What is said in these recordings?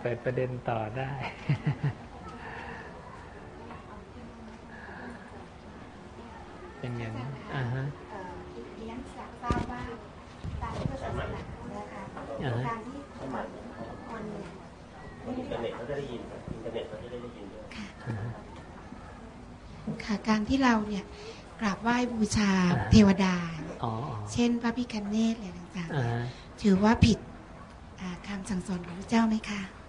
เปิดประเด็นต่อได้ เป็นอย่างนั้นอ่าฮะเอ่อเรียนอยากทราบว่าตามพุทธศาสนานะคะอ่าฮะการที่คนเนี่ยอินเทอร์เน็ตเขาจะได้ยินครับอินเทอร์เน็ตเขาจะได้ยินด้วยค่ะการที่เราเนี่ยกราบไหว้บูชาเทวดาอ๋ออ๋อเช่นพระพิฆเนศอะไรต่างอ่าฮะๆถือว่าผิดอ่าคำสั่งสอนของพระเจ้าไหมคะเอ่อ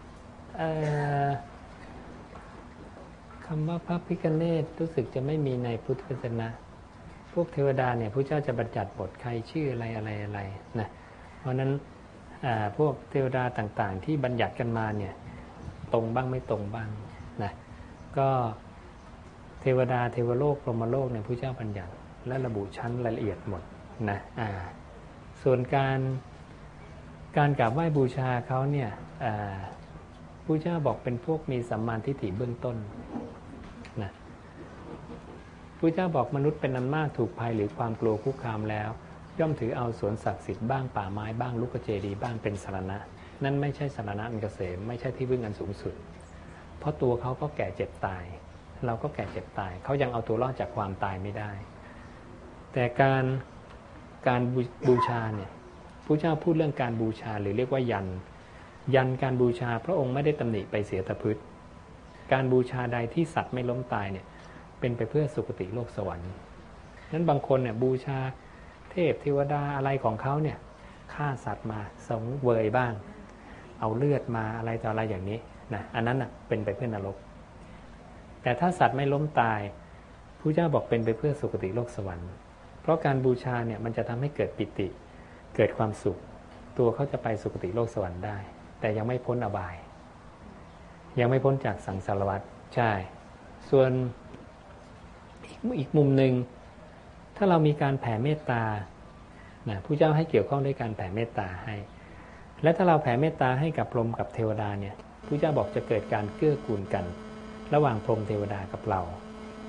คำว่าพระพิคเนตรู้สึกจะไม่มีในพุทธศาสนา พวกเทวดาเนี่ยพระเจ้าจะบัญญัติบทใครชื่ออะไรอะไรอะไรนะ เพราะนั้นพวกเทวดาต่างๆ ที่บัญญัติกันมาเนี่ยตรงบ้างไม่ตรงบ้างนะ ก็เทวดาเทวโลกพรหมโลกเนี่ยพระเจ้าบัญญัติและระบุชั้นรายละเอียดหมดนะส่วนการการกราบไหว้บูชาเขาเนี่ย อ่าพระเจ้าบอกเป็นพวกมีสัมมาทิฏฐิเบื้องต้นนะพระเจ้าบอกมนุษย์เป็นนันมากถูกภัยหรือความกลัวคุกคามแล้ว ย่อมถือเอาสวนศักดิ์สิทธิ์บ้างป่าไม้บ้างลูกเจดีบ้างเป็นสารณะ นั่นไม่ใช่สารณะอันเกษมไม่ใช่ที่พึ่งอันสูงสุด เพราะตัวเขาก็แก่เจ็บตาย เราก็แก่เจ็บตาย เขายังเอาตัวรอดจากความตายไม่ได้ แต่การการบูชาเนี่ยพระเจ้าพูดเรื่องการบูชาหรือเรียกว่ายัน ยันการบูชาพระองค์ไม่ได้ตำหนิไปเสียตะพืชการบูชาใดที่สัตว์ไม่ล้มตายเนี่ยเป็นไปเพื่อสุคติโลกสวรรค์นั้นบางคนเนี่ยบูชาเทพเทวดาอะไรของเขาเนี่ยฆ่าสัตว์มาสงเวยบ้าง เอาเลือดมาอะไรต่ออะไรอย่างนี้นะอันนั้นน่ะเป็นไปเพื่อนรก แต่ถ้าสัตว์ไม่ล้มตายพระเจ้าบอกเป็นไปเพื่อสุคติโลกสวรรค์ เพราะการบูชาเนี่ยมันจะทำให้เกิดปิติ เกิดความสุข ตัวเขาจะไปสุคติโลกสวรรค์ได้ แต่ยังไม่พ้นอบาย ยังไม่พ้นจากสังสารวัฏใช่ ส่วนอีกมุมหนึ่งถ้าเรามีการแผ่เมตตานะผู้เจ้าให้เกี่ยวข้องด้วยการแผ่เมตตาให้ และถ้าเราแผ่เมตตาให้กับพรหมกับเทวดาเนี่ยผู้เจ้าบอกจะเกิดการเกื้อกูลกัน ระหว่างพรหมเทวดากับเรา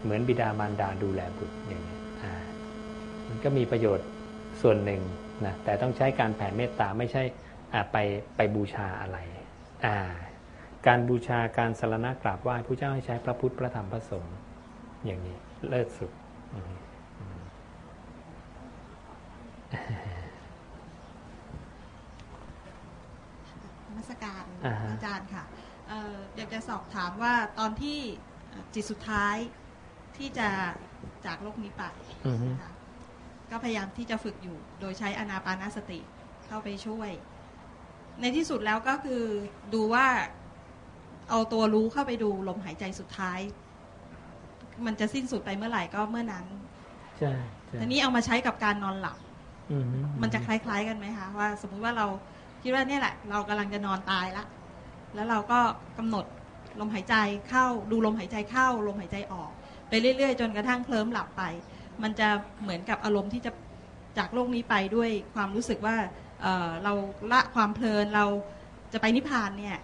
เหมือนบิดามารดาดูแลบุตรอย่างนี้มันก็มีประโยชน์ส่วนหนึ่งนะแต่ต้องใช้การแผ่เมตตาไม่ใช่ ไปไปบูชาอะไรอ่าการบูชาการสรณะกราบไหว้ผู้เจ้าให้ใช้พระพุทธพระธรรมพระสงฆ์อย่างนี้เลิศสุดอืมอืมนมัสการอ่าฮะอาจารย์ค่ะเอ่ออยากจะสอบถามว่าตอนที่เอ่อจิตสุดท้ายที่จะจากโลกนี้ไปอือฮึนะคะก็พยายามที่จะฝึกอยู่ โดยใช้อนาปานสติเข้าไปช่วย ในที่สุดแล้วก็คือดูว่าเอาตัวรู้เข้าไปดูลมหายใจสุดท้าย มันจะสิ้นสุดไปเมื่อไหร่ก็เมื่อนั้นใช่ใช่ทีนี้เอามาใช้กับการนอนหลับอือฮึมันจะคล้าย ๆ กันไหมคะว่า สมมุติว่าเราคิดว่าเนี่ยแหละ เรากำลังจะนอนตายละแล้วเราก็กำหนดลมหายใจเข้า ดูลมหายใจเข้า ลมหายใจออก ไปเรื่อย ๆ จนกระทั่งเคลิ้มหลับไป มันจะเหมือนกับอารมณ์ที่จะจากโลกนี้ไปด้วยความรู้สึกว่า เอ่อเราละความเพลินเราจะไปนิพพานเนี่ย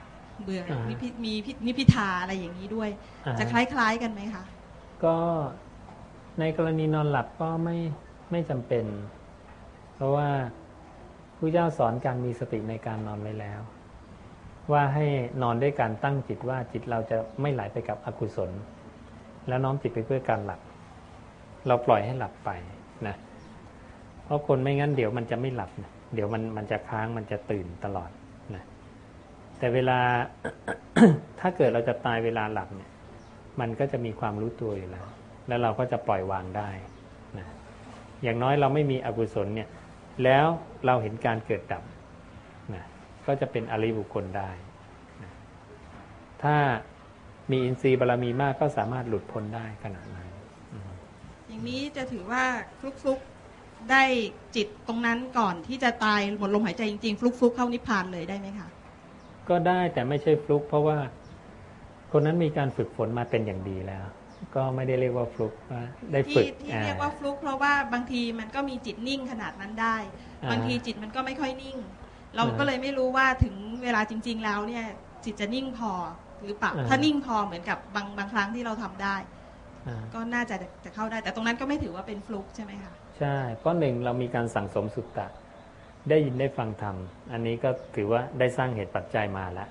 เบื่ออานิพิมีพินิพิทาอะไรอย่างนี้ด้วย อ่าฮจะคล้ายๆกันไหมคะ ก็ในกรณีนอนหลับก็ไม่ไม่จำเป็น เพราะว่าผู้เจ้าสอนการมีสติในการนอนไว้แล้ว ว่าให้นอนด้วยการตั้งจิตว่าจิตเราจะไม่ไหลไปกับอกุศล แล้วน้อมจิตไปเพื่อการหลับ เราปล่อยให้หลับไปนะ เพราะคนไม่งั้นเดี๋ยวมันจะไม่หลับนะ เดี๋ยวมันมันจะค้างมันจะตื่นตลอดนะแต่เวลาถ้าเกิดเราจะตายเวลาหลับเนี่ย มันก็จะมีความรู้ตัวอยู่แล้ว แล้วเราก็จะปล่อยวางได้นะอย่างน้อยเราไม่มีอกุศลเนี่ย แล้วเราเห็นการเกิดดับนะก็จะเป็นอริบุคคลได้นะถ้ามีอินทรีย์บารมีมากก็สามารถหลุดพ้นได้ขนาดนั้นอย่างนี้จะถือว่าฟุกฟลุกๆ ได้จิตตรงนั้นก่อนที่จะตายหมดลมหายใจจริงๆฟลุกฟลุกๆเข้านิพพานเลยได้ไหมคะก็ได้แต่ไม่ใช่ฟลุก เพราะว่า คนนั้นมีการฝึกฝนมาเป็นอย่างดีแล้ว ก็ไม่ได้เรียกว่าฟลุกว่าได้ฝึที่กที่เรียกว่าฟลุก เพราะว่าบางทีมันก็มีจิตนิ่งขนาดนั้นได้อ่าบางทีจิตมันก็ไม่ค่อยนิ่ง เราอ่าก็เลยไม่รู้ว่าถึงเวลาจริง ๆ แล้วเนี่ย จิตจะนิ่งพอหรือเปล่าอ่าถ้านิ่งพอเหมือนกับบางบางครั้งที่เราทำได้อ่าก็น่าจะจะเข้าได้ แต่ตรงนั้นก็ไม่ถือว่าเป็นฟลุกใช่ไหมคะ ใช่เพราะหนึ่งเรามีการสั่งสมสุตตะ ได้ยินได้ฟังธรรม อันนี้ก็ถือว่าได้สร้างเหตุปัจจัยมาแล้ว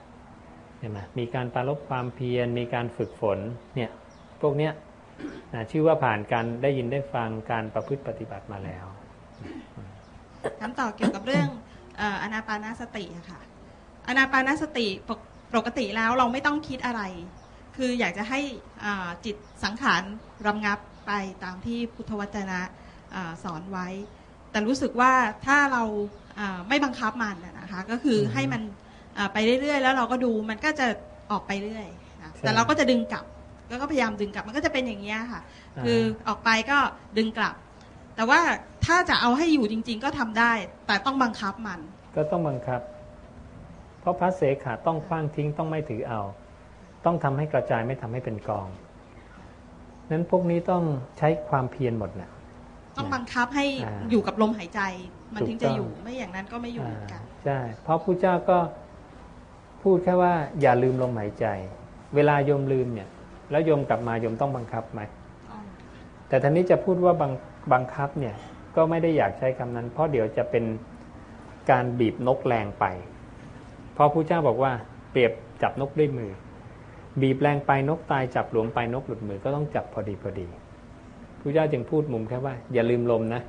เห็นไหมมีการปรารบความเพียรมีการฝึกฝนเนี่ยพวกเนี้ยนะชื่อว่าผ่านการได้ยินได้ฟังการประพฤติปฏิบัติมาแล้วถาต่อเกี่ยวกับเรื่องอนาปานสติอะค่ะอนาปานสติปกติแล้วเราไม่ต้องคิดอะไร คืออยากจะให้จิตสังขารรำงับไปตามที่พุทธวจนะ อ่าสอนไว้ แต่รู้สึกว่าถ้าเราอ่าไม่บังคับมันน่ะนะคะก็คืออฮึให้มันอ่าไปเรื่อยๆ แล้วเราก็ดูมันก็จะออกไปเรื่อยนะใช่แต่เราก็จะดึงกลับแล้วก็พยายามดึงกลับมันก็จะเป็นอย่างนี้ยค่ะอ่าคือออกไปก็ดึงกลับ แต่ว่าถ้าจะเอาให้อยู่จริง ๆ ก็ทำได้ แต่ต้องบังคับมัน ก็ต้องบังคับ เพราะพระเสขาต้องคว้างทิ้งต้องไม่ถือเอา ต้องทำให้กระจายไม่ทำให้เป็นกองนั้นพวกนี้ต้องใช้ความเพียรหมดนะ ต้องบังคับให้อ่าอยู่กับลมหายใจ มันถูกถึงจะต้องอยู่ไม่อย่างนั้นก็ไม่อยู่เหมือนกันอ่าใช่เพราะพระเจ้าก็พูดแค่ว่า อย่าลืมลมหายใจ เวลาโยมลืมเนี่ย แล้วโยมกลับมาโยมต้องบังคับไหมแต่ท่านี้จะพูดว่าบังบังคับเนี่ยก็ไม่ได้อยากใช้คำนั้น เพราะเดี๋ยวจะเป็นการบีบนกแรงไป เพราะพระเจ้าบอกว่าเปรียบจับนกด้วยมือ บีบแรงไปนกตายจับหลวมไปนกหลุดมือก็ต้องจับพอดีพอดี พระเจ้าจึงพูดมุมแค่ว่า อย่าลืมลมนะ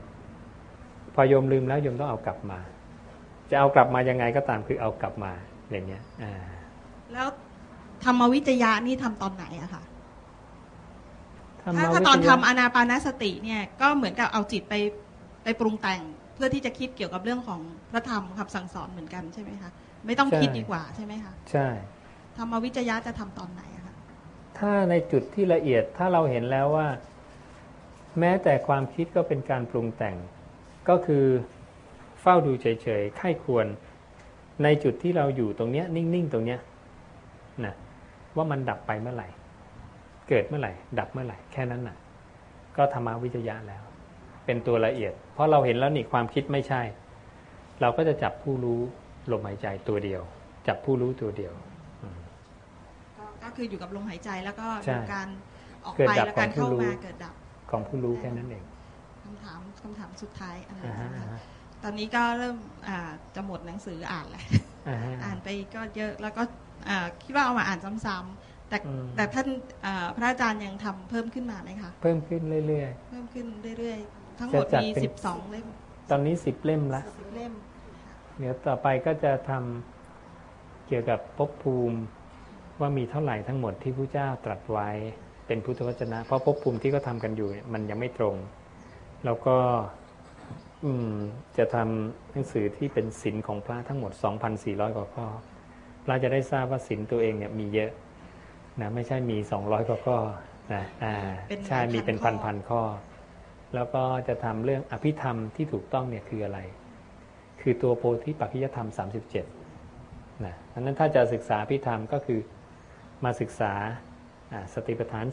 พอโยมลืมแล้วโยมต้องเอากลับมา จะเอากลับมายังไงก็ตามคือเอากลับมาอย่างเงี้ยอ่าแล้วธรรมวิจยะนี่ทำตอนไหนอะคะธรรมถ้าวิถ้าทยตอนทำอนาปานสติเนี่ยก็เหมือนกับเอาจิตไปไปปรุงแต่งเพื่อที่จะคิดเกี่ยวกับเรื่องของพระธรรมคำสั่งสอนเหมือนกันใช่ไหมคะไม่ต้องคิดดีกว่าใช่ไหมคะใช่ธรรมวิจยะจะทำตอนไหนอะคะถ้าในจุดที่ละเอียดถ้าเราเห็นแล้วว่า แม้แต่ความคิดก็เป็นการปรุงแต่ง ก็คือเฝ้าดูเฉยๆไข้ควร ในจุดที่เราอยู่ตรงเนี้ยนิ่งๆตรงเนี้ยนะว่ามันดับไปเมื่อไหร่ เกิดเมื่อไหร่ ดับเมื่อไหร่แค่นั้นน่ะ ก็ธรรมวิจยะแล้ว เป็นตัวละเอียด เพราะเราเห็นแล้วนี่ความคิดไม่ใช่ เราก็จะจับผู้รู้ลมหายใจตัวเดียว จับผู้รู้ตัวเดียวก็ก็คืออยู่กับลมหายใจแล้วก็ใช่ดูการออกเกิดไปดับแล้วการของผู้เข้ารู้มาเกิดดับ ของผู้รู้แค่นั้นเองคำถามคำถามสุดท้ายอันนี้อ่าฮะนะอ่าคะฮะตอนนี้ก็เริ่มอ่าจะหมดหนังสืออ่านแล้วอ่าฮะอ่านไปก็เยอะแล้วก็อ่าคิดว่าเอามาอ่านซ้ำๆแต่อืมแต่ท่านอ่าพระอาจารย์ยังทำเพิ่มขึ้นมาไหมคะ เพิ่มขึ้นเรื่อยเพิ่มขึ้นเรื่อยๆ ทั้งหมดจะจัดมีเป็นสิบสองเล่มๆตอนนี้สิบเล่มละสิบเล่มเดี๋ยวต่อไปก็จะทำเกี่ยวกับภพภูมิว่ามีเท่าไหร่ทั้งหมดที่พระเจ้าตรัสไว้ เป็นพุทธวจนะ เพราะภพภูมิที่เขาทำกันอยู่เนี่ยมันยังไม่ตรง แล้วก็อืมจะทำหนังสือที่เป็นศีลของพระทั้งหมด 2,400 กว่าข้อ พระจะได้ทราบว่าศีลตัวเองเนี่ยมีเยอะนะไม่ใช่มี 200 กว่าข้อนะอ่าใช่มีเป็นพันๆข้อ แล้วก็จะทำเรื่องอภิธรรมที่ถูกต้องเนี่ยคืออะไร คือตัวโพธิปัจจยธรรม 37นะดังนั้นถ้าจะศึกษาพิธรรมก็คือมาศึกษาอ่า สติปัฏฐาน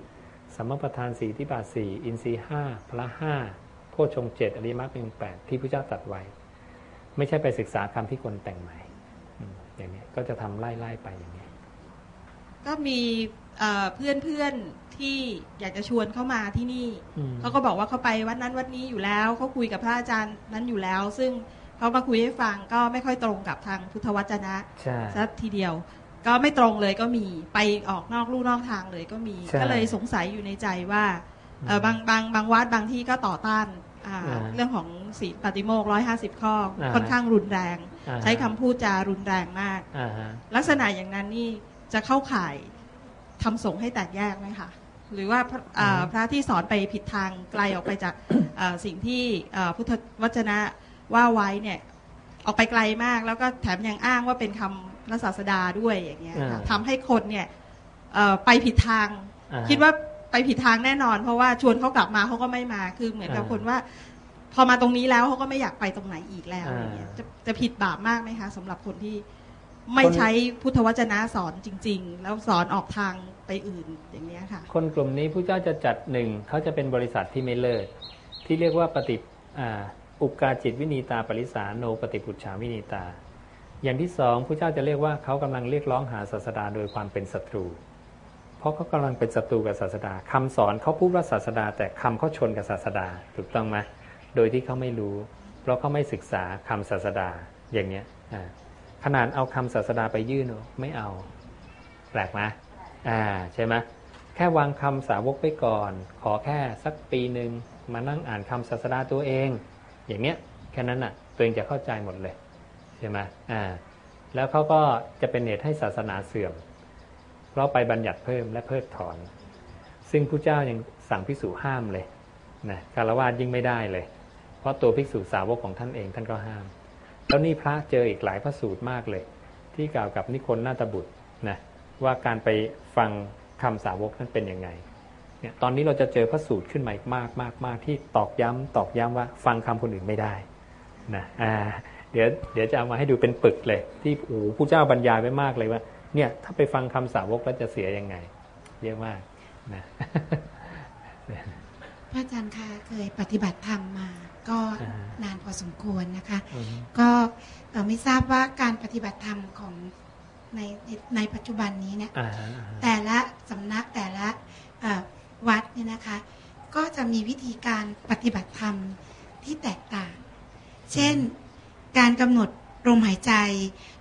4สัมมาปัฏฐาน4ที่บาท4อินทรีย์5พละ5โพชฌงค์7อริยมรรคเป็นแปดที่พระเจ้าตรัสไว้ ไม่ใช่ไปศึกษาคำที่คนแต่งใหม่อืมอย่างนี้ก็จะทำไล่ๆไปอย่างนี้ ก็มีเพื่อนเพื่อนๆที่อยากจะชวนเข้ามาที่นี่อืมเขาก็บอกว่าเขาไปวัดนั้นวัดนี้อยู่แล้วเขาคุยกับพระอาจารย์นั้นอยู่แล้ว ซึ่งเขามาคุยให้ฟังก็ไม่ค่อยตรงกับทางพุทธวจนะใช่สักทีเดียว ก็ไม่ตรงเลยก็มีไปออกนอกลู่นอกทางเลยก็มี ใช่ ก็เลยสงสัยอยู่ในใจว่าเอ่อบางบางบางวัดบางที่ก็ต่อต้านอ่าอ่าเรื่องของศีลปฏิโมกร้อยห้าสิบข้ออา ค่อนข้างรุนแรง อ่าใช้คำพูดจารุนแรงมาก อ่าฮะลักษณะอย่างนั้นนี่จะเข้าข่ายทำสงฆ์ให้แตกแยกไหมคะหรือว่าพระอ่าพระที่สอนไปผิดทางไกลออกไปจากอ่าสิ่งที่อ่าพุทธวจนะว่าไว้เนี่ย ออกไปไกลมาก แล้วก็แถมยังอ้างว่าเป็นคำพ ระศาสดาด้วยอย่างเงี้ยค่ะอ่า ทำให้คนเนี่ยเอ่อไปผิดทาง อ่าฮะคิดว่าไปผิดทางแน่นอน เพราะว่าชวนเขากลับมาเขาก็ไม่มาคือเหมือนกับอ่าคนว่า พอมาตรงนี้แล้วเขาก็ไม่อยากไปตรงไหนอีกแล้วอ่า อย่างเงี้ยจะจะผิดบาปมากไหมคะสำหรับคนที่ไม่คนใช้พุทธวจนะสอนจริง ๆ แล้วสอนออกทางไปอื่นอย่างเงี้ยค่ะ คนกลุ่มนี้ผู้เจ้าจะจัดหนึ่งเขาจะเป็นบริษัทที่ไม่เลิศที่เรียกว่าปฏิอ่าอุกกาจิตวินีตาปริสาโนปฏิปุจฉาวินีตา อย่างที่สองผู้เจ้าจะเรียกว่าเขากำลังเรียกร้องหาศาสดาโดยความเป็นศัตรู เพราะเขากำลังเป็นศัตรูกับศาสดาคำสอนเขาพูดว่าศาสดา แต่คำเขาชนกับศาสดาถูกต้องไหมโดยที่เขาไม่รู้ เพราะเขาไม่ศึกษาคำศาสดาอย่างเนี้ยขนาดเอาคำศาสดาไปยื่นไม่เอา แปลกไหมอ่าใช่ไหมแค่วางคำสาวกไว้ก่อน ขอแค่สักปีหนึ่งมานั่งอ่านคำศาสดาตัวเอง อย่างเนี้ยแค่นั้นอะตัวเองจะเข้าใจหมดเลย ใช่ไหมอ่าแล้วเขาก็จะเป็นเหตุให้ศาสนาเสื่อม เพราะไปบัญญัติเพิ่มและเพิกถอน ซึ่งผู้เจ้ายังสั่งภิกษุห้ามเลยนะคารวะยิ่งไม่ได้เลย เพราะตัวภิกษุสาวกของท่านเองท่านก็ห้าม แล้วนี่พระเจออีกหลายพระสูตรมากเลย ที่กล่าวกับนิคนนาตบุตรนะว่าการไปฟังคำสาวกนั้นเป็นยังไงเนี่ยตอนนี้เราจะเจอพระสูตรขึ้นมาอีกมากมากมากที่ตอกย้ำตอกย้ำว่าฟังคำคนอื่นไม่ได้นะอ่า เดี๋ยวเดี๋ยวจะเอามาให้ดูเป็นปึกเลย ที่โอ้โหผู้เจ้าบรรยายไว้มากเลยว่า เนี่ยถ้าไปฟังคำสาวกแล้วจะเสียยังไง เยอะมากนะพระอาจารย์คะเคยปฏิบัติธรรมมา ก็อ่านานพอสมควรนะคะอืมก็เอ่อไม่ทราบว่าการปฏิบัติธรรมของในในในปัจจุบันนี้เนี่ยอ่าฮะอ่าฮะแต่ละสำนักแต่ละเอ่อวัดเนี่ยนะคะ ก็จะมีวิธีการปฏิบัติธรรมที่แตกต่าง เช่น การกำหนดลมหายใจ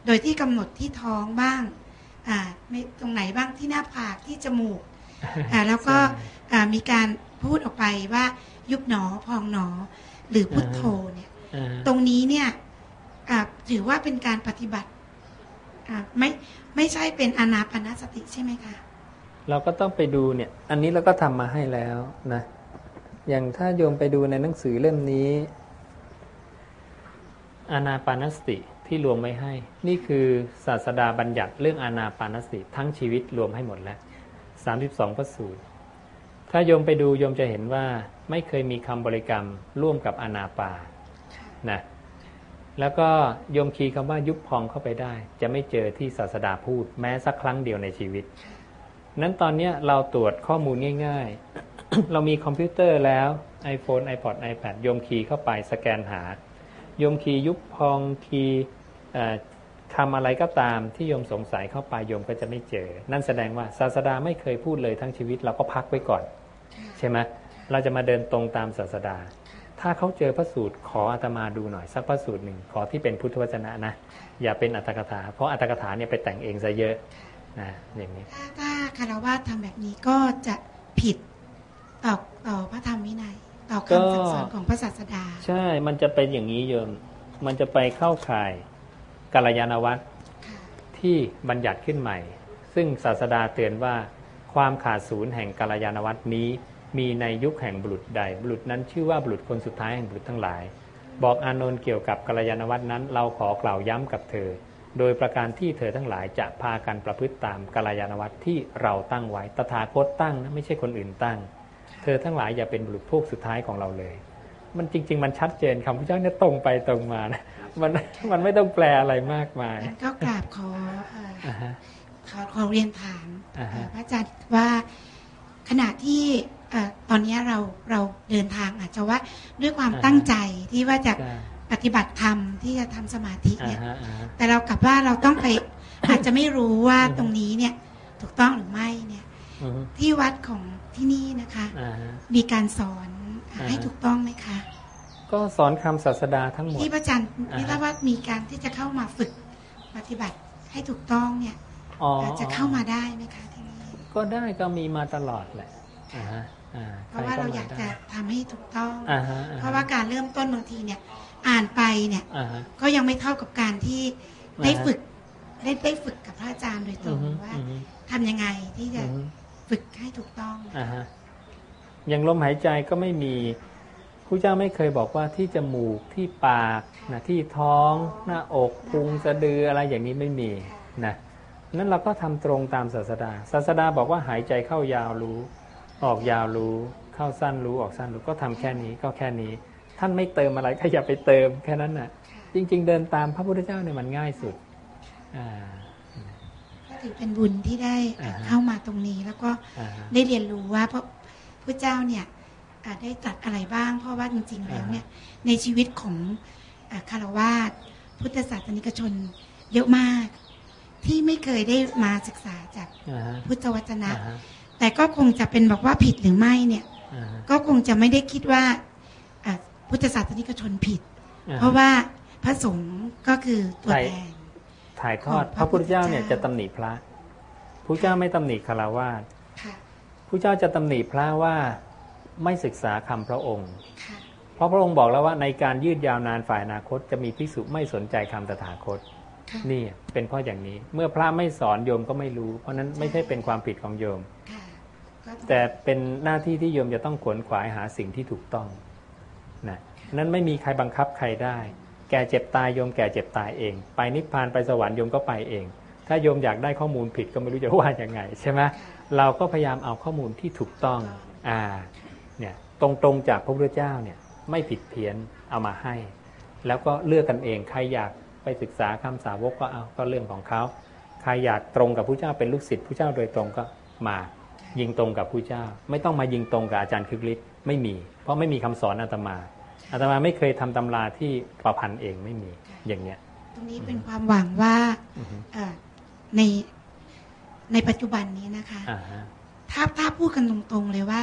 โดยที่กำหนดที่ท้องบ้างอ่าไม่ตรงไหนบ้างที่หน้าผากที่จมูกอ่าแล้วก็อ่ามีการพูดออกไปว่ายุบหนอพองหนอ หรือพุทโธเนี่ยอ่าฮะตรงนี้เนี่ยอ่าถือว่าเป็นการปฏิบัติอ่าไม่ไม่ใช่เป็นอานาปานสติใช่ไหมคะ เราก็ต้องไปดูเนี่ย อันนี้เราก็ทำมาให้แล้วนะ อย่างถ้าโยมไปดูในหนังสือเล่มนี้ อานาปานสติที่รวมไว้ให้ นี่คือศาสดาบัญญัติเรื่องอานาปานสติทั้งชีวิตรวมให้หมดแล้ว32พระสูตร ถ้าโยมไปดูโยมจะเห็นว่าไม่เคยมีคำบริกรรมร่วมกับอานาปานะแล้วก็โยมคีย์คำว่ายุบพองเข้าไปได้ จะไม่เจอที่ศาสดาพูดแม้สักครั้งเดียวในชีวิต นั้นตอนนี้เราตรวจข้อมูลง่าย ๆ เรามีคอมพิวเตอร์แล้ว iPhone iPod iPad โยมคีย์เข้าไปสแกนหา โยมคียุบพองคีคำอะไรก็ตามที่โยมสงสัยเข้าไปโยมก็จะไม่เจอ นั่นแสดงว่าศาสดาไม่เคยพูดเลยทั้งชีวิตเราก็พักไว้ก่อน ใช่ไหมเราจะมาเดินตรงตามศาสดา ถ้าเขาเจอพระสูตรขออาตมาดูหน่อยสักพระสูตรหนึ่งขอที่เป็นพุทธวจนะนะ อย่าเป็นอัตถกถา เพราะอัตถกถาเนี่ยไปแต่งเองซะเยอะนะอย่างนี้ ถ้าถ้าคารวะทำแบบนี้ก็จะผิดต่อต่อพระธรรมวินัย ต่อก็คำสั่งสอนของพระศาสดา ใช่ มันจะเป็นอย่างนี้โยม มันจะไปเข้าข่ายกัลยาณวัตรค่ะที่บัญญัติขึ้นใหม่ ซึ่งศาสดาเตือนว่าความขาดศูนย์แห่งกัลยาณวัตรนี้ มีในยุคแห่งบุรุษใด บุรุษนั้นชื่อว่าบุรุษคนสุดท้ายแห่งบุรุษทั้งหลาย บอกอานนท์เกี่ยวกับกัลยาณวัตรนั้น เราขอกล่าวย้ำกับเธอ โดยประการที่เธอทั้งหลายจะพากันประพฤติตามกัลยาณวัตรที่เราตั้งไว้ ตถาคตตั้งนะไม่ใช่คนอื่นตั้ง เธอทั้งหลายอย่าเป็นบุรุษพวกสุดท้ายของเราเลย มันจริง ๆ มันชัดเจนคำพุทธเจ้าเนี่ยตรงไปตรงมานะมันมันไม่ต้องแปลอะไรมากมายงั้นก็กราบขอเอ่ออ่าฮะขอขอเรียนถามอ่าฮะเอ่อพระอาจารย์ว่าขณะที่เอ่อตอนนี้เราเราเดินทางอาจจะว่าด้วยความตั้งใจที่ว่าจะใช่ปฏิบัติธรรมที่จะทำสมาธิอ่าเนี่ยฮะอ่าฮะแต่เรากลับว่าเราต้องไปอาจจะไม่รู้ว่าอือฮึตรงนี้เนี่ยถูกต้องหรือไม่เนี่ยอือฮึ ที่วัดของที่นี่นะคะอ่าฮะมีการสอนอ่าฮะให้ถูกต้องไหมคะ ก็สอนคำศาสดาทั้งหมดที่พระอาจารย์อ่าฮะไม่ทราบว่ามีการที่จะเข้ามาฝึกปฏิบัติให้ถูกต้องเนี่ยอ๋ออาจจะเข้ามาได้ไหมคะที่นี่ก็ได้ก็มีมาตลอดแหละอ่าฮะอ่าเพราะว่าเราอยากจะทำให้ถูกต้องอ่าฮะอ่ฮเพราะว่าการเริ่มต้นบางทีเนี่ย อ่านไปเนี่ยอ่าฮะก็ยังไม่เท่ากับการที่ได้อ่าฮะฝึกได้ได้ฝึกกับพระอาจารย์โดยตรอืองฮึว่าอือฮึทำยังไงที่จะอือฮึ ฝึกให้ถูกต้องอ่าฮะอย่างลมหายใจก็ไม่มีครูเจ้าไม่เคยบอกว่าที่จมูกที่ปากนะที่ท้อง หน้าอกพุงสะดืออะไรอย่างนี้ไม่มีนะนั้นเราก็ทำตรงตามศาสดา ศาสดาบอกว่าหายใจเข้ายาวรู้ ออกยาวรู้ เข้าสั้นรู้ออกสั้นรู้ก็ทำแค่นี้ก็แค่นี้ ท่านไม่เติมอะไรก็อย่าไปเติมแค่นั้นน่ะ จริง ๆ เดินตามพระพุทธเจ้าเนี่ยมันง่ายสุดอ่าก็ ถือเป็นบุญที่ได้อ่าฮะเข้ามาตรงนี้ แล้วก็อ่าฮะได้เรียนรู้ว่าพระพระเจ้าเนี่ยอ่าได้ตรัดอะไรบ้าง เพราะว่าจริงๆแล้วเนี่ยในชีวิตของอาคารวาสพุทธศาสนิกชนเยอะมาก ที่ไม่เคยได้มาศึกษาจากอ่าฮะพุทธวจนะอ่าฮะแต่ก็คงจะเป็นบอกว่าผิดหรือไม่เนี่ยอ่าฮะก็คงจะไม่ได้คิดว่าอ่าพุทธศาสนิกชนผิดอ่าฮะเพราะว่าพระสงฆ์ก็คือตัวใช่แทน ถ่ายทอดของพระพุทธเจ้าเนี่ยพระพุทธเจ้าจะตำหนิพระพผู้เจ้าไม่ตำหนิคารวาสค่ะผู้เจ้าจะตำหนิพระว่าไม่ศึกษาคำพระองค์ค่ะเพราะพระองค์บอกแล้วว่าในการยืดยาวนานฝ่ายอนาคต จะมีภิกษุไม่สนใจคำตถาคตค่ะนี่เป็นเพราะอย่างนี้ เมื่อพระไม่สอนโยมก็ไม่รู้ เพราะนั้นไม่ใช่เป็นความผิดของโยมค่ะก็องแต่เป็นหน้าที่ที่โยมจะต้องขวนขวายหาสิ่งที่ถูกต้องนะนั้นไม่มีใครบังคับใครได้ แก่เจ็บตายโยมแก่เจ็บตายเอง ไปนิพพานไปสวรรค์โยมก็ไปเอง ถ้าโยมอยากได้ข้อมูลผิดก็ไม่รู้จะว่ายังไงใช่ไหมเราก็พยายามเอาข้อมูลที่ถูกต้องอ่าเนี่ยตรงๆจากพระพุทธเจ้าเนี่ยไม่ผิดเพี้ยนเอามาให้ แล้วก็เลือกกันเองใครอยากไปศึกษาคำสาวกก็เอาก็เรื่องของเขาใครอยากตรงกับผู้เจ้าเป็นลูกศิษย์ผู้เจ้าโดยตรงก็มายิงตรงกับผู้เจ้า ไม่ต้องมายิงตรงกับอาจารย์คึกฤทธิ์ไม่มี เพราะไม่มีคำสอนอาตมา อาตมาไม่เคยทำตำราที่ประพันธ์เองไม่มีอย่างเนี้ย ตรงนี้เป็นความหวังว่าอือฮึเอ่อในในปัจจุบันนี้นะคะอ่าฮะถ้าถ้าพูดกันตรงๆเลยว่า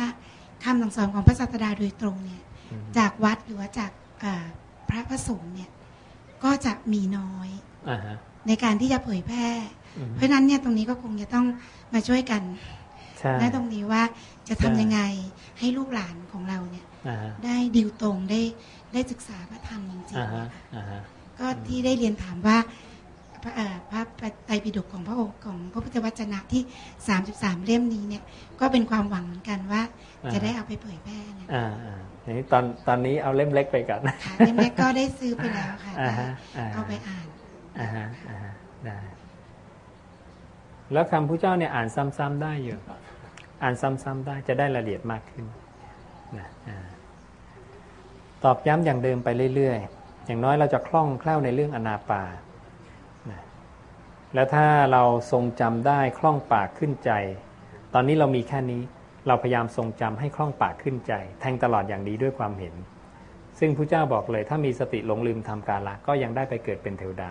คำสั่งสอนของพระศาสดาโดยตรงเนี่ยอืมจากวัดหรือว่าจากเอ่อพระประสงฆ์เนี่ย ก็จะมีน้อยอ่าฮะในการที่จะเผยแพร่อืมเพราะฉะนั้นเนี่ยตรงนี้ก็คงจะต้องมาช่วยกันใช่ในตรงนี้ว่าจะทำใช่ยังไงให้ลูกหลานของเราเนี่ยอ่าฮะ ได้ดิวตรงได้ได้ศึกษาพระธรรมจริงอ่าๆฮะนะคะอ่าฮะก็ที่ได้เรียนถามว่าพระเอ่อพระไตรปิฎกของพระองค์ของพระพุทธวจนะที่ 33 เล่มนี้เนี่ยก็เป็นความหวังเหมือนกันว่าอ่าจะได้เอาไปเผยแพร่นะอ่าอ่าอย่างนี้ตอนตอนนี้เอาเล่มเล็กไปก่อนค่ะเล่มแรกก็ได้ซื้อไปแล้วค่ะอ่าฮะอ่าเอาไปอ่านอ่าฮะอ่าฮะได้แล้วคำพระเจ้าเนี่ยอ่านซ้ำๆได้อยู่ อ่านซ้ำๆได้จะได้รายละเอียดมากขึ้นนะอ่า ตอบย้ำอย่างเดิมไปเรื่อยๆ อย่างน้อยเราจะคล่องแคล่วในเรื่องอนาปานะแล้วถ้าเราทรงจำได้คล่องปากขึ้นใจ ตอนนี้เรามีแค่นี้ เราพยายามทรงจำให้คล่องปากขึ้นใจ แทงตลอดอย่างนี้ด้วยความเห็น ซึ่งพระเจ้าบอกเลย ถ้ามีสติหลงลืมทำกาละก็ยังได้ไปเกิดเป็นเทวดา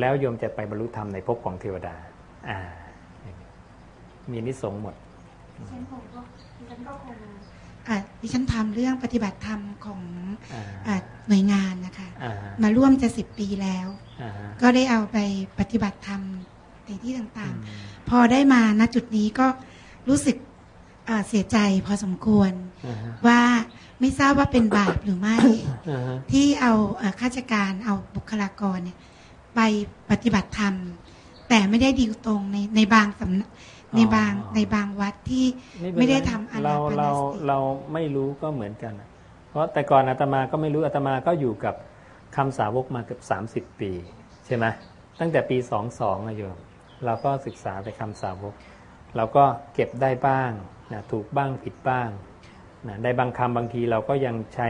แล้วโยมจะไปบรรลุธรรมในภพของเทวดา อ่า มีนิสงส์หมดฉันคงก็ฉันก็คง ดิฉันทำเรื่องปฏิบัติธรรมของอ่าอะหน่วยงานนะคะอ่ามาร่วมจะสิบปีแล้วอ่าก็ได้เอาไปปฏิบัติธรรมในที่ต่างอืมๆพอได้มาณจุดนี้ก็รู้สึกอะเสียใจพอสมควรอ่าฮะว่าไม่ทราบว่าเป็นบาปหรือไม่อ่าฮะที่เอาเอ่อข้าราชการเอาบุคลากรเนี่ยไปปฏิบัติธรรม แต่ไม่ได้ดีลตรงในในบางสำนัก ในบางในบางวัดที่เป็นไม่ได้รทำอาเรานาปานเราสติเราไม่รู้ก็เหมือนกันอะเพราะแต่ก่อนอาตมาก็ไม่รู้อาตมาก็อยู่กับคำสาวกมาเกือบสามสิบปี ใช่ไหมตั้งแต่ปีสองสองอะโยมเราก็ศึกษาไปคำสาวก เราก็เก็บได้บ้างนะถูกบ้างผิดบ้างนะในบางคำบางทีเราก็ยังใช้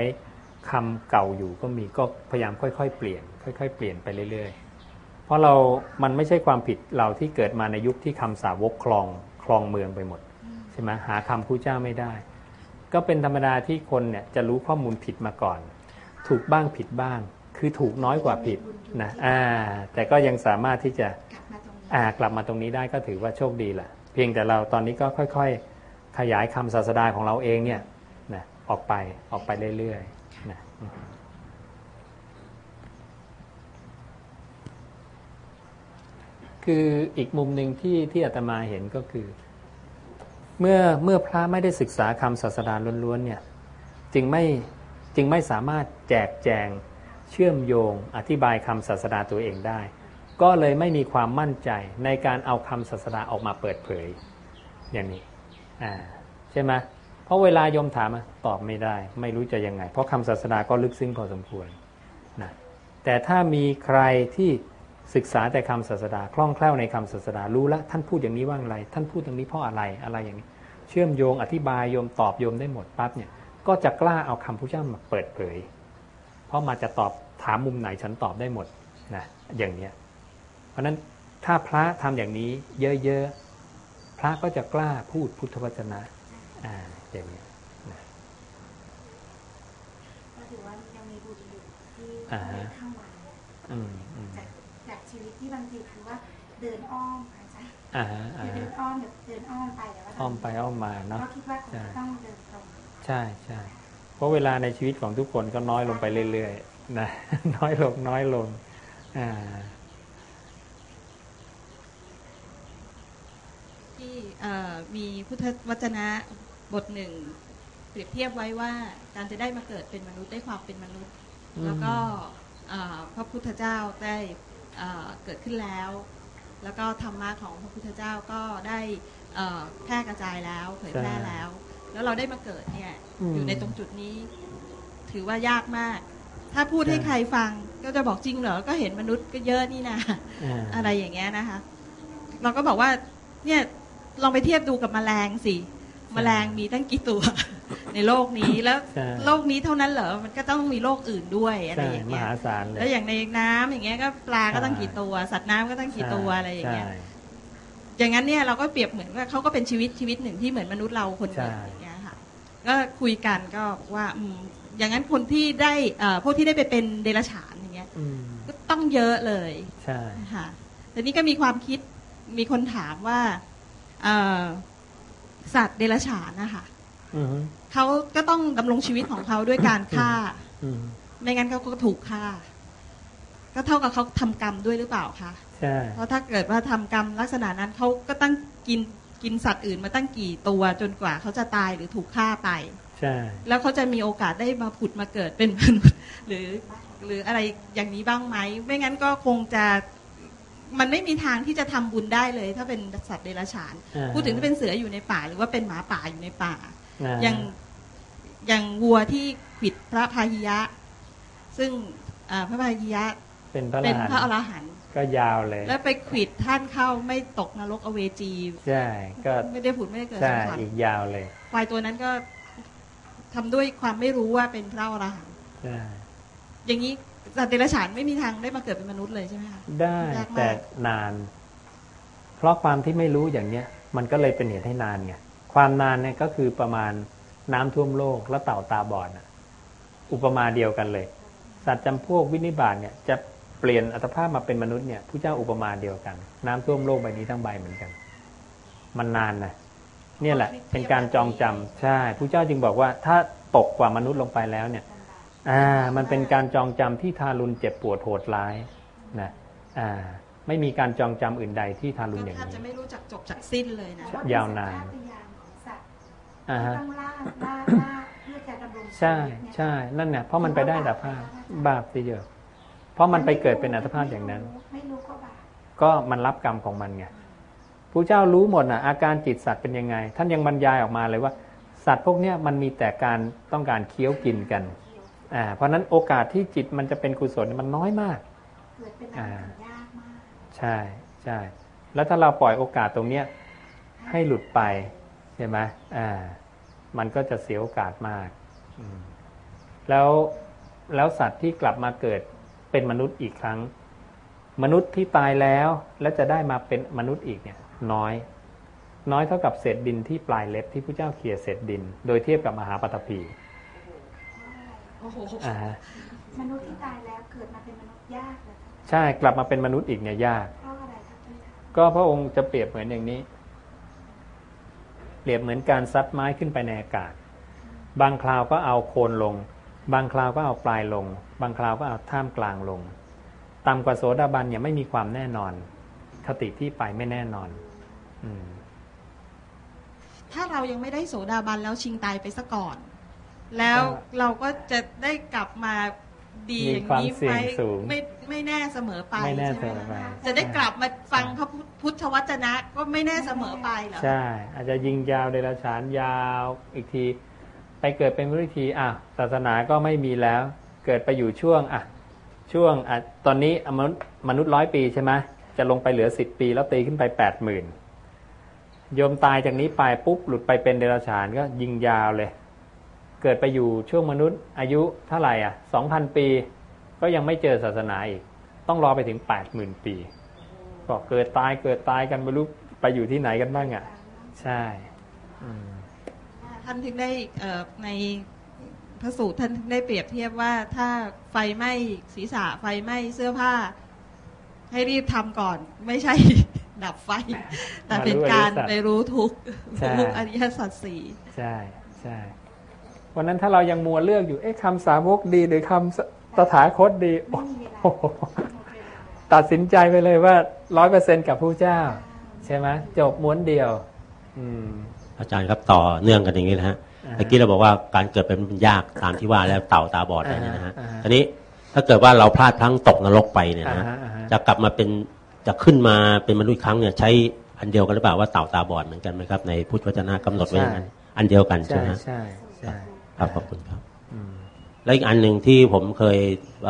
คำเก่าอยู่ก็มีก็พยายามค่อยๆ เปลี่ยน ค่อย ๆ เปลี่ยนไปเรื่อยๆ เพราะเรามันไม่ใช่ความผิดเราที่เกิดมาในยุคที่คำสาวกคลองคลองเมืองไปหมดใช่ไหมหาคำผู้เจ้าไม่ได้ ก็เป็นธรรมดาที่คนเนี่ยจะรู้ข้อมูลผิดมาก่อน ถูกบ้างผิดบ้าง คือถูกน้อยกว่าผิดนะอ่า แต่ก็ยังสามารถที่จะกลับมาตรงนี้อ่ากลับมาตรงนี้ได้ก็ถือว่าโชคดีแหละเพียงแต่เราตอนนี้ก็ค่อย ๆ ขยายคำศาสดาของเราเองเนี่ยนะออกไปออกไปเรื่อยๆนะอืม คืออีกมุมหนึ่งที่ที่อาตมาเห็นก็คือ เมื่อเมื่อพระไม่ได้ศึกษาคำศาสดาล้วนๆเนี่ยจึงไม่จึงไม่สามารถแจกแจงเชื่อมโยงอธิบายคำศาสดาตัวเองได้ ก็เลยไม่มีความมั่นใจในการเอาคำศาสดาออกมาเปิดเผยอย่างนี้อ่าใช่ไหมเพราะเวลาโยมถามตอบไม่ได้ ไม่รู้จะยังไง เพราะคำศาสดาก็ลึกซึ้งพอสมควรนะแต่ถ้ามีใครที่ ศึกษาแต่คำศาสดาคล่องแคล่วในคำศาสดารู้แล้วท่านพูดอย่างนี้ว่าอะไร ท่านพูดอย่างนี้เพราะอะไรอะไรอย่างนี้ เชื่อมโยงอธิบายโยมตอบโยมได้หมดปั๊บเนี่ยก็จะกล้าเอาคำพุทธเจ้ามาเปิดเผย เพราะมาจะตอบถามมุมไหนฉันตอบได้หมดนะอย่างเนี้ยเพราะฉะนั้นถ้าพระทำอย่างนี้เยอะๆพระก็จะกล้าพูดพุทธวจนะอ่าอย่างนี้นะก็ถือว่ายังมีบุญอยู่ที่อ่าฮะได้เข้ามาอื เดินอ้อมค่ะอาจารย์อ่าฮะอ่าเดิฮะนอ้อมแบบเดินอ้อมไปแต่ว่าอ้อมไปอ้อมมาเนาะก็คิดว่าคงจะต้องเดินตรงใช่ใช่เพราะเวลาในชีวิตของทุกคนก็น้อยลงไปเรื่อยๆนะน้อยลงน้อยลงอ่าที่เอ่อมีพุทธวจนะบทหนึ่งเปรียบเทียบไว้ว่าการจะได้มาเกิดเป็นมนุษย์ได้ความเป็นมนุษย์อืมแล้วก็เอ่อพระพุทธเจ้าได้เอ่อเกิดขึ้นแล้ว แล้วก็ธรรมะของพระพุทธเจ้าก็ได้เอ่อแพร่กระจายแล้วเผยแพร่แล้ว แล้วเราได้มาเกิดเนี่ยอยู่ในตรงจุดนี้ ถือว่ายากมาก ถ้าพูดให้ใครฟังก็จะบอกจริงเหรอ ก็เห็นมนุษย์ก็เยอะนี่นะอ่าอะไรอย่างเงี้ยนะคะ เราก็บอกว่าเนี่ยลองไปเทียบดูกับแมลงสิ แมลงมีตั้งกี่ตัว ในโลกนี้แล้วใช่ โลกนี้เท่านั้นเหรอมันก็ต้องมีโลกอื่นด้วยอะไรใช่อย่างมเงี้ยหาศาลเลย แล้วอย่างในน้ำอย่างเงี้ยก็ปลาก็ตั้งใช่กี่ตัว สัตว์น้ำก็ตั้งกี่ตัวอะไรอย่างเงี้ย ใช่ อย่างนั้นเนี่ยเราก็เปรียบเหมือนว่าเขาก็เป็นชีวิตชีวิตหนึ่งที่เหมือนมนุษย์เราคนหนึ่งใช่ อย่างเงี้ยค่ะก็คุยกันก็ว่าอืมอย่างนั้นคนที่ได้เอ่อพวกที่ได้ไปเป็นเดรัจฉานอย่างเงี้ยอืมก็ต้องเยอะเลยใช่ ค่ะแต่นี้ก็มีความคิดมีคนถามว่าเอ่อ สัตว์เดรัจฉานนะคะอืมเขาก็ต้องดำรงชีวิตของเขาด้วยการฆ่า อืมไม่งั้นเขาก็ถูกฆ่า ก็เท่ากับเขาทำกรรมด้วยหรือเปล่าคะ ใช่ เพราะถ้าเกิดว่าทำกรรมลักษณะนั้นเขาก็ต้องกินกินสัตว์อื่นมาตั้งกี่ตัวจนกว่าเขาจะตายหรือถูกฆ่าไป ใช่ แล้วเขาจะมีโอกาสได้มาผุดมาเกิดเป็นมนุษย์ หรือ หรืออะไรอย่างนี้บ้างไหม ไม่งั้นก็คงจะ มันไม่มีทางที่จะทำบุญได้เลย ถ้าเป็นสัตว์เดรัจฉาน อ่า พูดถึงถ้าเป็นเสืออยู่ในป่า หรือว่าเป็นหมาป่าอยู่ในป่าอ่าอย่างอย่างวัวที่ขวิดพระพาหิยะ ซึ่งอ่าพระพาหิยะเป็นพระอรเป็นหันพระอต์รหันต์ก็ยาวเลย แล้วไปขวิดท่านเข้าไม่ตกนรกอเวจี ใช่ ก็ไม่ได้ผุดไม่ได้เกิดใช่สังขารอีกยาวเลยควายตัวนั้นก็ทำด้วยความไม่รู้ว่าเป็นพระอรหันต์ใช่อย่างนี้ สัตว์เดรัจฉานไม่มีทางได้มาเกิดเป็นมนุษย์เลยใช่ไหมคะได้ยากมากแต่นาน เพราะความที่ไม่รู้อย่างเนี้ย มันก็เลยเป็นเหตุให้นานไงความนานเนี่ยก็คือประมาณน้ำท่วมโลกแล้วเต่าตาบอดน่ะอุปมาเดียวกันเลย สัตว์จำพวกวินิบาตเนี่ยจะเปลี่ยนอัตภาพมาเป็นมนุษย์เนี่ยผู้เจ้าอุปมาเดียวกัน น้ำท่วมโลกใบนี้ทั้งใบเหมือนกัน มันนานนะเนี่ยแหละ เป็นการจองจำใช่ผู้เจ้าจึงบอกว่า ถ้าตกกว่ามนุษย์ลงไปแล้วเนี่ย อ่า มันเป็นการจองจำที่ทารุณเจ็บปวดโหดร้ายนะอ่า ไม่มีการจองจำอื่นใดที่ทารุณก็อย่างแทบนี้จะไม่รู้จักจบจากสิ้นเลยนะใช่ยาวนานพยายามของสัตว์อ่าฮะต้องล่าล่าล่าเพื่อจะดำรงชีวิตใช่เนี่ยใช่นั่นเนี่ยเพราะมันไปได้อัตภาพบาปสิเยอะเพราะมันไปเกิดเป็นอัตภาพอย่างนั้นไม่รู้ก็บาปก็มันรับกรรมของมันไงผู้เจ้ารู้หมดนะอาการจิตสัตว์เป็นยังไง ท่านยังบรรยายออกมาเลยว่า สัตว์พวกเนี้ยมันมีแต่การต้องการเคี้ยวกินกันอ่า เพราะฉะนั้นโอกาสที่จิตมันจะเป็นกุศลมันน้อยมากเกิดเป็นอะไรยากมากใช่ใช่แล้วถ้าเราปล่อยโอกาสตรงเนี้ยให้หลุดไปใช่ไหมอ่า มันก็จะเสียโอกาสมากอืมแล้วแล้วสัตว์ที่กลับมาเกิดเป็นมนุษย์อีกครั้ง มนุษย์ที่ตายแล้วแล้วจะได้มาเป็นมนุษย์อีกเนี่ย น้อย น้อยเท่ากับเศษดินที่ปลายเล็บที่พระเจ้าเขี่ยเศษดิน โดยเทียบกับมหาปฐพี โอ้โหอ่าฮะมนุษย์ที่ตายแล้วเกิดมาเป็นมนุษย์ยากเลยใช่กลับมาเป็นมนุษย์อีกเนี่ยยาก เพราะอะไรครับพี่คะก็พระองค์จะเปรียบเหมือนอย่างนี้ เปรียบเหมือนการซัดไม้ขึ้นไปในอากาศ บางคราวก็เอาโคนลง บางคราวก็เอาปลายลง บางคราวก็เอาท่ามกลางลงต่ำกว่าโสดาบันเนี่ยไม่มีความแน่นอน คติที่ไปไม่แน่นอน อืมถ้าเรายังไม่ได้โสดาบันแล้วชิงตายไปซะก่อน แล้วเราก็จะได้กลับมาดีอย่างนี้มีความเสี่ไหมยงสูงไม่ไม่แน่เสมอไปไม่แน่ใช่ไหมเสมอไปจะได้กลับมาฟังพระพุทธวจนะก็ไม่แน่เสมอไปเหรอใช่ อาจจะยิงยาวเดรัจฉานยาวอีกที ไปเกิดเป็นมนุษย์อีกทีอะศาสนาก็ไม่มีแล้ว เกิดไปอยู่ช่วงอะช่วงอะตอนนี้มนุษย์มนุษย์ร้อยปีใช่ไหมจะลงไปเหลือสิบปีแล้วตีขึ้นไปแปดหมื่นโยมตายจากนี้ไปปุ๊บหลุดไปเป็นเดรัจฉานก็ยิงยาวเลย เกิดไปอยู่ช่วงมนุษย์อายุเท่าไหร่อะสองพันปี ก็ยังไม่เจอศาสนาอีก ต้องรอไปถึงแปดหมื่นปี ก็เกิดตายเกิดตายกันไม่รู้ไปอยู่ที่ไหนกันบ้างอะ ใช่อืมท่านถึงได้เอ่อในพระสูตรท่านถึงได้เปรียบเทียบว่าถ้าไฟไหม้ศีรษะไฟไหม้เสื้อผ้า ให้รีบทำก่อน ไม่ใช่ดับไฟ แต่เป็นการไปรู้ทุกข์ใช่รู้อริยสัจสี่ใช่ใช่ วันนั้นถ้าเรายังมัวเลือกอยู่ เอ๊ะคำสาวกดี หรือคำสตถาคตดีไม่มีเวลาโอ้โหหมดเวลาตัดสินใจไปเลยว่าร้อยเปอร์เซ็นกับผู้เจ้า ใช่ไหมจบม้วนเดียว อืมอาจารย์ครับต่อเนื่องกันอย่างนี้นะฮะอ่าฮะเมื่อกี้เราบอกว่าการเกิดเป็นมันยากตามที่ว่าแล้วเต่าตาบอดอะไรเนี่ยนะฮะอ่าฮะทีนี้ถ้าเกิดว่าเราพลาดพลั้งตกนรกไปเนี่ยนะฮะอ่าฮะอ่าฮะจะกลับมาเป็นจะขึ้นมาเป็นมนุษย์อีกครั้งเนี่ยใช้อันเดียวกันหรือเปล่าว่าเต่าตาบอดเหมือนกันไหมครับในพุทธวจนะกำหนดไว้อย่างนั้นอันเดียวกันใช่ใช่ไหมฮะใช่ใช่ ครับขอบคุณครับอืมและอีกอันหนึ่งที่ผมเคย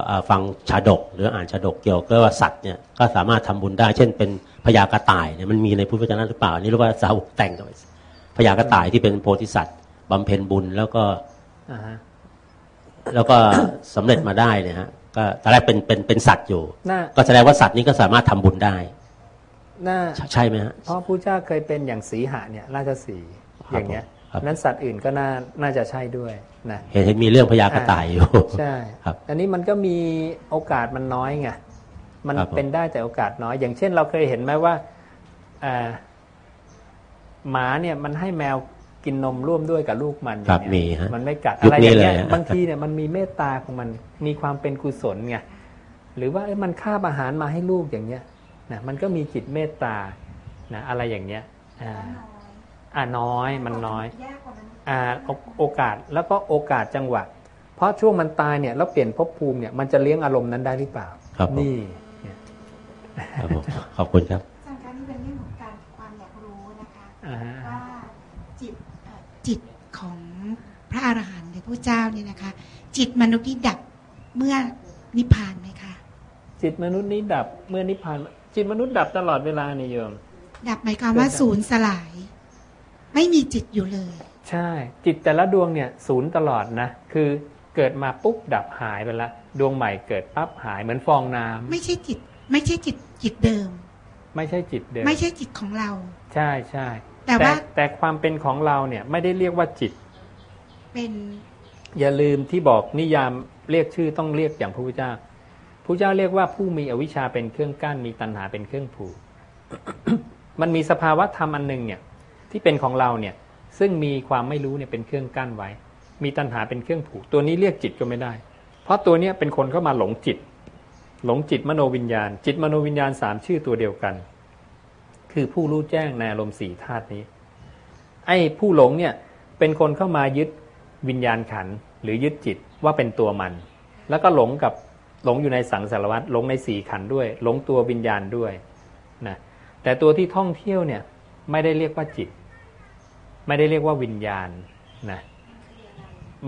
เอ่อฟังชาดก หรืออ่านชาดกเกี่ยวกับว่าสัตว์เนี่ยก็สามารถทำบุญได้ เช่นเป็นพญากระต่ายเนี่ยมันมีในพุทธวจนะหรือเปล่าอันนี่เรียกว่าสาวกแต่งกันไว้พญากระต่ายที่เป็นโพธิสัตว์บำเพ็ญบุญแล้วก็อ่าฮะแล้วก็สำเร็จมาได้เนี่ยฮะ ก็ตอนแรกเป็นเป็นเป็นสัตว์อยู่น่าก็แสดงว่าสัตว์นี้ก็สามารถทำบุญได้น่าใช่ใช่ไหมฮะเพราะพระเจ้าเคยเป็นอย่างสีหะเนี่ย ราชสีห์ครับอย่างเงี้ยครับ นั้นสัตว์อื่นก็น่าน่าจะใช่ด้วยนะเห็นเห็นมีเรื่องพญากระต่ายอยู่ใช่ครับอันนี้มันก็มีโอกาสมันน้อยไงมันครับผมเป็นได้แต่โอกาสน้อย อย่างเช่น เราเคยเห็นไหมว่าอ่าหมาเนี่ยมันให้แมวกินนมร่วมด้วยกับลูกมันอครับย่างเงี้ยมีฮะมันไม่กัดยุอะคไรอย่างเงี้ยนี้เลยฮะบางทีเนี่ยมันมีเมตตาของมันมีความเป็นกุศลไงหรือว่าเอ้ยมันคาบอาหารมาให้ลูกอย่างเงี้ยนะมันก็มีจิตเมตตานะอะไรอย่างเงี้ยอ่า อ่าน้อยมันน้อยยากกว่านั้นอ่าโอโอกาสแล้วก็โอกาสจังหวะ เพราะช่วงมันตายเนี่ยแล้วเปลี่ยนภพภูมิเนี่ยมันจะเลี้ยงอารมณ์นั้นได้หรือเปล่า ครับผมนี่เนี่ยครับผมขอบคุณครับอาจารย์คะนี่เป็นเรื่องของการความอยากรู้นะคะอ่าฮะว่าจิตเอ่อจิตของพระอรหันต์หรือพระเจ้าเนี่ยนะคะ จิตมนุษย์นี่ดับเมื่อนิพพานไหมคะจิตมนุษย์นี้ดับเมื่อนิพพานจิตมนุษย์ดับตลอดเวลานี่โยมดับหมายความว่าศูนย์สลาย ไม่มีจิตอยู่เลย ใช่ จิตแต่ละดวงเนี่ยศูนย์ตลอดนะ คือเกิดมาปุ๊บดับหายไปละ ดวงใหม่เกิดปั๊บหายเหมือนฟองน้ำไม่ใช่จิต ไม่ใช่จิตจิตเดิม ไม่ใช่จิตเดิม ไม่ใช่จิตของเรา ใช่ใช่แต่ว่าแต่ความเป็นของเราเนี่ยไม่ได้เรียกว่าจิต เป็น อย่าลืมที่บอกนิยามเรียกชื่อต้องเรียกอย่างพระพุทธเจ้าพระพุทธเจ้าเรียกว่าผู้มีอวิชชาเป็นเครื่องกั้นมีตัณหาเป็นเครื่องผูก มันมีสภาวะธรรมอันหนึ่งเนี่ย ที่เป็นของเราเนี่ยซึ่งมีความไม่รู้เนี่ยเป็นเครื่องกั้นไว้ มีตัณหาเป็นเครื่องผูก ตัวนี้เรียกจิตก็ไม่ได้ เพราะตัวเนี้ยเป็นคนเข้ามาหลงจิต หลงจิตมโนวิญญาณ จิตมโนวิญญาณสามชื่อตัวเดียวกัน คือผู้รู้แจ้งในอารมณ์สี่ธาตุนี้ ไอ้ผู้หลงเนี่ยเป็นคนเข้ามายึดวิญญาณขันหรือยึดจิตว่าเป็นตัวมัน แล้วก็หลงกับหลงอยู่ในสังสารวัฏหลงในสี่ขันด้วย หลงตัววิญญาณด้วยนะแต่ตัวที่ท่องเที่ยวเนี่ยไม่ได้เรียกว่าจิต ไม่ได้เรียกว่าวิญญาณนะ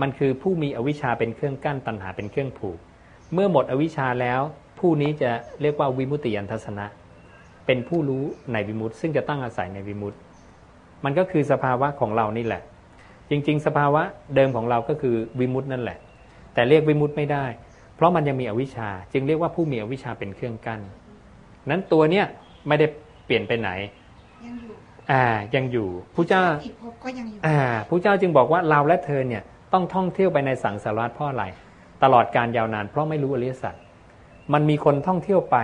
มันคือผู้มีอวิชชาเป็นเครื่องกั้นตัณหาเป็นเครื่องผูก เมื่อหมดอวิชชาแล้ว ผู้นี้จะเรียกว่าวิมุตติยันทัศนะ เป็นผู้รู้ในวิมุตติซึ่งจะตั้งอาศัยในวิมุตติมันก็คือสภาวะของเรานี่แหละ จริง ๆ สภาวะเดิมของเราก็คือวิมุตตินั่นแหละ แต่เรียกวิมุตติไม่ได้ เพราะมันยังมีอวิชชา จึงเรียกว่าผู้มีอวิชชาเป็นเครื่องกั้นนั้นตัวเนี้ยไม่ได้เปลี่ยนไปไหน อยู่อ่ายังอยู่ผู้เจ้าอีกภพก็ยังอยู่อ่าผู้เจ้าจึงบอกว่าเราและเธอเนี่ยต้องท่องเที่ยวไปในสังสารวัฏเพราะอะไรตลอดการยาวนาน เพราะไม่รู้อริยสัจมันมีคนท่องเที่ยวไป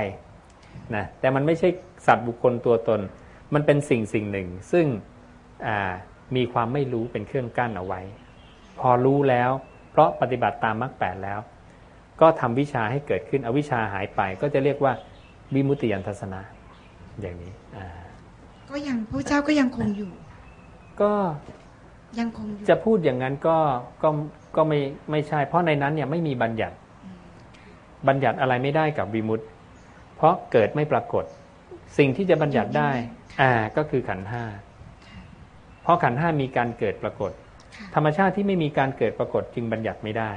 นะแต่มันไม่ใช่สัตว์บุคคลตัวตน มันเป็นสิ่งสิ่งหนึ่ง ซึ่งอ่ามีความไม่รู้เป็นเครื่องกั้นเอาไว้ พอรู้แล้ว เพราะปฏิบัติตามมรรคแปดแล้ว ก็ทำวิชาให้เกิดขึ้น อวิชชาหายไป ก็จะเรียกว่าวิมุตติยันทัศนะ อย่างนี้อ่า ก็ยังพระเจ้าก็ยังคงอยู่ ก็ยังคงอยู่จะพูดอย่างนั้นก็ก็ก็ไม่ไม่ใช่ เพราะในนั้นเนี่ยไม่มีบัญญัติ บัญญัติอะไรไม่ได้กับวิมุตติเพราะเกิดไม่ปรากฏ สิ่งที่จะบัญญัติได้ อ่าก็คือขันธ์ห้าเพราะขันธ์ห้ามีการเกิดปรากฏค่ะธรรมชาติที่ไม่มีการเกิดปรากฏจึงบัญญัติไม่ได้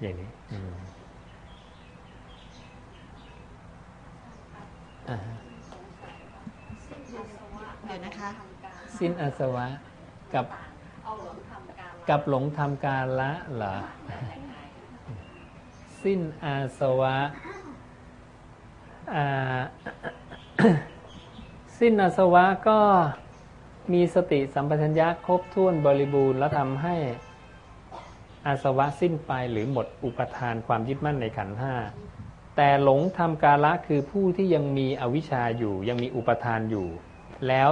อย่างนี้อืมอ่า ฮะเดี๋ยวนะคะ สิ้นอาสวะกับกับหลงทำการละเหรอ สิ้นอาสวะอ่าสิ้นอาสวะก็มีสติสัมปชัญญะครบถ้วนบริบูรณ์แล้วทำให้อาสวะสิ้นไปหรือหมดอุปทานความยึดมั่นในขันธ์ห้าแต่หลงทำกาละคือผู้ที่ยังมีอวิชชาอยู่ยังมีอุปทานอยู่ แล้ว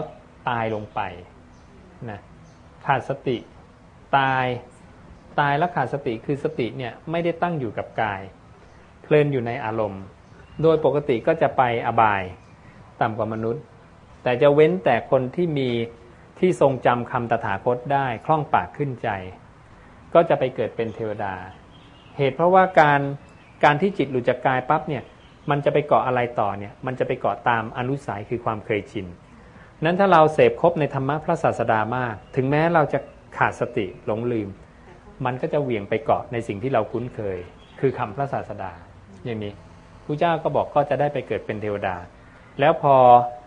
ตายลงไปนะขาดสติตายตายแล้วขาดสติคือสติเนี่ยไม่ได้ตั้งอยู่กับกาย เพลินอยู่ในอารมณ์ โดยปกติก็จะไปอบายต่ำกว่ามนุษย์ แต่จะเว้นแต่คนที่มีที่ทรงจำคำตถาคตได้คล่องปากขึ้นใจ ก็จะไปเกิดเป็นเทวดา เหตุเพราะว่าการการที่จิตหลุดจากกายปั๊บเนี่ยมันจะไปเกาะอะไรต่อเนี่ยมันจะไปเกาะตามอนุสัยคือความเคยชิน นั้นถ้าเราเสพครบในธรรมะพระศาสดามาก ถึงแม้เราจะขาดสติหลงลืม มันก็จะเหวี่ยงไปเกาะในสิ่งที่เราคุ้นเคย คือคำพระศาสดาอย่างนี้พระเจ้าก็บอกก็จะได้ไปเกิดเป็นเทวดา แล้วพอ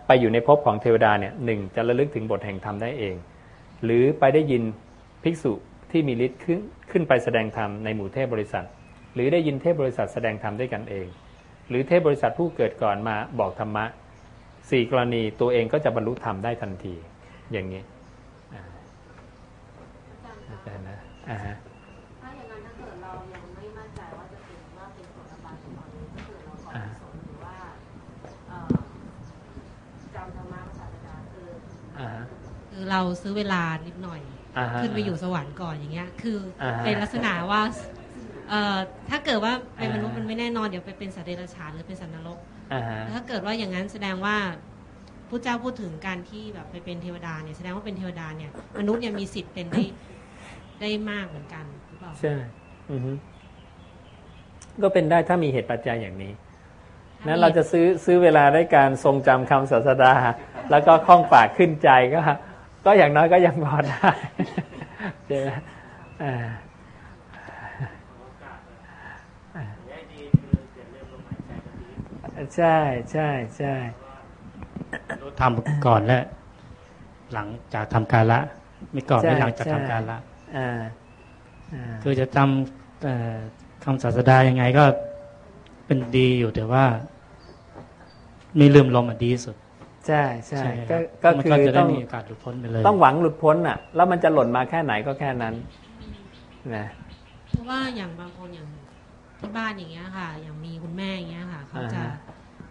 ไปอยู่ในภพของเทวดาเนี่ยหนึ่งจะระลึกถึงบทแห่งธรรมได้เอง หรือไปได้ยินภิกษุที่มีฤทธิ์ขึ้นขึ้นไปแสดงธรรมในหมู่เทพบริษัท หรือได้ยินเทพบริษัทแสดงธรรมด้วยกันเอง หรือเทพบริษัทผู้เกิดก่อนมาบอกธรรมะ สี่กรณีตัวเองก็จะบรรลุธรรมได้ทันที อย่างนี้อ่าอาจารย์นะอ่าฮะถ้าอย่างนั้นถ้าเกิดเรายังไม่มั่นใจว่าจะเป็นว่าเป็นโสดาบันตอนนี้ก็คือเราขอกุศลหรือว่าเอ่อจำธรรมะภาษาดาคืออ่าฮะคือเราซื้อเวลานิดหน่อยอ่าฮะขึ้นไปอยู่สวรรค์ก่อนอย่างเงี้ย คืออาฮะเป็นลักษณะว่าเอ่อถ้าเกิดว่าเป็นอ่ามมนุษย์มันไม่แน่นอนเดี๋ยวไปเป็นสัตว์เดรัจฉานหรือเป็นสัตว์นรกอ่าฮะ ถ้าเกิดว่าอย่างนั้นแสดงว่าผู้เจ้าพูดถึงการที่แบบไปเป็นเทวดาเนี่ยแสดงว่าเป็นเทวดาเนี่ยมนุษย์เนี่ยมีสิทธิ์เป็นได้ได้มากเหมือนกันหรือเปล่าใช่อือฮึก็เป็นได้ถ้ามีเหตุปัจจัยอย่างนี้นั้นเราจะซื้อซื้อเวลาได้การทรงจำคำศาสดา แล้วก็คล่องปากขึ้นใจก็ก็อย่างน้อยก็ยังพอได้ใช่ไหมอ่า ใช่ใช่ใช่รู้ทำก่อนและหลังจากทำการละ ไม่ก่อนใช่ไม่หลังจากใช่ทำการละอ่าอ่าคือจะจำเอ่อคำศาสดายังไงก็เป็นดีอยู่แต่ว่า ไม่ลืมลมอะดีที่สุด ใช่ใช่ไหมคก็รับก็มันคือก็จะได้ต้องมีโอกาสหลุดพ้นไปเลย ต้องหวังหลุดพ้นอะ แล้วมันจะหล่นมาแค่ไหนก็แค่นั้นนะเพราะว่าอย่างบางคนอย่าง ที่บ้านอย่างเงี้ยค่ะ อย่างมีคุณแม่อย่างเงี้ยค่ะเขาจะอ่าฮะ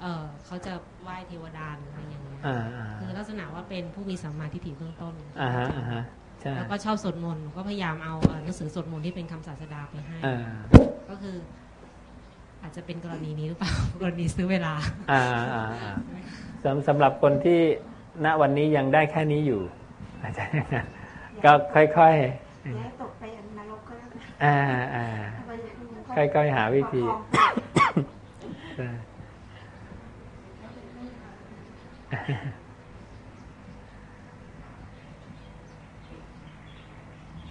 เออเขาจะไหว้เทวดาหรืออะไรอย่างเงี้ยอ่าอ่าคือลักษณะว่าเป็นผู้มีสัมมาทิฏฐิเบื้องต้น อ่าฮะอ่าฮะใช่แล้วก็ชอบสวดมนต์หนูก็พยายามเอาเอ่อหนังสือสวดมนต์ที่เป็นคำศาสดาไปให้ อ่าก็คือ อาจจะเป็นกรณีนี้หรือเปล่า กรณีซื้อเวลา อ่าอ่าอ่าสำสำหรับคนที่ณวันนี้ยังได้แค่นี้อยู่อาจารย์ก็ค่อยอย่าให้ตกไปนรกก็แล้วกันๆอ่าอ่า ค่อยๆหาวิธีใช่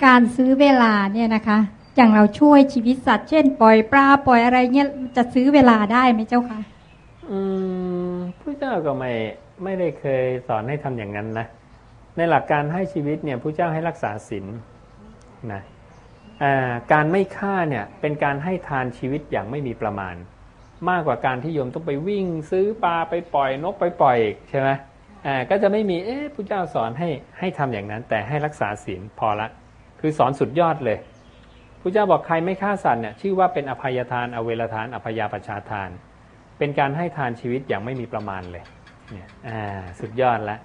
การซื้อเวลาเนี่ยนะคะ อย่างเราช่วยชีวิตสัตว์เช่น ปล่อยปลาปล่อยอะไรเนี่ยจะซื้อเวลาได้ไหมเจ้าคะอืมผู้เจ้าก็ไม่ไม่ได้เคยสอนให้ทำอย่างนั้นนะในหลักการให้ชีวิตเนี่ยผู้เจ้าให้รักษาศีลนะอ่า การไม่ฆ่าเนี่ยเป็นการให้ทานชีวิตอย่างไม่มีประมาณ มากกว่าการที่โยมต้องไปวิ่งซื้อปลาไปปล่อยนกไปปล่อยอีกใช่ไหมก็จะไม่มีเอ๊ะผู้เจ้าสอนให้ให้ทำอย่างนั้น แต่ให้รักษาศีลพอละ คือสอนสุดยอดเลยผู้เจ้าบอกใครไม่ฆ่าสัตว์เนี่ยชื่อว่าเป็นอภัยทานอเวรทาน อภยาประชาทาน เป็นการให้ทานชีวิตอย่างไม่มีประมาณเลยเนี่ยอ่าสุดยอดล้ว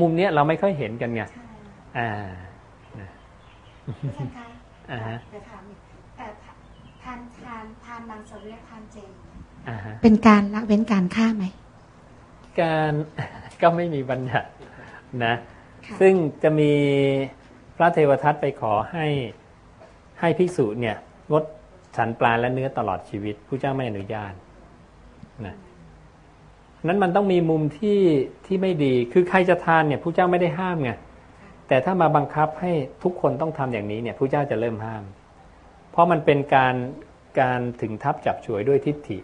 มุมเนี้ยเราไม่ค่อยเห็นกันไงอ่า อาจารย์คะอ่าฮะ เดี๋ยวถามอีกแต่ทานทานทานมังสวิรัตทานเจอ่าฮะเป็นการละเว้นการฆ่าไหมการก็ไม่มีบัญญัตินะ ค่ะซึ่งจะมีพระเทวทัตไปขอให้ให้ภิกษุเนี่ยงดฉันปลาและเนื้อตลอดชีวิตผู้เจ้าไม่อนุญาตนะนั้นมันต้องมีมุมที่ที่ไม่ดีคือใครจะทานเนี่ยผู้เจ้าไม่ได้ห้ามไง แต่ถ้ามาบังคับให้ทุกคนต้องทำอย่างนี้เนี่ยผู้เจ้าจะเริ่มห้าม เพราะมันเป็นการการถึงทับจับฉวยด้วยทิฏฐิ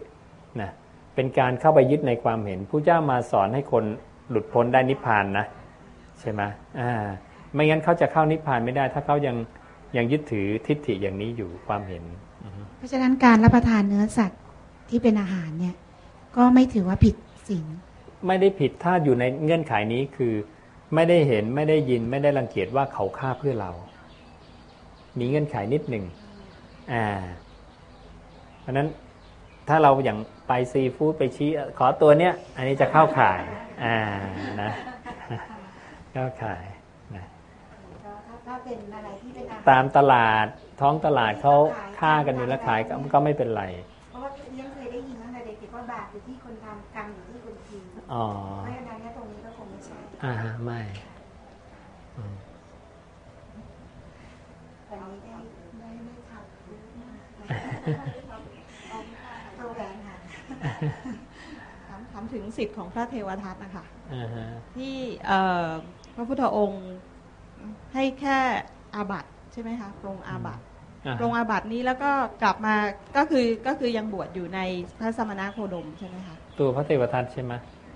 นะเป็นการเข้าไปยึดในความเห็นผู้เจ้ามาสอนให้คนหลุดพ้นได้นิพพานนะใช่ไหมอ่าไม่งั้นเขาจะเข้านิพพานไม่ได้ ถ้าเขายังยังยึดถือทิฏฐิอย่างนี้อยู่ความเห็น เพราะฉะนั้นการรับประทานเนื้อสัตว์ที่เป็นอาหารเนี่ยก็ไม่ถือว่าผิดศีลไม่ได้ผิดถ้าอยู่ในเงื่อนไขนี้คือ ไม่ได้เห็นไม่ได้ยินไม่ได้รังเกียจว่าเขาฆ่าเพื่อเรา มีเงื่อนไขนิดหนึ่งอ่า เพราะฉะนั้นถ้าเราอย่างไปซีฟู้ดไปชี้ขอตัวเนี้ย อันนี้จะเข้าข่าย อ่านะเข้าข่ายนะถ้าเป็นอะไรที่เป็นอาหารตามตลาดท้องตลาดเขาฆ่ากันอยู่แล้วขายก็ก็ไม่เป็นไรเพราะว่าเลี้ยงเคยได้ยินตั้งแต่เด็กๆว่าบาปอยู่ที่คนทำกรรมอยู่ที่คนกินอ๋อ อ่าฮะไม่อืมวันนี้ได้ได้ได้ทำเยอะมากเอาแหวนค่ะถามถามถึงสิทธิ์ของพระเทวทัตนะคะอ่าฮะที่เอ่อพระพุทธองค์ให้แค่อาบัติใช่ไหมคะปรงอาบัติอ่าปรงอาบัตินี้แล้วก็กลับมาก็คือก็คือยังบวชอยู่ในพระสมณโคดมใช่ไหมคะตัวพระเทวทัตใช่ไหม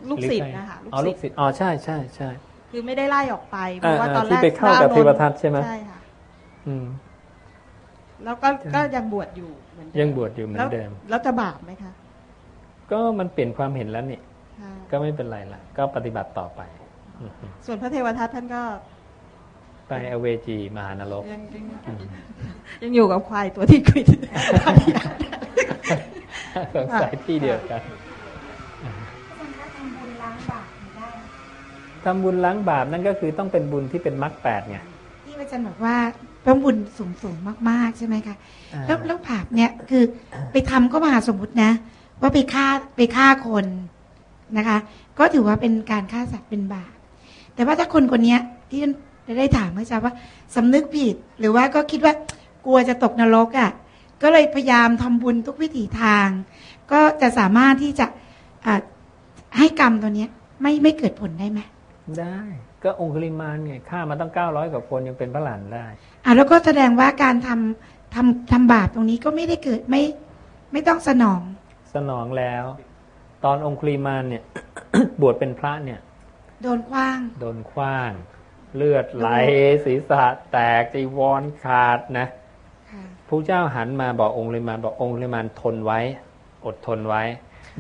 ลูกศิษย์หรือใรนะคะอ๋อลูกศิษย์อ๋อใช่ใช่ใช่คือไม่ได้ไล่ออกไปเพราะว่าอ่าตอนแรกที่ไปเข้ากับพระเทวทัตใช่ไหมใช่ค่ะอืมแล้วก็ก็ยังบวชอยู่เหมือนเดิมยังบวชอยู่เหมือแล้วนเดิม แล้วจะบาปไหมคะ ก็มันเปลี่ยนความเห็นแล้วนี่ค่ะก็ไม่เป็นไรละก็ปฏิบัติต่อไปอืมส่วนพระเทวทัตท่านก็ไปอเวจีมหานรก ยังยังอืมยังอยู่กับควายตัวที่ควิดสงสัยที่เดียวกัน ทำบุญล้างบาปนั่นก็คือต้องเป็นบุญที่เป็นมรรคแปดไงที่อาจารย์บอกว่าต้องบุญสูงสูงๆมาก ๆ ใช่ไหมคะอ่าแล้วแล้วบาปเนี่ยคือไปทำก็มาสมมตินะ ว่าไปฆ่าไปฆ่าคนนะคะ ก็ถือว่าเป็นการฆ่าสัตว์เป็นบาปแต่ว่าถ้าคนคนเนี้ยที่จะได้ถามอาจารย์ว่าสำนึกผิด หรือว่าก็คิดว่ากลัวจะตกนรกอะ่ะก็เลยพยายามทำบุญทุกวิถีทาง ก็จะสามารถที่จะอ่าให้กรรมตัวเนี้ยไม่ไม่เกิดผลได้ไหม ได้ ก็องคุลิมานไงฆ่ามาตั้งเก้าร้อยกว่าคนยังเป็นพระหลานได้อะแล้วก็แสดงว่าการทำทำทำบาปตรงนี้ก็ไม่ได้เกิดไม่ ไม่ต้องสนอง สนองแล้ว ตอนองคุลิมานเนี่ย บวชเป็นพระเนี่ย โดนคว้าง โดนขว้าง เลือดไหลศีรษะแตกจีวรขาดนะค่ะพระเจ้าหันมาบอกองค์ลิมานบอกองค์ลิมานทนไว้ อดทนไว้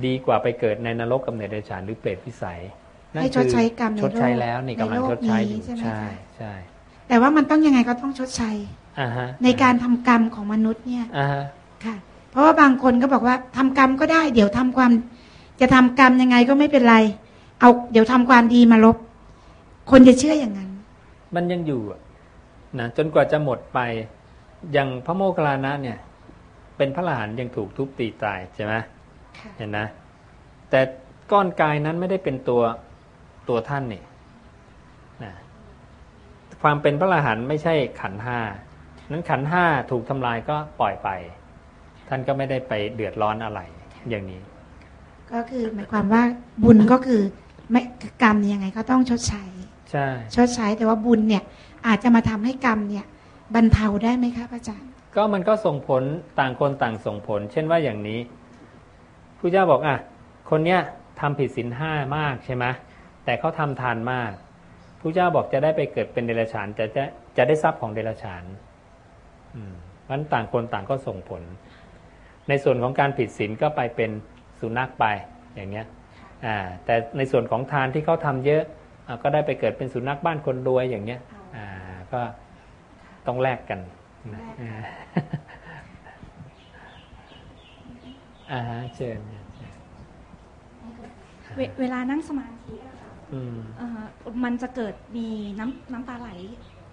ดีกว่าไปเกิดในนรกกำเนิดเดรัจฉานหรือเปรตวิสัยนั่น ให้ชดใช้กรรมในชดใช้โลกแล้วนี่ในกำลังโลกชดใช้อนี้ยู่ใช่ไหมใช่คะใช่แต่ว่ามันต้องยังไงก็ต้องชดใช้อ่าฮะในการทำกรรมของมนุษย์เนี่ยอ่าฮะค่ะ เพราะว่าบางคนก็บอกว่าทำกรรมก็ได้ เดี๋ยวทำความ จะทำกรรมยังไงก็ไม่เป็นไร เอาเดี๋ยวทำความดีมาลบ คนจะเชื่ออย่างนั้น มันยังอยู่อะนะจนกว่าจะหมดไปอย่างพระโมคคัลลานะเนี่ย เป็นพระหลานยังถูกทุบตีตายใช่ไหมค่ะเห็นนะแต่ก้อนกายนั้นไม่ได้เป็นตัว ตัวท่านนี่นะความเป็นพระอรหันต์ไม่ใช่ขันธ์ห้านั้นขันธ์ห้าถูกทำลายก็ปล่อยไป ท่านก็ไม่ได้ไปเดือดร้อนอะไรอย่างนี้ ก็คือหมายความว่าบุญก็คือไม่คือกรรมเนี่ยยังไงก็ต้องชดใช้ใช่ชดใช้แต่ว่าบุญเนี่ยอาจจะมาทำให้กรรมเนี่ยบรรเทาได้ไหมคะพระอาจารย์ ก็มันก็ส่งผลต่างคนต่างส่งผล เช่นว่าอย่างนี้ผู้เจ้าบอกอะคนเนี้ยทำผิดศีลห้ามากใช่ไหม แต่เขาทำทานมากผู้เจ้าบอกจะได้ไปเกิดเป็นเดรัจฉานจะจะจะได้ทรัพย์ของเดรัจฉานอืมมันต่างคนต่างก็ส่งผล ในส่วนของการผิดศีลก็ไปเป็นสุนัขไปอย่างเงี้ยอ่าแต่ในส่วนของทานที่เขาทำเยอะอาก็ได้ไปเกิดเป็นสุนัขบ้านคนรวยอย่างเงี้ยอ่าก็ต้องแลกกันนะอ่าอ่าฮะเชิญเวเวลานั่งสมาธิ อะค่ะอืมเอ่อมันจะเกิดมีน้ำน้ำตาไหล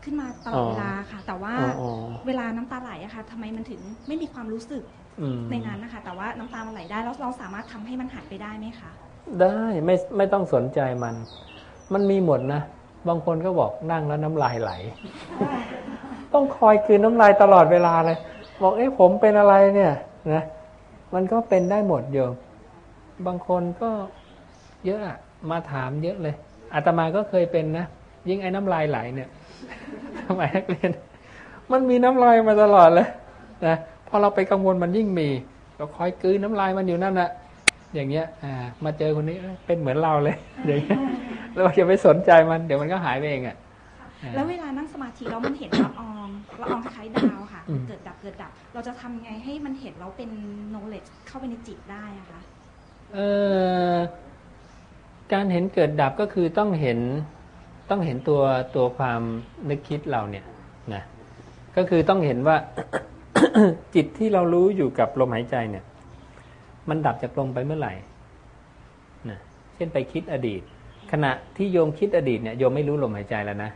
ขึ้นมาตลอดอ๋อเวลาค่ะ แต่ว่าอ๋ออ๋อ เวลาน้ำตาไหลอะค่ะทำไมมันถึงไม่มีความรู้สึกอืมในนั้นนะคะ แต่ว่าน้ำตามันไหลได้แล้วเราสามารถทำให้มันหายไปได้ไหมคะได้ไม่ไม่ต้องสนใจมัน มันมีหมดนะ บางคนก็บอกนั่งแล้วน้ำลายไหล ต้องคอยกลืนน้ำลายตลอดเวลาเลย บอกเอ๊ะผมเป็นอะไรเนี่ยนะ มันก็เป็นได้หมดโยม บางคนก็เยอะอะ มาถามเยอะเลยอาตมาก็เคยเป็นนะยิ่งไอ้น้ำลายไหลเนี่ยสมัยนักเรียน มันมีน้ำลายมาตลอดเลยนะพอเราไปกังวลมันยิ่งมีก็คอยกลืนน้ำลายมันอยู่นั่นแหละอย่างเงี้ยอ่ามาเจอคนนี้เอ้ยเป็นเหมือนเราเลยอย่างเงี้ยเราอย่าไปสนใจมันเดี๋ยวมันก็หายไปเองอะอ่าแล้วเวลานั่งสมาธิแล้วมันเห็นละอองละอองคล้ายๆดาวค่ะอืมเกิดดับเกิดดับ เราจะทำไงให้มันเห็นเราเป็น knowledge เข้าไปในจิตได้อะคะเอ่อ การเห็นเกิดดับก็คือต้องเห็นต้องเห็นตัวตัวความนึกคิดเราเนี่ยนะก็คือต้องเห็นว่าจิตที่เรารู้อยู่กับลมหายใจเนี่ย มันดับจากลมไปเมื่อไหร่นะเช่นไปคิดอดีต ขณะที่โยมคิดอดีตเนี่ยโยมไม่รู้ลมหายใจแล้วนะ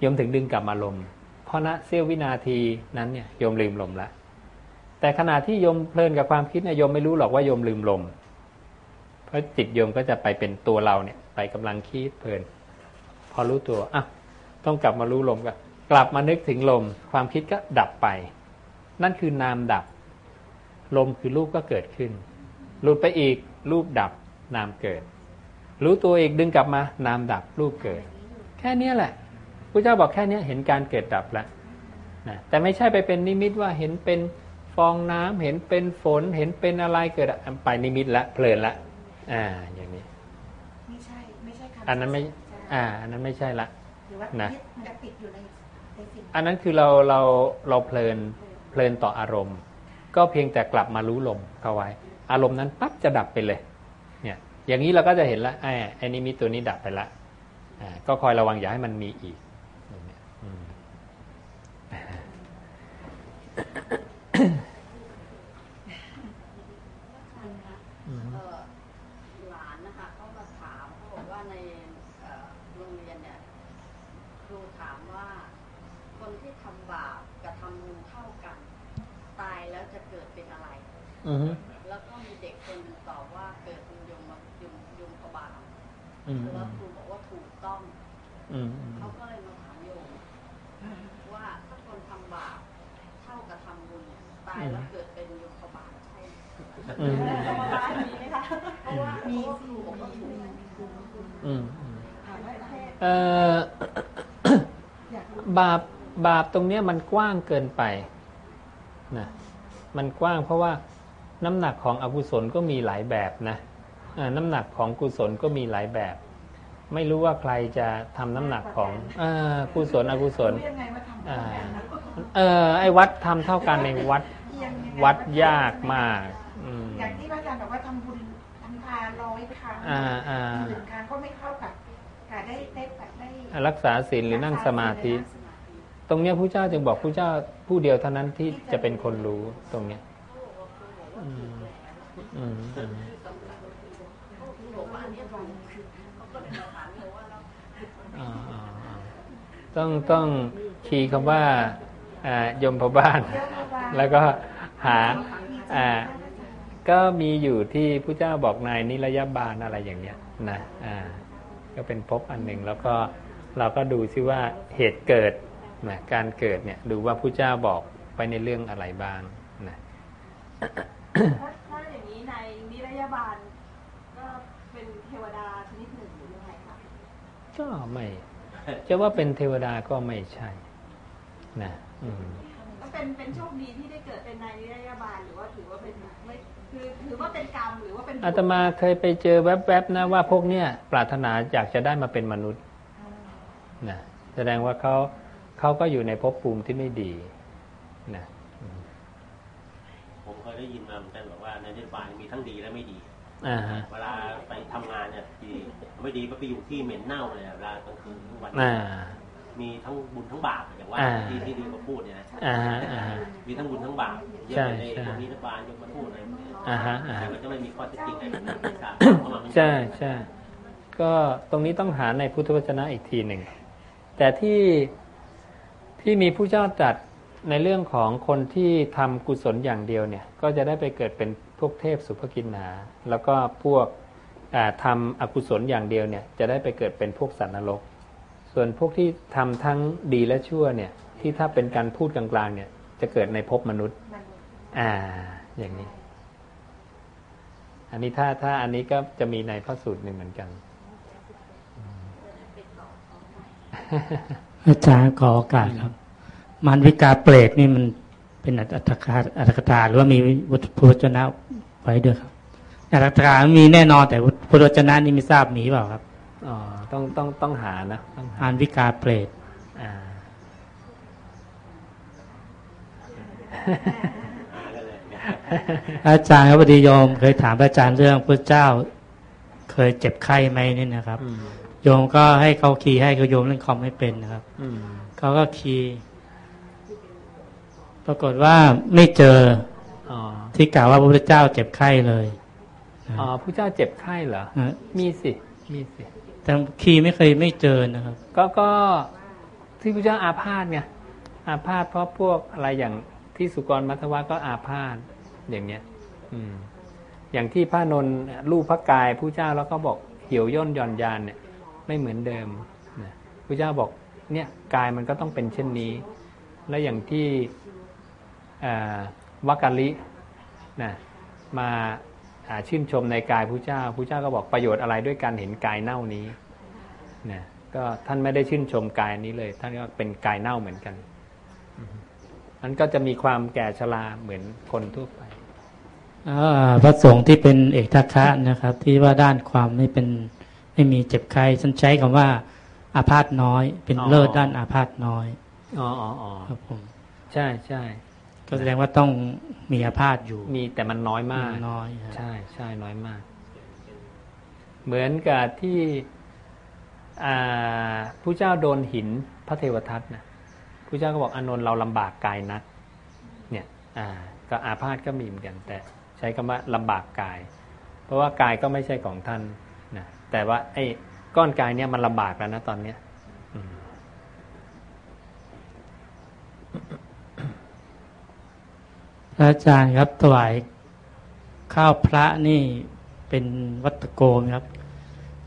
โยมถึงดึงกลับมาลม เพราะณเสี้ยววินาทีนั้นเนี่ยโยมลืมลมละแต่ขณะที่โยมเพลินกับความคิดเนี่ยโยมไม่รู้หรอกว่าโยมลืมลม ราะจิตโยมก็จะไปเป็นตัวเราเนี่ย ไปกำลังคิดเพลิน พอรู้ตัวอะต้องกลับมารู้ลมก็กลับมานึกถึงลม ความคิดก็ดับไป นั่นคือนามดับ ลมคือรูปก็เกิดขึ้นหลุดไปอีกรูปดับ นามเกิด รู้ตัวอีกดึงกลับมา นามดับรูปเกิด แค่เนี้ยแหละพระเจ้าบอกแค่เนี้ยเห็นการเกิดดับแล้วนะแต่ไม่ใช่ไปเป็นนิมิตว่าเห็นเป็นฟองน้ำเห็นเป็นฝนเห็นเป็นอะไรเกิดไปนิมิตละเพลินละ อ่าอย่างนี้ ไม่ใช่ไม่ใช่คำอันนั้นไม่ใช่อ่า อันนั้นไม่ใช่ละหรือว่านะยึดมันจะติดอยู่ในในสิ่งอันนั้นคือเราเราเราเพลินเพลินต่ออารมณ์ ก็เพียงแต่กลับมารู้ลมเข้าไว้ อารมณ์นั้นปั๊บจะดับไปเลย เนี่ย อย่างนี้เราก็จะเห็นละไอ้ไอ้นิมิตตัวนี้ดับไปละอ่าก็คอยระวังอย่าให้มันมีอีกอย่างเนี้ยอืม เอ่อหลานนะคะเขามาถามเขาบอกว่าในเอ่อโรงเรียนเนี่ยครูถามว่า คนที่ทำบาปกับทำบุญเท่ากัน ตายแล้วจะเกิดเป็นอะไร อือฮึ แล้วก็มีเด็กคนหนึ่งตอบว่าเกิดเป็นยมมายุมยุมกบาลอืมแล้วครูบอกว่าถูกต้องอืมอืมเขาก็เลยมาถามโยมว่าถ้าคนทำบาปเท่ากับทำบุญเนี่ยตายแล้วเกิดเป็นยมกบาลใช่ไหมอืมประมาณนี้ไหมคะเพราะว่ามีครูบอกว่าถูกอืมอืมเอ่อบาปบาปตรงเนี้ยมันกว้างเกินไปนะมันกว้างเพราะว่า น้ำหนักของอกุศลก็มีหลายแบบนะอ่าน้ำหนักของกุศลก็มีหลายแบบ ไม่รู้ว่าใครจะทำน้ำหนักของอากุศลอกุศลยังไงว่าทำอ่าเออไอ้วัดทำเท่ากันในวัดยังไงวัดยากมากอืมอย่างที่พระอาจารย์บอกว่าทำบุญทำทานร้อยครั้งอ่าอ่าหนึ่งครั้งก็ไม่เข้ากับการได้ได้แบบได้รักษาศีลหรือนั่งสมาธิ ตรงเนี้ยผู้เจ้าจึงบอกผู้เจ้าผู้เดียวเท่านั้นที่จะเป็นคนรู้ตรงเนี้ย ต้องต้องคีย์คำว่าอ่ายมพบ้าน แล้วก็หาก็มีอยู่ที่ผู้เจ้าบอกนายนิรยาบาลอะไรอย่างเงี้ยนะอ่าก็เป็นภพอันหนึ่งแล้วก็เราก็ดูซิว่าเหตุเกิดนะการเกิดเนี่ยดูว่าผู้เจ้าบอกไปในเรื่องอะไรบ้างนะ ถ้าถ้าอย่างนี้ในนิรยาบาลก็เป็นเทวดาชนิดหนึ่งหรือยังไงคะก็ไม่จะว่าเป็นเทวดาก็ไม่ใช่นะอืมก็เป็นเป็นโชคดีที่ได้เกิดเป็นในนิรยาบาลหรือว่าถือว่าเป็นไม่คือถือว่าเป็นกรรมหรือว่าเป็นบุญอาตมาเคยไปเจอแวบๆนะว่าพวกเนี้ยปรารถนาอยากจะได้มาเป็นมนุษย์นะแสดงว่าเขาเขาก็อยู่ในภพภูมิที่ไม่ดีนะอืมผมเคย ได้ยินมาเหมือนกันบอกว่าในนิพพานมีทั้งดีและไม่ดีอ่าฮะเวลาไปทำงานเนี่ยดีไม่ดีก็ไปอยู่ที่เหม็นเน่าเลยเวลากลางคืนทั้งวันอ่ามีทั้งบุญทั้งบาปอย่างว่าอ่าที่ที่ดีก็พูดเนี่ยนะอ่าฮะอ่าฮะมีทั้งบุญทั้งบาปเยอะใช่ในใช่พวกนิพพานยกมาพูดอะไรแบบนี้อ่าฮะอ่าฮะแต่มันจะไม่มีข้อเท็จจริงอะไรแบบนั้นไม่ทราบเพราะมันไม่ใช่ใช่ก็ตรงนี้ต้องหาในพุทธวจนะอีกทีหนึ่งแต่ที่ที่มีผู้เจ้าตรัส ในเรื่องของคนที่ทำกุศลอย่างเดียวเนี่ยก็จะได้ไปเกิดเป็นพวกเทพสุภกินนาแล้วก็พวกอ่าทำอกุศลอย่างเดียวเนี่ยจะได้ไปเกิดเป็นพวกสัตว์นรก ส่วนพวกที่ทำทั้งดีและชั่วเนี่ยที่ถ้าเป็นการพูดกลางๆเนี่ยจะเกิดในภพมนุษย์ อ่า อย่างนี้ อันนี้ถ้าถ้าอันนี้ก็จะมีในพระสูตรหนึ่งเหมือนกัน อาจารย์ขอโอกาสครับ มารวิกาเปรตนี่มันเป็นอัตถกาอัตถกถาหรือว่ามีพุทธวจนะไว้ด้วยครับอัตถกถามีแน่นอนแต่พุทธวจนะนี่ไม่ทราบมีเปล่าครับอ๋อต้องต้องต้องหานะต้องหามารวิกาเปรตอ่าหากันเลยเนี่ยอาจารย์ครับพอดีโยม เคยถามอาจารย์เรื่องพระเจ้า เคยเจ็บไข้ไหมนี่นะครับอืมโยมก็ให้เขาคีย์ให้เขาโยมเล่นคอมไม่เป็นนะครับอืมเขาก็คีย์ ปรากฏว่าไม่เจออ๋อที่กล่าวว่าพระพุทธเจ้าเจ็บไข้เลยนะอ๋อผู้เจ้าเจ็บไข้เหรอฮะมีสิ มีสิ แต่คีย์ไม่เคยไม่เจอนะครับ ก็ก็ที่พระเจ้าอาพาธไงอาพาธเพราะพวกอะไรอย่างที่สุกรมัทวะก็อาพาธอย่างเงี้ย อืม อย่างที่พระนนท์รูปพระกายผู้เจ้าแล้วก็บอกเหี่ยวย่นหย่อนยานเนี่ย ไม่เหมือนเดิมนะผู้เจ้าบอก เนี่ยกายมันก็ต้องเป็นเช่นนี้ และอย่างที่อ่า วักกะลินะมาอ่าชื่นชมในกายพระเจ้าพระเจ้าก็บอกประโยชน์อะไรด้วยการเห็นกายเน่านี้นะก็ท่านไม่ได้ชื่นชมกายนี้เลย ท่านก็เป็นกายเน่าเหมือนกันอือฮึมันก็จะมีความแก่ชราเหมือนคนทั่วไปอ่าพระสงฆ์ที่เป็นเอกทัคคะนะครับ ที่ว่าด้านความไม่เป็นไม่มีเจ็บไข้ฉันใช้คำว่า อาพาธน้อย เป็นอ๋อเลิศด้านอาพาธน้อยอ๋ออ๋ออ๋อครับผมใช่ใช่ ก็แสดงว่าต้องมีอาพาธอยู่ มีแต่มันน้อยมากน้อยครับใช่ใช่น้อยมาก เหมือนกับที่อ่าผู้เจ้าโดนหินพระเทวทัตนะผู้เจ้าก็บอกอานนท์เราลำบากกายนัก เนี่ยอ่าก็อาพาธก็มีเหมือนกัน แต่ใช้คำว่าลำบากกาย เพราะว่ากายก็ไม่ใช่ของท่านนะแต่ว่าไอ้ก้อนกายเนี่ยมันลำบากแล้วนะตอนเนี้ยอืม พระ อาจารย์ครับถวายข้าวพระนี่เป็นวัตโกไหมครับ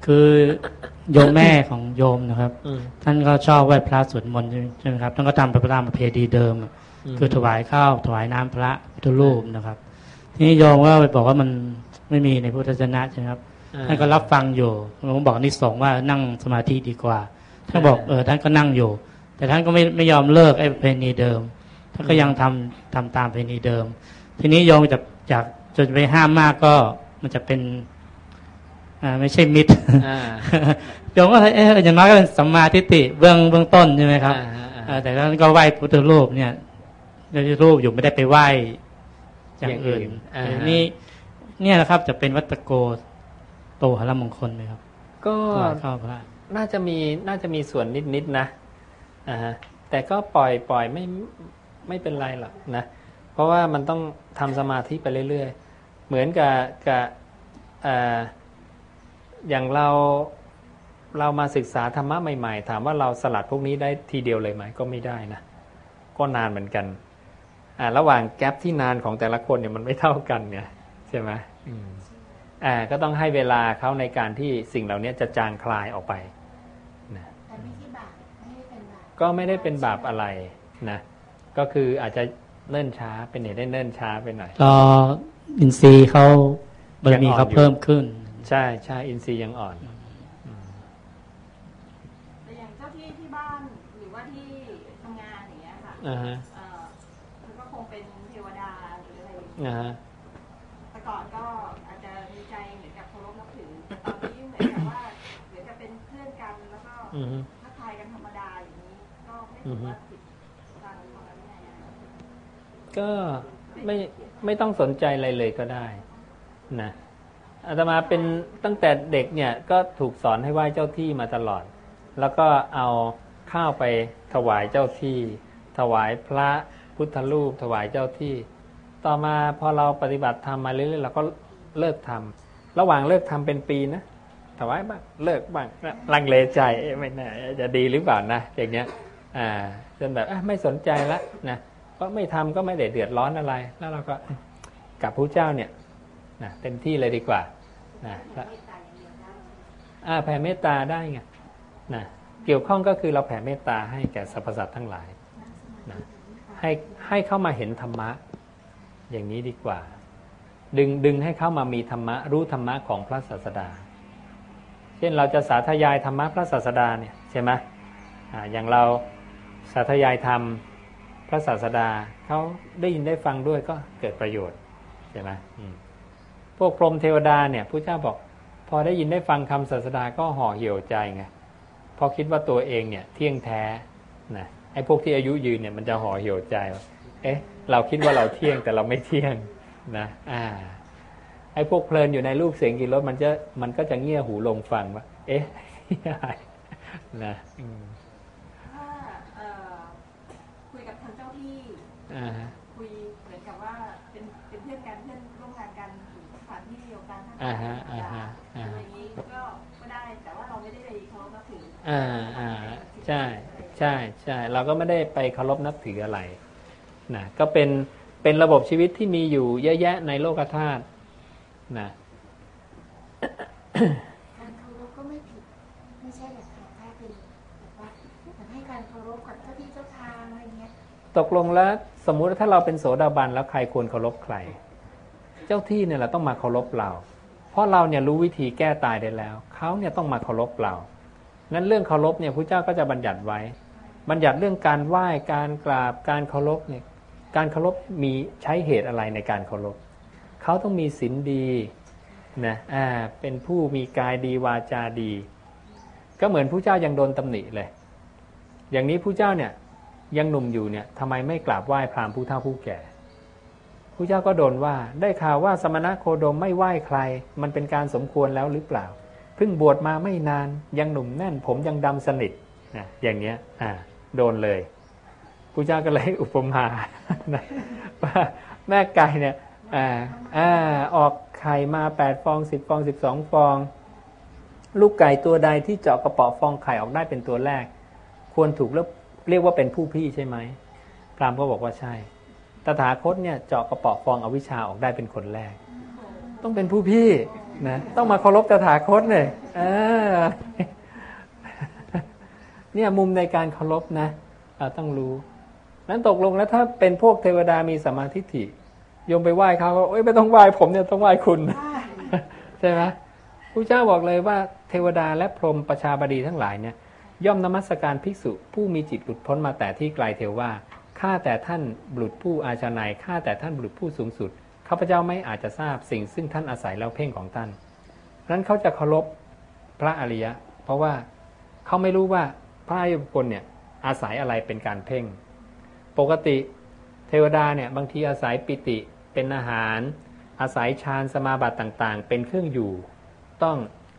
คือโยมแม่ของโยมนะครับอืมท่านก็ชอบไหว้พระสวดมนต์ใช่ไหมครับท่านก็ทำไปตามประเพณีเดิมอืมคือถวายข้าวถวายน้ำพระพุทธรูปนะครับ ทีนี้โยมก็ไปบอกว่ามันไม่มีในพุทธศาสนาใช่ไหมครับอ่าท่านก็รับฟังอยู่ผมบอกนิสงส์ว่านั่งสมาธิดีกว่าท่านบอกอ่าเออท่านก็นั่งอยู่ แต่ท่านก็ไม่ไม่ยอมเลิกไอ้ประเพณีเดิม ท่านก็ยังทำทำตามประเพณีเดิม ทีนี้โยมจะจากจนไปห้ามมากก็มันจะเป็นอ่าไม่ใช่มิตรอ่าโยมก็เอออย่างน้อยก็เป็นสัมมาทิฏฐิเบื้องเบื้องต้นใช่ไหมครับอ่าฮะอ่าฮะเออแต่ท่านก็ไหว้พุทธรูปเนี่ยรูปอยู่ไม่ได้ไปไหว้อย่างอื่นอย่างอื่นอ่าฮะทีนี้เนี่ยนะครับจะเป็นวัตโกโตหรมงคลไหมครับ ก็ถวายข้าวพระน่าจะมีน่าจะมีส่วนนิดๆนะอ่าฮะแต่ก็ปล่อยปล่อยไม่ ไม่เป็นไรหรอกนะเพราะว่ามันต้องทำสมาธิไปเรื่อยๆ เหมือนกับกับอ่าอย่างเราเรามาศึกษาธรรมะใหม่ๆ ถามว่าเราสลัดพวกนี้ได้ทีเดียวเลยไหมก็ไม่ได้นะก็นานเหมือนกันอ่าระหว่างแกลบที่นานของแต่ละคนเนี่ยมันไม่เท่ากันเนี่ยใช่ไหมอืมอ่าก็ต้องให้เวลาเขาในการที่สิ่งเหล่านี้จะจางคลายออกไปนะแต่ไม่ใช่บาปไม่ได้เป็นบาปก็ไม่ได้เป็นบาปอะไรนะ ก็คืออาจจะเนิ่นช้าเป็นเหตุได้เนิ่นช้าไปหน่อยรออินทรีย์เขาบารมียังอ่อนเขาอยู่เพิ่มขึ้น ใช่ใช่อินทรีย์ยังอ่อนแต่อย่างเจ้าที่ที่บ้านหรือว่าที่ทำงานอย่างเงี้ยค่ะอ่าฮะเอ่อมันก็คงเป็นเทวดาหรืออะไรอย่างเงี้ยอ่าฮะแต่ก่อนก็อาจจะมีใจเหมือนกับเคารพนับถือแต่ตอนนี้เหมือนกับว่าเหมือนกับเป็นเพื่อนกันแล้วก็อือฮึทักทายกันธรรมดาอย่างนี้ก็ไม่อืถืออฮึว่าผิดทางธรรมวินัยอะ ก็ไม่ไม่ต้องสนใจอะไรเลยก็ได้นะอาตมาเป็นตั้งแต่เด็กเนี่ยก็ถูกสอนให้ไหว้เจ้าที่มาตลอด แล้วก็เอาข้าวไปถวายเจ้าที่ ถวายพระพุทธรูปถวายเจ้าที่ ต่อมาพอเราปฏิบัติธรรมมาเรื่อยๆเราก็เลิกทำระหว่างเลิกทำเป็นปีนะถวายบ้างเลิกบ้างลังเลใจไม่แน่จะดีหรือเปล่านะอย่างเนี้ยอ่าจนแบบไม่สนใจละนะ ก็ไม่ทำก็ไม่ได้เดือดร้อนอะไร แล้วเราก็กับพระเจ้าเนี่ยนะเต็มที่เลยดีกว่านะแผ่เมตตาได้ไงนะเกี่ยวข้องก็คือเราแผ่เมตตาให้แก่สรรพสัตว์ทั้งหลายนะให้ให้เข้ามาเห็นธรรมะ อย่างนี้ดีกว่า ดึงดึงให้เข้ามามีธรรมะ รู้ธรรมะของพระศาสดา เช่นเราจะสาธยายธรรมะพระศาสดาเนี่ยใช่ไหมออย่างเราสาธยายธรรม พระศาสดาเขาได้ยินได้ฟังด้วยก็เกิดประโยชน์ใช่ไหมพวกพรหมเทวดาเนี่ยพระเจ้าบอก พอได้ยินได้ฟังคำศาสดาก็ห่อเหี่ยวใจไงพราะคิดว่าตัวเองเนี่ย เที่ยงแท้นะไอ้พวกที่อายุยืนเนี่ยมันจะห่อเหี่ยวใจว่าเอ๊ะ เราคิดว่าเราเที่ยงแต่เราไม่เที่ยงนะอ่า ไอ้พวกเพลินอยู่ในรูปเสียงกินรสมันจะมันก็จะเงี่ยหูลงฟังว่า เอ๊ะนะอืม ถ้าเอ่อคุยกับทางเจ้าที่ อ่าฮะ คุยเหมือนกับว่าเป็นเป็นเพื่อนกันเพื่อนร่วมงานกันอยู่สถานที่เดียวกันทั้งอ่าฮะธรรมอ่าดาฮะอ่าอะไรฮะอย่างนี้ก็ก็ได้แต่ว่าเราไม่ได้ไปเคารพนับถืออ่าอ่าใช่ใช่ใช่เราก็ไม่ได้ไปเคารพนับถืออะไรนะก็เป็นเป็นระบบชีวิตที่มีอยู่เยอะแยะในโลกธาตุนะ ตกลงแล้วสมมุติถ้าเราเป็นโสดาบันแล้วใครควรเคารพใคร เจ้าที่เนี่ยแหละต้องมาเคารพเรา เพราะเราเนี่ยรู้วิธีแก้ตายได้แล้วเขาเนี่ยต้องมาเคารพเรา นั้นเรื่องเคารพเนี่ยพระเจ้าก็จะบัญญัติไว้ บัญญัติเรื่องการไหว้การกราบการเคารพเนี่ยการเคารพมีใช้เหตุอะไรในการเคารพเขาต้องมีศีลดีนะอ่าเป็นผู้มีกายดีวาจาดี ก็เหมือนผู้เจ้ายังโดนตำหนิเลย อย่างนี้ผู้เจ้าเนี่ย ยังหนุ่มอยู่เนี่ยทำไมไม่กราบไหว้พราหมณ์ผู้เฒ่าผู้แก่ผู้เจ้าก็โดนว่าได้ข่าวว่าสมณะโคดมไม่ไหว้ใคร มันเป็นการสมควรแล้วหรือเปล่าเพิ่งบวชมาไม่นานยังหนุ่มแน่น ผมยังดำสนิทนะอย่างเงี้ยอ่าโดนเลยผู้เจ้าก็เลยอุปมาว่าแม่ไก่เนี่ยอ่าอ่าออกไข่มาแปดฟองสิบฟองสิบสองฟอง ลูกไก่ตัวใดที่เจาะกระเป๋อฟองไข่ออกได้เป็นตัวแรก ควรถูก เรียกว่าเป็นผู้พี่ใช่ไหมพราหมณ์ก็บอกว่าใช่ ตถาคตเนี่ยเจาะกระเป๋อฟองอวิชชาออกได้เป็นคนแรก ต้องเป็นผู้พี่นะต้องมาเคารพตถาคตเลยเออเนี่ยมุมในการเคารพนะเราต้องรู้ นั้นตกลงแล้วถ้าเป็นพวกเทวดามีสมาธิิโยมไปไหว้เขาเอ้ยไม่ต้องไหว้ผมเนี่ยต้องไหว้คุณใช่ไหมพระเจ้าบอกเลยว่าเทวดาและพรหมประชาบดีทั้งหลายเนี่ย ย่อมนมัสการภิกษุผู้มีจิตหลุดพ้นมาแต่ที่ไกลเทวว่าข้าแต่ท่านบุตรผู้อาชนายข้าแต่ท่านบุตรผู้สูงสุดข้าพเจ้าไม่อาจจะทราบสิ่งซึ่งท่านอาศัยแล้วเพ่งของท่านนั้นเขาจะเคารพพระอริยะ เพราะว่าเขาไม่รู้ว่าพระอริยบุคคลเนี่ยอาศัยอะไรเป็นการเพ่ง ปกติเทวดาเนี่ยบางทีอาศัยปิติเป็นอาหาร อาศัยฌานสมาบัติต่างๆ เป็นเครื่องอยู่ ต้อง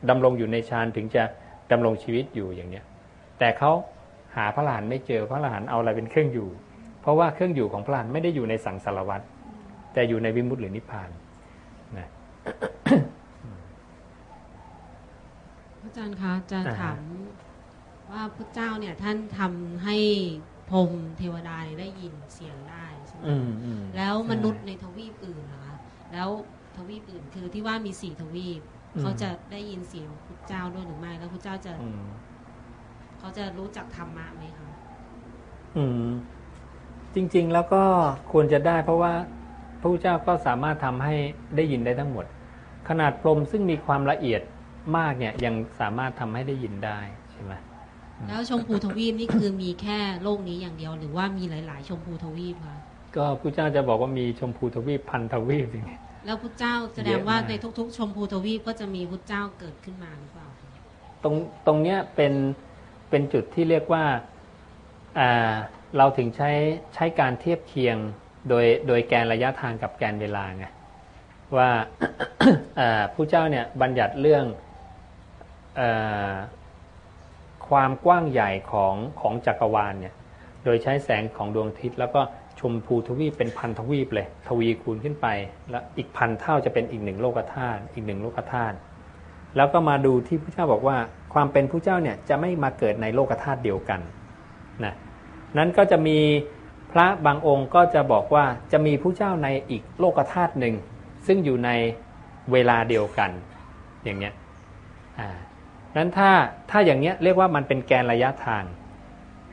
ดำรงอยู่ในฌานถึงจะดำรงชีวิตอยู่อย่างเนี้ย แต่เขาหาพระหลานไม่เจอพระหลานเอาอะไรเป็นเครื่องอยู่ เพราะว่าเครื่องอยู่ของพระหลานไม่ได้อยู่ในสังสารวัตรแต่อยู่ในวิมุตติหรือนิพพานนะอาจารย์คะจะถามว่าพระเจ้าเนี่ยท่านทำให้พรหมเทวดาได้ยินเสียงได้ใช่ไหมแล้วมนุษย์ในทวีปอื่นนะคะแล้วทวีปอื่นคือที่ว่ามีสี่ทวีปเขาจะได้ยินเสียงพระเจ้าด้วยหรือไม่แล้วพระเจ้าจะ เขาจะรู้จักธรรมะไหมคะอืม จริง ๆ แล้วก็ควรจะได้ เพราะว่าพระพุทธเจ้าก็สามารถทำให้ได้ยินได้ทั้งหมด ขนาดพรหมซึ่งมีความละเอียดมากเนี่ยยังสามารถทำให้ได้ยินได้ใช่ไหมแล้วชมพูทวีปนี่คือมีแค่โลกนี้อย่างเดียวหรือว่ามีหลาย ๆ ชมพูทวีปคะก็พระเจ้าจะบอกว่ามีชมพูทวีปพันทวีปอย่างเงี้ยแล้วพระเจ้าแสดงว่าในทุก ๆ ชมพูทวีปก็จะมีพระเจ้าเกิดขึ้นมาหรือเปล่า ตรงตรงเนี้ยเป็น เป็นจุดที่เรียกว่าเราถึงใช้ใช้การเทียบเคียงโดยโดยแกนระยะทางกับแกนเวลาไงว่าผู้เจ้าเนี่ยบัญญัติเรื่องอความกว้างใหญ่ของของจักรวาลเนี่ยโดยใช้แสงของดวงอาทิตย์ แล้วก็ชมพูทวีปเป็นพันทวีปเลย ทวีคูณขึ้นไป แล้วอีกพันเท่าจะเป็นอีกหนึ่งโลกธาตุอีกหนึ่งโลกธาตุแล้วก็มาดูที่พระเจ้าบอกว่า ความเป็นพระเจ้าเนี่ยจะไม่มาเกิดในโลกธาตุเดียวกันนะนั้นก็จะมีพระบางองค์ก็จะบอกว่าจะมีผู้เจ้าในอีกโลกธาตุหนึ่งซึ่งอยู่ในเวลาเดียวกันอย่างเงี้ยนั้นถ้าถ้าอย่างเงี้ยเรียกว่ามันเป็นแกนระยะทาง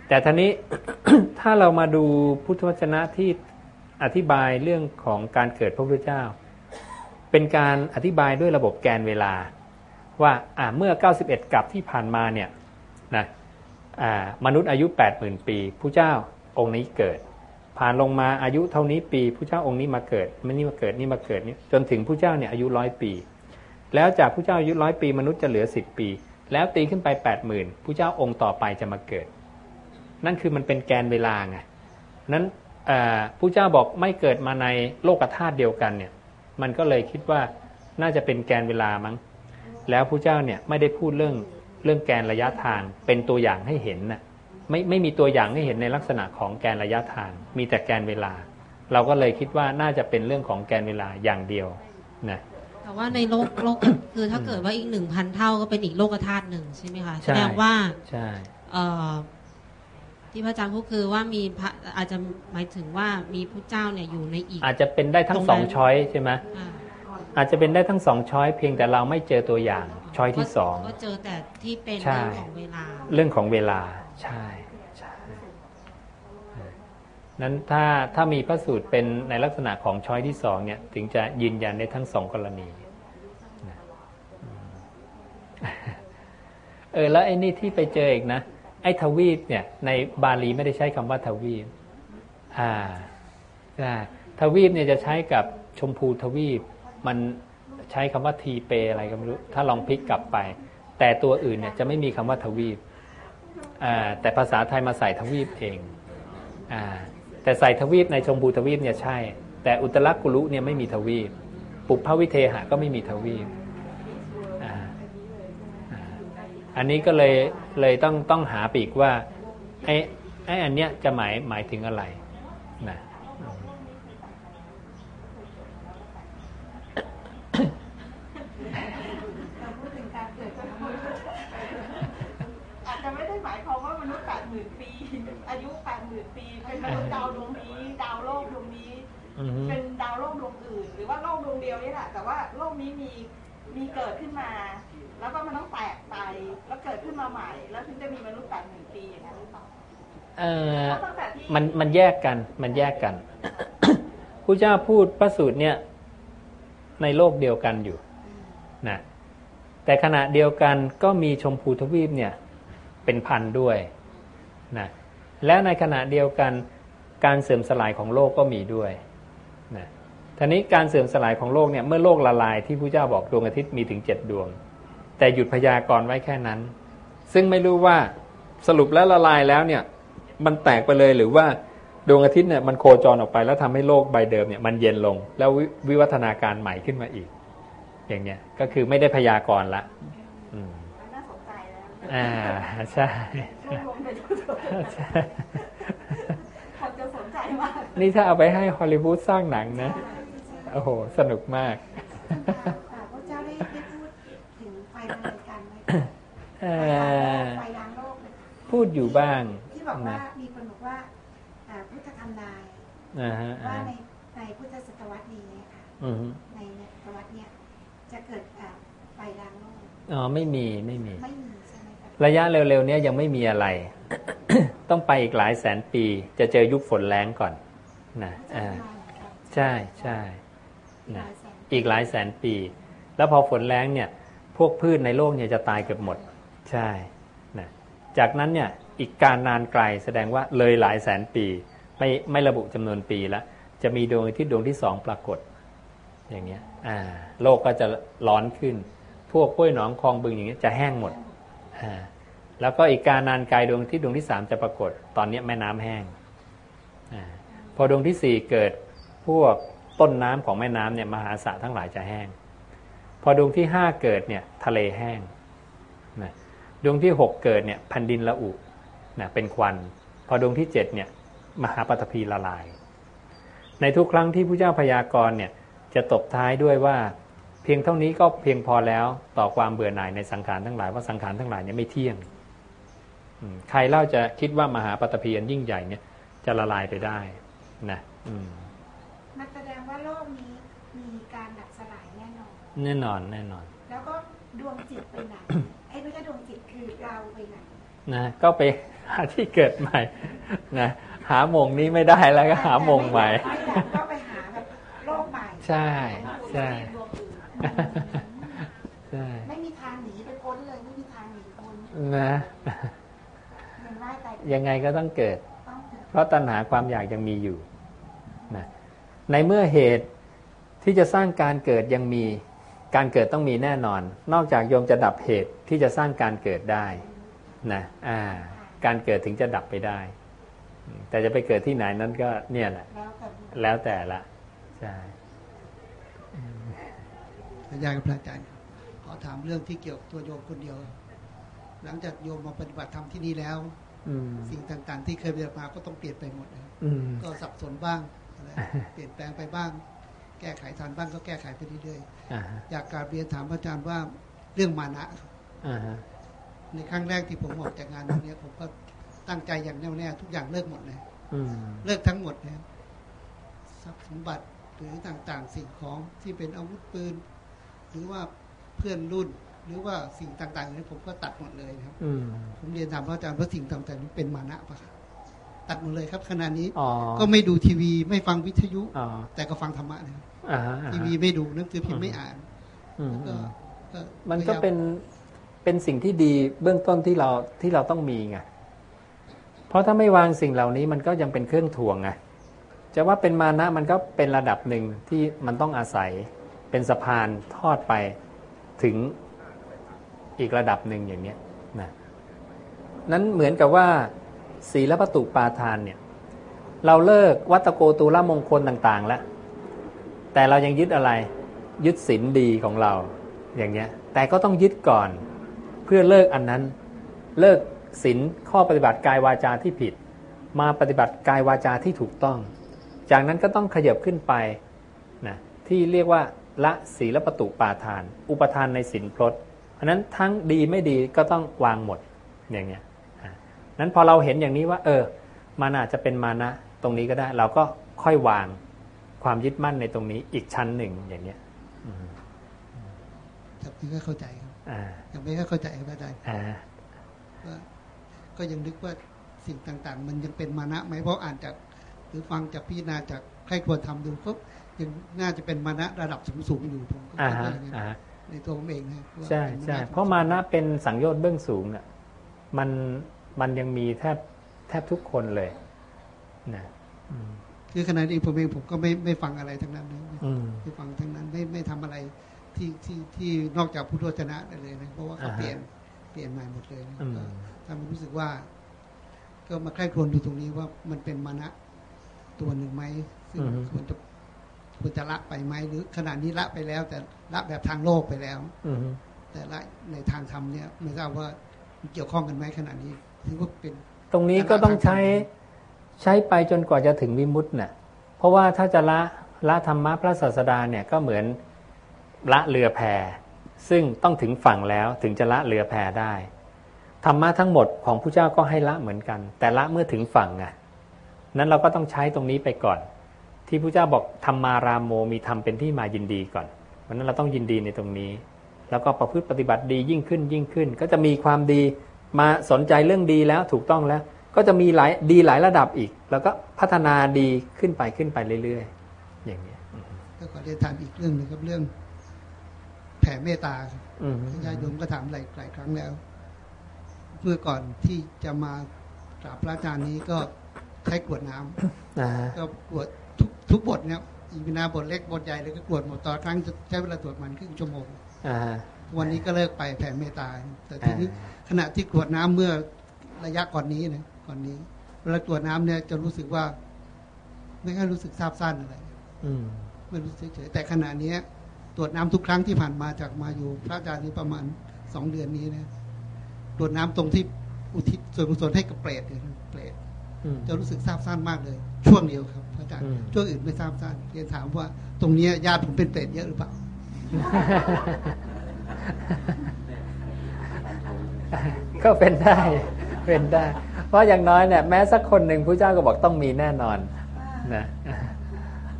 แต่ทีนี้ ถ้าเรามาดูพุทธวจนะที่อธิบายเรื่องของการเกิดพระพุทธเจ้า เป็นการอธิบายด้วยระบบแกนเวลา ว่าอ่าเมื่อ 91 กับที่ผ่านมาเนี่ยนะมนุษย์อายุ 80,000 ปีผู้เจ้าองค์นี้เกิด ผ่านลงมาอายุเท่านี้ปีผู้เจ้าองค์นี้มาเกิดไม่นี่มาเกิดนี่มาเกิดนี่จนถึงผู้เจ้าเนี่ยอายุร้อยปี แล้วจากผู้เจ้าอายุร้อยปี มนุษย์จะเหลือสิบปี แล้วตีขึ้นไปแปดหมื่นผู้เจ้าองค์ต่อไปจะมาเกิด นั่นคือมันเป็นแกนเวลาไงนั้นผู้เจ้าบอกไม่เกิดมาในโลกธาตุเดียวกันเนี่ยมันก็เลยคิดว่าน่าจะเป็นแกนเวลามั้ง แล้วผู้เจ้าเนี่ยไม่ได้พูดเรื่องเรื่องแกนระยะทางเป็นตัวอย่างให้เห็นนะ่ะไม่ไม่มีตัวอย่างให้เห็นในลักษณะของแกนระยะทาง มีแต่แกนเวลา เราก็เลยคิดว่าน่าจะเป็นเรื่องของแกนเวลาอย่างเดียวนะแต่ว่าในโลกโลกคือถ้าเกิดว่าอีกหนึ่งพันเท่าก็เป็นอีกโลกธาตุหนึ่งใช่ไหมคะแสดงว่าใช่ที่พระอาจารย์พูดคือว่ามีพระอาจจะหมายถึงว่ามีพระเจ้าเนี่ยอยู่ในอีก อาจจะเป็นได้ทั้งสองช้อยใช่ไหม อาจจะเป็นได้ทั้งสองช้อยเพียงแต่เราไม่เจอตัวอย่างช้อยที่สองก็เจอแต่ที่เป็นเรื่องของเวลา เรื่องของเวลาใช่ใช่นั้นถ้าถ้ามีพระสูตรเป็นในลักษณะของช้อยที่สองเนี่ยถึงจะยืนยันได้ทั้งสองกรณีนะเออแล้วไอ้นี่ที่ไปเจออีกนะไอ้ทวีปเนี่ย ในบาลีไม่ได้ใช้คำว่าทวีปอ่าใช่ทวีปเนี่ยจะใช้กับชมพูทวีป มันใช้คำว่าทีเปอะไรก็ไม่รู้ ถ้าลองพลิกกลับไป แต่ตัวอื่นเนี่ยจะไม่มีคำว่าทวีป แต่ภาษาไทยมาใส่ทวีปเองอแต่ใส่ทวีปในชมพูทวีปเนี่ยใช่ แต่อุตรกุลุเนี่ยไม่มีทวีป ปุพพวิเทหะก็ไม่มีทวีปอ,อันนี้ก็เลยเลยต้องต้องหาปีกว่าไอ้ไอ้อันเนี้ยจะหมายหมายถึงอะไรนะ อาจจะไม่ได้หมายความว่ามนุษย์แปดหมื่นปี อายุแปดหมื่นปีเป็นมนุษย์ดาวดวงนี้ ดาวโลกดวงนี้ อือฮึเป็นดาวโลกดวงอื่น หรือว่าโลกดวงเดียวนี่แหละแต่ว่าโลกนี้มีมีเกิดขึ้นมา แล้วก็มันต้องแตกไปแล้วเกิดขึ้นมาใหม่ แล้วถึงจะมีมนุษย์แปดหมื่นปีอย่างนั้นหรือเปล่าเอ่อเพราะตั้งแต่ที่มันมันแยกกันมันแยกกันผู้เจ้าพูดพระสูตรเนี่ย ในโลกเดียวกันอยู่นะแต่ขณะเดียวกันก็มีชมพูทวีปเนี่ยเป็นพันด้วยนะแล้วในขณะเดียวกันการเสื่อมสลายของโลกก็มีด้วยนะทีนี้การเสื่อมสลายของโลกเนี่ยเมื่อโลกละลายที่ผู้เจ้าบอกดวงอาทิตย์มีถึงเจ็ดดวง แต่หยุดพยากรณ์ไว้แค่นั้น ซึ่งไม่รู้ว่าสรุปแล้วละลายแล้วเนี่ยมันแตกไปเลยหรือว่า ดวงอาทิตย์เนี่ยมันโคจรออกไปแล้วทำให้โลกใบเดิมเนี่ยมันเย็นลง แล้ววิวิวัฒนาการใหม่ขึ้นมาอีก อย่างเงี้ยก็คือไม่ได้พยากรณ์ละอืมมันน่าสนใจแล้วอ่าใช่รวมๆเป็นใช่คนจะสนใจมากนี่ถ้าเอาไปให้ฮอลลีวูดสร้างหนังนะโอ้โหสนุกมากอ่าพระเจ้าได้ได้พูดถึงไฟอเมริกันไหมเอ่อไฟล้างโลกเลยพูดอยู่บ้างที่บอกว่านะมีคนบอกว่าอ่าพุทธธรรมนายอ่าฮะว่าอ่าในในพุทธศตวรรษนี้ค่ะอือฮึในศตวรรษเนี่ยจะเกิดอ่าไฟล้างโลกอ๋อไม่มีไม่มี ไม่มีใช่ไหมคะระยะเร็วๆเนี้ยยังไม่มีอะไร ต้องไปอีกหลายแสนปี จะเจอยุคฝนแรงก่อนนะอ่า ใช่ใช่ นะ อีกหลายแสนปี แล้วพอฝนแรงเนี่ย พวกพืชในโลกเนี่ยจะตายเกือบหมด ใช่นะจากนั้นเนี่ย อีกการนานไกลแสดงว่าเลยหลายแสนปี ไม่ไม่ระบุจำนวนปีแล้วจะมีดวงอาทิตย์ดวงที่สองปรากฏ อย่างเงี้ยอ่าโลกก็จะร้อนขึ้น พวกห้วยหนองคลองบึงอย่างเงี้ยจะแห้งหมดอ่าแล้วก็อีกการนานไกลดวงที่ดวงที่สามจะปรากฏ ตอนเนี้ยแม่น้ำแห้งอาพอดวงที่สี่เกิดพวกต้นน้ำของแม่น้ำเนี่ยมหาสระทั้งหลายจะแห้ง พอดวงที่ห้าเกิดเนี่ยทะเลแห้งนะดวงที่หกเกิดเนี่ยแผ่นดินละอุนะเป็นควัน พอดวงที่เจ็ดเนี่ย มหาปฐพีละลาย ในทุกครั้งที่พระเจ้าพยากรณ์เนี่ยจะตบท้ายด้วยว่า เพียงเท่านี้ก็เพียงพอแล้วต่อความเบื่อหน่ายในสังขารทั้งหลายว่าสังขารทั้งหลายเนี่ยไม่เที่ยงอืมใครเล่าจะคิดว่ามหาปฐพีอันยิ่งใหญ่เนี่ย จะละลายไปได้นะอืมมันแสดงว่าโลกนี้มีการดับสลายแน่นอน แน่นอนแน่นอน แล้วก็ดวงจิตไปไหนไอ้ไม่ใช่ดวงจิตคือเราไปไหนนะก็ไปหาที่เกิดใหม่นะ หาโมงนี้ไม่ได้แล้วก็หาโมงใหม่ไม่อยากก็ไปหาแบบโลกใหม่ ใช่ใช่ดวงอื่นใช่ไม่มีทางหนีไปพ้นเลยไม่มีทางหนีพ้นนะยังไล่ตายยังไงก็ต้องเกิดต้องเกิด เพราะตัณหาความอยากยังมีอยู่นะในเมื่อเหตุที่จะสร้างการเกิดยังมีการเกิดต้องมีแน่นอน นอกจากโยมจะดับเหตุที่จะสร้างการเกิดได้นะอ่าการเกิดถึงจะดับไปได้ แต่จะไปเกิดที่ไหนนั้นก็เนี่ยแหละ แล้วแต่แล้วแต่ละใช่อาจารย์กับพระอาจารย์ครับขอถามเรื่องที่เกี่ยวกับตัวโยมคนเดียว หลังจากโยมมาปฏิบัติธรรมที่นี่แล้วอืมสิ่งต่างๆ ที่เคยเรียนมาก็ต้องเปลี่ยนไปหมดนะครับอืมก็สับสนบ้างอะไรเปลี่ยนแปลงไปบ้าง แก้ไขทันบ้างก็แก้ไขไปเรื่อยอ่าฮะๆอยากกราบเรียนถามพระอาจารย์ว่าเรื่องมานะอ่าฮะในครั้งแรกที่ผมออกจากงานวันนี้ผมก็ ตั้งใจอย่างแน่วแน่ทุกอย่างเลิกหมดเลยอืมเลิกทั้งหมดนะครับทรัพย์สมบัติหรือต่างๆ สิ่งของที่เป็นอาวุธปืน หรือว่าเพื่อนรุ่น หรือว่าสิ่งต่างๆนี้ผมก็ตัดหมดเลยนะครับอืมผมเรียนถามพระอาจารย์ว่าสิ่งต่างๆนี้เป็นมานะปะครับตัดหมดเลยครับขณะนี้อ๋อก็ไม่ดูทีวีไม่ฟังวิทยุอ๋อแต่ก็ฟังธรรมะนะครับอ่าฮะอ่าฮะทีวีไม่ดูหนังสือพิมพ์ไม่อ่านอืมก็ก็มันก็พยายาเป็นเป็นสิ่งที่ดีเบื้องต้นที่เราที่เราต้องมีไง เพราะถ้าไม่วางสิ่งเหล่านี้มันก็ยังเป็นเครื่องถ่วงไงจะว่าเป็นมานะมันก็เป็นระดับหนึ่งที่มันต้องอาศัยเป็นสะพานทอดไปถึงอีกระดับหนึ่งอย่างนี้นะนั้นเหมือนกับว่าศีลประตุปาทานเนี่ยเราเลิกวัตโกตูละมงคลต่าง ๆ แล้ว แต่เรายังยึดอะไร ยึดศีลดีของเราอย่างเงี้ยแต่ก็ต้องยึดก่อน เพื่อเลิกอันนั้น เลิก ศีลข้อปฏิบัติกายวาจาที่ผิด มาปฏิบัติกายวาจาที่ถูกต้อง จากนั้นก็ต้องขยับขึ้นไปนะที่เรียกว่าละศีลปตุปาทาน อุปทานในศีลพลดเพราะฉะนั้นทั้งดีไม่ดีก็ต้องวางหมดอย่างเงี้ยอะนั้นพอเราเห็นอย่างนี้ว่า เออ มันอาจจะเป็นมานะตรงนี้ก็ได้ เราก็ค่อยวางความยึดมั่นในตรงนี้อีกชั้นหนึ่งอย่างเนี้ยอืมครับนี่ก็เข้าใจครับอ่ายังไม่ค่อยเข้าใจครับอาจารย์อ่าว่า ก็ยังนึกว่าสิ่งต่างๆ มันยังเป็นมานะไหมเพราะอ่านจากหรือฟังจากพี่นาจากใครควรทำดูก็ยังน่าจะเป็นมานะระดับสูงๆอยู่ผมก็อ่าคิดฮะว่าอย่างนั้นอ่าฮะในตัวผมเองนะว่าใช่เป็นใช่สูงเพราะมานะเป็นสังโยชน์เบื้องสูงน่ะมันมันยังมีแทบแทบทุกคนเลยนะอืมคือขณะนี้ผมเองผมก็ไม่ไม่ฟังอะไรทั้งนั้นนะอืมไม่ฟังทั้งนั้นไม่ไม่ทำอะไรที่ที่ที่นอกจากพุทธวจนะได้เลยนะเพราะว่าเขาอ่าฮะเปลี่ยนเปลี่ยนใหม่หมดเลยนะ อืมก็ทำให้รู้สึกว่า ก็มาใคร่ครวญดูตรงนี้ว่ามันเป็นมานะตัวหนึ่งไหมซึ่งควรจะควรจะละไปไหมหรือขณะนี้ละไปแล้ว แต่ละแบบทางโลกไปแล้วอืมแต่ละในทางธรรมเนี่ยไม่ทราบว่ามันเกี่ยวข้องกันไหมขณะนี้ถือว่าเป็น ตรงนี้ก็ต้องใช้ใช้ไปจนกว่าจะถึงวิมุตติน่ะ เพราะว่าถ้าจะละละธรรมะพระศาสดาเนี่ยก็เหมือนละเรือแพซึ่งต้องถึงฝั่งแล้วถึงจะละเรือแพได้ ธรรมะทั้งหมดของผู้เจ้าก็ให้ละเหมือนกัน แต่ละเมื่อถึงฝั่งไงนั้นเราก็ต้องใช้ตรงนี้ไปก่อน ที่ผู้เจ้าบอกธรรมารามโมมีธรรมเป็นที่มายินดีก่อนเพราะฉะนั้นเราต้องยินดีในตรงนี้ แล้วก็ประพฤติปฏิบัติดียิ่งขึ้นยิ่งขึ้น ก็จะมีความดีมาสนใจเรื่องดีแล้วถูกต้องแล้ว ก็จะมีหลายดีหลายระดับอีก แล้วก็พัฒนาดีขึ้นไปขึ้นไปเรื่อยๆ อย่างนี้ยก็ขอเรียนถามอีกเรื่องหนึ่งครับเรื่องแผ่เมตตาครับอืมญาติโยมก็ถามหลายหลายครั้งแล้ว เมื่อก่อนที่จะมากราบพระอาจารย์นี้ก็ใช้กรวดน้ำอ่าก็กรวดทุกทุกบทเนี่ยอีวินาบทเล็กบทใหญ่เลยก็กรวดหมดต่อครั้งจะใช้เวลาตรวจมันครึ่งชั่วโมงอ่าวันนี้ก็เลิกไปแผ่เมตตาแต่ทีนี้ขณะที่กรวดน้ำเมื่อระยะก่อนนี้นะก่อนนี้เวลากรวดน้ำเนี่ยจะรู้สึกว่า ไม่ค่อยรู้สึกซาบซ่านอะไรอืมไม่รู้สึกเฉยๆแต่ขณะเนี้ยตรวจน้ำทุกครั้งที่ผ่านมาจากมาอยู่พระอาจารย์นี่ประมาณสองเดือนนี้นะ ตรวจน้ำตรงที่อุทิศส่วนกุศลให้กับเปรตเนี่ยนะเปรตอืมจะรู้สึกซาบซ่านมากเลย ช่วงเดียวครับพระอาจารย์อืมช่วงอื่นไม่ซาบซ่านเรียนถามว่า ตรงเนี้ยญาติผมเป็นเปรตเยอะหรือเปล่าก็เป็นได้เป็นได้ เพราะอย่างน้อยเนี่ยแม้สักคนหนึ่งผู้เจ้าก็บอกต้องมีแน่นอนนะ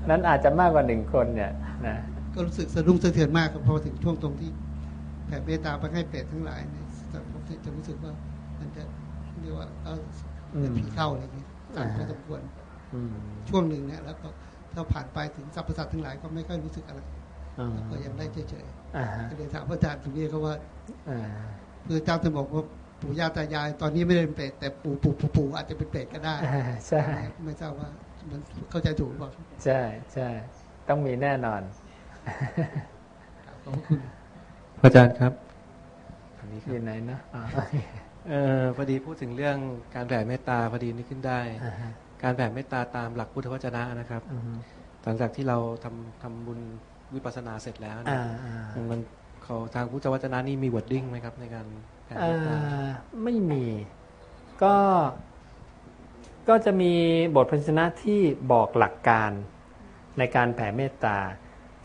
นั้นอาจจะมากกว่าหนึ่งคนเนี่ยนะก็รู้สึกสะดุ้งสะเทือนมากครับพอถึงช่วงตรงที่แผ่เมตตาไปให้เปรตทั้งหลายเนี่ย จะผมจะรู้สึกว่า มันจะเรียกว่าเอาเป็นผีเข้าอะไรอย่างเงี้ยสั่นพอสมควรอืมช่วงหนึ่งเนี่ยแล้วก็ถ้าผ่านไปถึงสรรพสัตว์ทั้งหลายก็ไม่ค่อยรู้สึกอะไรอืมก็ยังได้เฉยอ่าฮะๆก็เลยถามพระอาจารย์ตรงนี้เขาว่าอ่าเพื่อเจ้าจะบอกว่าปู่ย่าตายาย ตอนนี้ไม่ได้เป็นเปรตแต่ปู่ปู่ปู่ปู่อาจจะเป็นเปรตก็ได้อ่าใช่ไม่ทราบว่ามันเข้าใจถูกหรือเปล่าใช่ใช่ต้องมีแน่นอนขอบคุณพระอาจารย์ครับ อยู่ไหนนะอ๋อเออพอดีพูดถึงเรื่องการแผ่เมตตาพอดีนึกขึ้นได้อ่าฮะการแผ่เมตตาตามหลักพุทธวจนะนะครับอือฮึหลังจากที่เราทำทำบุญวิปัสสนาเสร็จแล้วเนี่ยอ่าอ่ามันมันเขาทางพุทธวจนะนี่มีวอร์ดดิ้งไหมครับ ในการแผ่อ่เมตตาาไม่มี ก็ก็จะมีบทพันชนะที่บอกหลักการในการแผ่เมตตา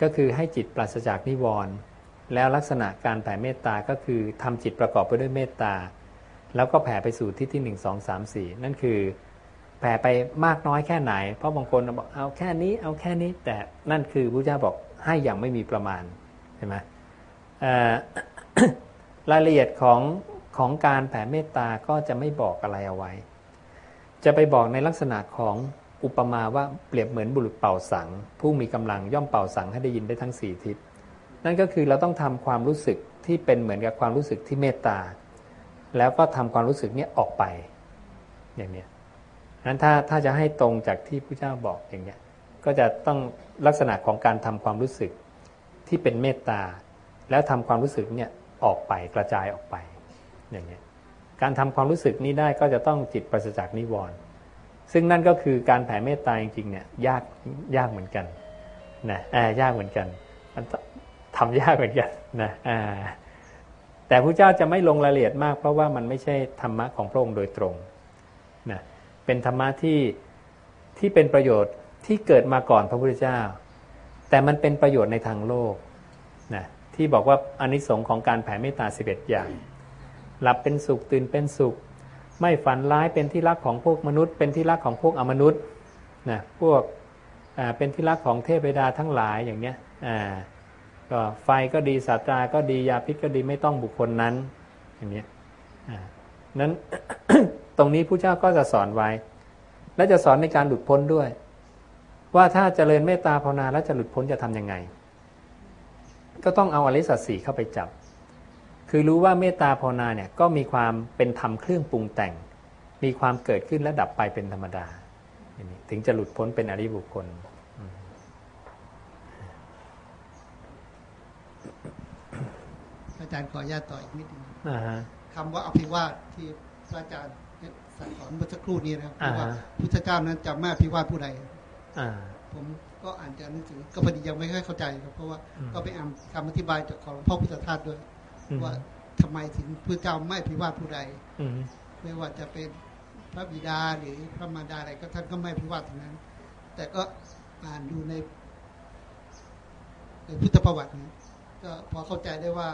ก็คือให้จิตปราศจากนิวรณ์ แล้วลักษณะการแผ่เมตตาก็คือทำจิตประกอบไปด้วยเมตตา แล้วก็แผ่ไปสู่ที่ที่หนึ่งสองสามสี่นั่นคือ แผ่ไปมากน้อยแค่ไหน เพราะบางคนบอกเอาแค่นี้เอาแค่นี้ แต่นั่นคือพระเจ้าบอกให้อย่างไม่มีประมาณใช่ไหมรายละเอียดของของการแผ่เมตตาก็จะไม่บอกอะไรเอาไว้ จะไปบอกในลักษณะของอุปมาว่าเปรียบเหมือนบุรุษเป่าสัง ผู้มีกำลังย่อมเป่าสังให้ได้ยินได้ทั้งสี่ทิศ นั่นก็คือเราต้องทำความรู้สึกที่เป็นเหมือนกับความรู้สึกที่เมตตา แล้วก็ทำความรู้สึกนี้ออกไป อย่างเนี้ยนั้นถ้าถ้าจะให้ตรงจากที่พระเจ้าบอกอย่างเนี้ยก็จะต้องลักษณะของการทำความรู้สึกที่เป็นเมตตา แล้วทำความรู้สึกเนี่ยออกไปกระจายออกไป อย่างเนี้ยการทำความรู้สึกนี้ได้ก็จะต้องจิตปราศจากนิวรณ์ซึ่งนั่นก็คือการแผ่เมตตาจริงๆเนี่ยยากยากเหมือนกันนะแอ่ายากเหมือนกันมัน ทำยากเหมือนกันนะอ่าแต่พระเจ้าจะไม่ลงรายละเอียดมาก เพราะว่ามันไม่ใช่ธรรมะของพระองค์โดยตรงนะเป็นธรรมะที่ที่เป็นประโยชน์ที่เกิดมาก่อนพระพุทธเจ้า แต่มันเป็นประโยชน์ในทางโลกนะที่บอกว่าอนิสงค์ของการแผ่เมตตาสิบเอ็ดอย่าง หลับเป็นสุขตื่นเป็นสุข ไม่ฝันร้ายเป็นที่รักของพวกมนุษย์ เป็นที่รักของพวกอมนุษย์นะพวกเป็นที่รักของเทพดาทั้งหลายอย่างเนี้ย ก็ไฟก็ดีสัตราก็ดียาพิษก็ดีไม่ต้องบุคคลนั้นอย่างนี้นั้น ตรงนี้ผู้เจ้าก็จะสอนไว้ และจะสอนในการหลุดพ้นด้วย ว่าถ้าเจริญเมตตาภาวนาแล้วจะหลุดพ้นจะทำยังไง ก็ต้องเอาอริสัตสีเข้าไปจับ คือรู้ว่าเมตตาภาวนาเนี่ยก็มีความเป็นธรรมเครื่องปรุงแต่ง มีความเกิดขึ้นและดับไปเป็นธรรมดา ถึงจะหลุดพ้นเป็นอริบุคคลอา จารย์ขออนุญาตต่ออีกนิดนึงอ่าฮะคำว่าอภิวาทที่พระอาจารย์สั่งสอนเมื่อสักครู่นี้นะครับอ่าฮะว่าพุทธเจ้านั้นจะไม่อภิวาทผู้ใดอ่าผมก็อ่านจากหนังสือก็พอดียังไม่ค่อยเข้าใจครับเพราะว่าอืมก็ไปอ่านคำอธิบายจากของหลวงพ่อพุทธทาสด้วยอืมว่าทำไมถึงพระเจ้าไม่อภิวาทผู้ใดอืมไม่ว่าจะเป็นพระบิดาหรือพระมารดาอะไรก็ท่านก็ไม่อภิวาททั้งนั้น แต่ก็อ่านดูในในพุทธประวัตินะก็พอเข้าใจได้ว่า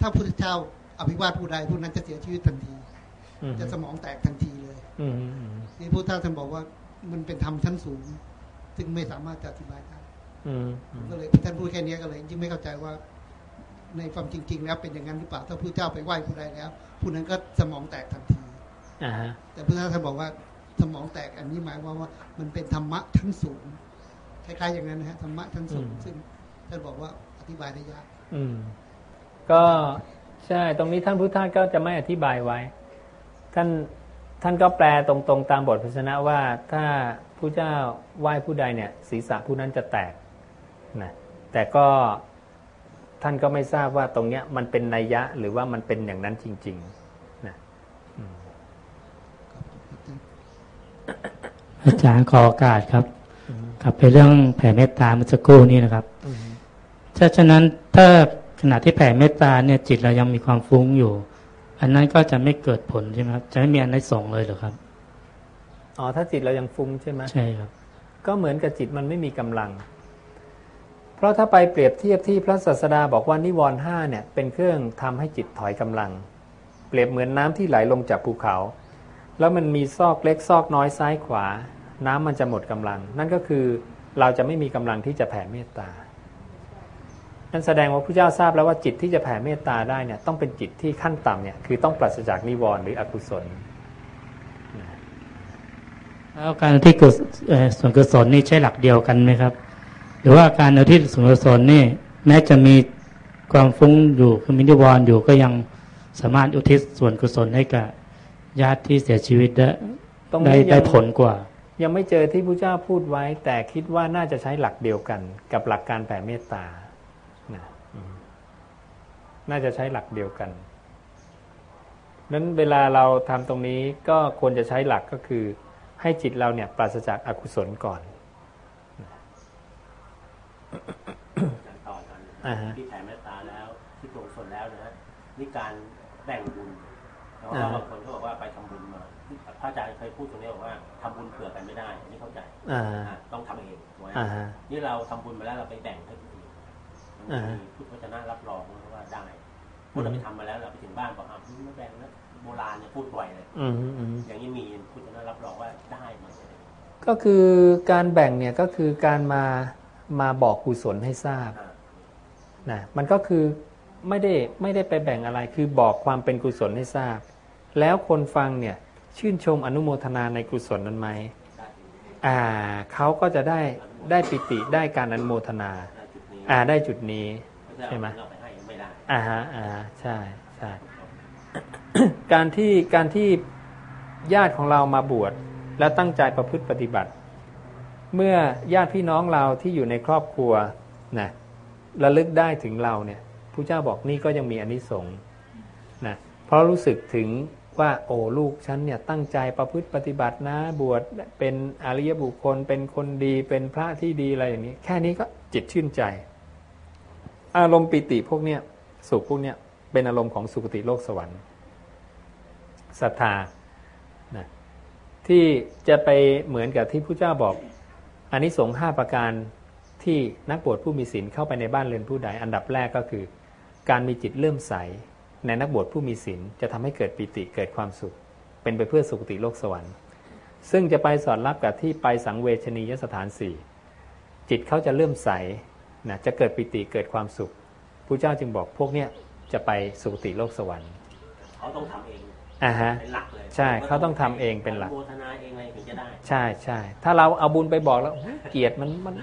ถ้าพุทธเจ้าอภิวาทผู้ใดผู้นั้นจะเสียชีวิตทันทีอืมจะสมองแตกทันทีเลยอืมอืมนี่พุทธเจ้าท่านบอกว่ามันเป็นธรรมชั้นสูง ซึ่งไม่สามารถจะอธิบายได้อืมอืมก็เลยท่านพูดแค่นี้ก็เลยยิ่งไม่เข้าใจว่า ในความจริง ๆ แล้วเป็นอย่างนั้นหรือเปล่าถ้าพระเจ้าไปไหว้ผู้ใดแล้ว ผู้นั้นก็สมองแตกทันทีอ่าฮะแต่พระเจ้าท่านบอกว่าสมองแตกอันนี้หมายความว่า มันเป็นธรรมะชั้นสูงคล้ายๆอย่างนั้นนะฮะธรรมะชั้นสูงซึ่งท่านบอกว่าอธิบายได้ยากอืม ก็ใช่ตรงนี้ท่านพุทธทาสก็จะไม่อธิบายไว้ ท่านท่านก็แปลตรงๆตามบทพระชนะว่าถ้าผู้เจ้าไหว้ผู้ใดเนี่ย ศีรษะผู้นั้นจะแตกนะแต่ก็ท่านก็ไม่ทราบว่าตรงเนี้ยมันเป็นนัยยะหรือว่ามันเป็นอย่างนั้นจริงๆนะอืมอาจารย์ขอโอกาสครับกลับไปเรื่องแผ่เมตตาเมื่อสักครู่นี้นะครับอืมถ้าฉะนั้นถ้า ขณะที่แผ่เมตตาเนี่ยจิตเรายังมีความฟุ้งอยู่ อันนั้นก็จะไม่เกิดผลใช่ไหมครับจะไม่มีอันได้ส่งส์เลยเหรอครับอ๋อถ้าจิตเรายังฟุ้งใช่ไหมใช่ครับ ก็เหมือนกับจิตมันไม่มีกำลัง เพราะถ้าไปเปรียบเทียบที่พระศาสดาบอกว่านิวรณ์ห้าเนี่ยเป็นเครื่องทำให้จิตถอยกำลัง เปรียบเหมือนน้ำที่ไหลลงจากภูเขา แล้วมันมีซอกเล็กซอกน้อยซ้ายขวา น้ำมันจะหมดกำลัง นั่นก็คือเราจะไม่มีกำลังที่จะแผ่เมตตา นั่นแสดงว่าพระเจ้าทราบแล้วว่าจิตที่จะแผ่เมตตาได้เนี่ยต้องเป็นจิตที่ขั้นต่ำเนี่ยคือต้องปราศจากนิวรณ์หรืออกุศลแล้วการที่กุศเอ่อส่วนกุศลนี่ใช่หลักเดียวกันไหมครับ หรือว่าการเอาที่ส่วนกุศลนี่แม้จะมีความฟุ้งอยู่คือมินิวรณ์อยู่ก็ยังสามารถอุทิศส่วนกุศลให้กับญาติที่เสียชีวิตได้ตรงได้นี้ยังได้ผลกว่า ยังไม่เจอที่พระเจ้าพูดไว้ แต่คิดว่าน่าจะใช้หลักเดียวกัน กับหลักการแผ่เมตตานะอืม น่าจะใช้หลักเดียวกันนั้นเวลาเราทำตรงนี้ก็ควรจะใช้หลักก็คือ ให้จิตเราเนี่ยปราศจากอกุศลก่อนต่อกันอ่าฮะที่แผ่เมตตาแล้วที่ตรงส่วนแล้วนะฮะนี่การแบ่งบุญเพราะอ่าว่าบางคนก็บอกว่าไปทำบุญมาพระอาจารย์เคยพูดตรงนี้บอกว่าทำบุญเผื่อกันไม่ได้อันนี้เข้าใจอ่าอะต้องทำเองถูกไหมอ่าฮะนี่เราทำบุญมาแล้วเราไปแบ่งให้คนอื่นมันอ่าฮะมีพุทธวจนะรับรอง ว่าได้เมื่อเราไปทำมาแล้วเราไปถึงบ้านบอกอะไม่แบ่งนะโบราณเนี่ยพูดบ่อยเลยอืมอืมอย่างนี้มีพุทธวจนะรับรองว่าได้หมดเลยก็คือการแบ่งเนี่ยก็คือการมามาบอกกุศลให้ทราบอ่านะมันก็คือไม่ได้ไม่ได้ไปแบ่งอะไรคือบอกความเป็นกุศลให้ทราบ แล้วคนฟังเนี่ยชื่นชมอนุโมทนาในกุศลนั้นไหมอ่าเขาก็จะได้ได้ปิติได้การอนุโมทนา อ่าได้จุดนี้ใช่ไหม อ่าฮะอ่าใช่ใช่การที่การที่ญาติของเรามาบวชแล้วตั้งใจประพฤติปฏิบัติ เมื่อญาติพี่น้องเราที่อยู่ในครอบครัวนะระลึกได้ถึงเราเนี่ยผู้เจ้าบอกนี่ก็ยังมีอนิสงส์นะเพราะรู้สึกถึงว่าโอ้ลูกฉันเนี่ยตั้งใจประพฤติปฏิบัตินะ บวชเป็นอริยบุคคล เป็นคนดีเป็นพระที่ดีอะไรอย่างนี้ แค่นี้ก็จิตชื่นใจ อารมณ์ปิติพวกเนี้ย สุขพวกนี้เป็นอารมณ์ของสุคติโลกสวรรค์ศรัทธานะที่จะไปเหมือนกับที่ผู้เจ้าบอกอันนี้สงห้าประการที่นักบวชผู้มีศีลเข้าไปในบ้านเรือนผู้ใด อันดับแรกก็คือ การมีจิตเลื่อมใส ในนักบวชผู้มีศีลจะทำให้เกิดปิติเกิดความสุข เป็นไปเพื่อสุคติโลกสวรรค์ ซึ่งจะไปสอดรับกับที่ไปสังเวชนียสถานสี่จิตเขาจะเลื่อมใสนะจะเกิดปิติเกิดความสุข ผู้เจ้าจึงบอกพวกเนี้ยจะไปสุคติโลกสวรรค์เขาต้องทำเองอ่าฮะเป็นหลักเลยใช่เขาต้องทำเองเป็นหลักโมทนาเองอะไรถึงจะได้ใช่ใช่ถ้าเราเอาบุญไปบอกแล้วเกลียดมันมัน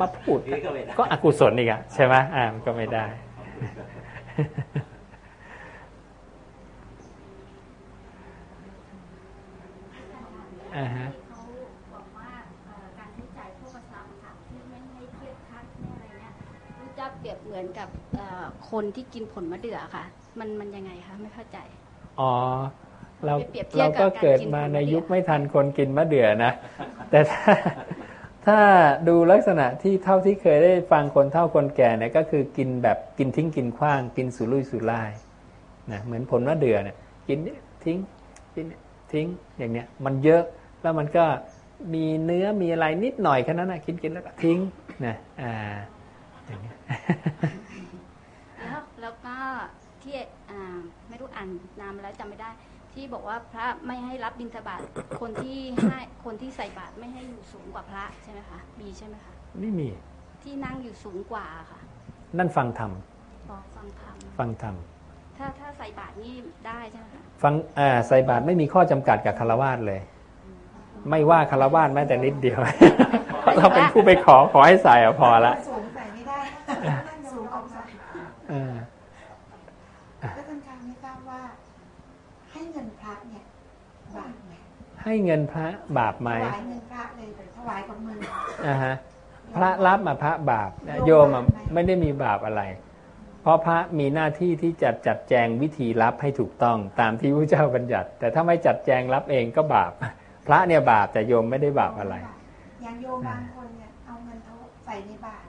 มาพูดนี่ก็ไม่ได้ก็อกุศลอีกอะใช่ไหมอ่ามันก็ไม่ได้อ่ รู้จักเปรียบเหมือนกับเอ่อคนที่กินผลมะเดื่อค่ะ มันมันยังไงคะไม่เข้าใจอ๋อเราเปรียบเทียบเรากับก็การเกิดกินมาผลมะในเดื่อยุคไม่ทันคนกินมะเดื่อนะ แต่ถ้าถ้าดูลักษณะที่เท่าที่เคยได้ฟังคนเท่าคนแก่เนี่ยก็คือกินแบบกินทิ้งกินขว้าง กินสุรุ่ยสุร่ายนะเหมือนผลมะเดื่อเนี่ยกินเนี่ยทิ้งกินเนี่ยทิ้งอย่างเนี้ยมันเยอะแล้วมันก็มีเนื้อมีอะไรนิดหน่อยแค่นั้นนะกินกินแล้วก็ทิ้งนะอ่า อย่างเงี้ยแล้วแล้วก็ที่อ่าไม่รู้อ่านนามแล้วจำไม่ได้ ที่บอกว่าพระไม่ให้รับบิณฑบาตคนที่ให้คนที่ใส่บาตรไม่ให้อยู่สูงกว่าพระใช่ไหมคะมีใช่ไหมคะไม่มี ที่นั่งอยู่สูงกว่าค่ะ นั่นฟังธรรมบอกฟังธรรมฟังธรรมถ้าถ้าใส่บาตรนี่ได้ใช่ไหมคะฟังอ่าใส่บาตรไม่มีข้อจำกัดกับคารวาสเลย ไม่ว่าคารวาสแม้แต่นิดเดียวเราเป็นผู้ไปขอขอให้ใส่อะพอละ สูงใส่ไม่ได้สูงออกใส่เออก็ท่านคะไม่ทราบว่า ให้เงินพระเนี่ยบาปไหมให้เงินพระบาปไหมถวายเงินพระเลยแต่ถวายกับมืออ่าฮะพระรับมาพระบาปนะโยมอะไม่ได้มีบาปอะไร เพราะพระมีหน้าที่ที่จะจัดแจงวิธีรับให้ถูกต้องตามที่พระเจ้าบัญญัติ แต่ถ้าไม่จัดแจงรับเองก็บาป พระเนี่ยบาปแต่โยมไม่ได้บาปอะไรอย่างโยมบางคนเนี่ยเอาเงินเขาใส่ในบาตร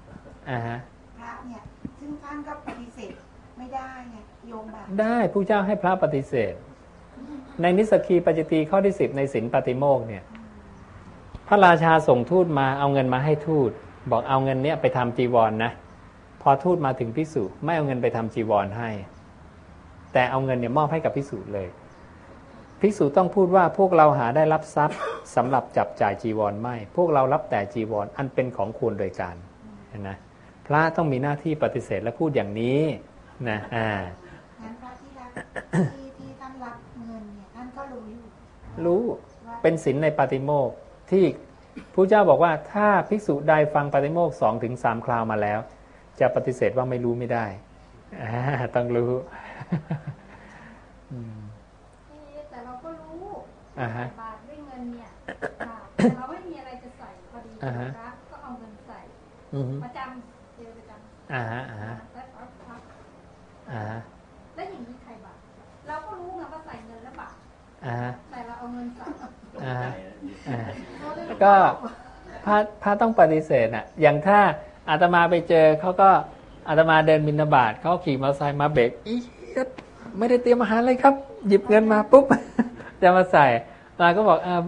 อ่าฮะพระ เนี่ยซึ่งท่านก็ปฏิเสธไม่ได้ไงโยมบาปได้ผู้เจ้าให้พระปฏิเสธ ในนิสกีปัจจตีข้อที่สิบในศินปฏิโมกเนี่ย พระราชาส่งทูตมาเอาเงินมาให้ทูต บอกเอาเงินเนี้ยไปทำจีวรนนะพอทูตมาถึงพิสุไม่เอาเงินไปทำจีวรให้ แต่เอาเงินเนี่ยมอบให้กับพิสุเลยภิกษุต้องพูดว่าพวกเราหาได้รับทรัพย์สำหรับจับจ่ายจีวรไม่ พวกเรารับแต่จีวรอันเป็นของควรโดยการเห็นไหม พระต้องมีหน้าที่ปฏิเสธและพูดอย่างนี้นะอ่างั้นพระที่รับที่ที่ท่านรับเงินเนี่ยท่านก็รู้อยู่รู้เป็นศีลในปาติโมกข์ที่พระเจ้าบอกว่าถ้าภิกษุใดฟังปาติโมกข์สองถึงสามคราวมาแล้ว จะปฏิเสธว่าไม่รู้ไม่ได้อ่าต้องรู้อืมแต่เราก็รู้อ่าฮะบาทด้วยเงินเนี่ยบาทแต่เราไม่มีอะไรจะใส่พอดีอ่าฮะพระก็เอาเงินใส่อือฮึประจำเจอประจำ อ่าฮะอ่าฮะแล้วพระพระอ่าฮะแล้วอย่างนี้ใครบาทเราก็รู้ไงว่าใส่เงินแล้วบาทอ่าฮะแต่เราเอาเงินใส่อ่าฮะอ่าก็พระพระต้องปฏิเสธอะ อย่างถ้าอาตมาไปเจอเขาก็อาตมาเดินบินาบาตเขาขี่มอเตอร์ไซค์มาเบรกอีเหี้ยไม่ได้เตรียมอาหารเลยครับ หยิบเงินมาปุ๊บจะมาใส่เราก็บอกอ่า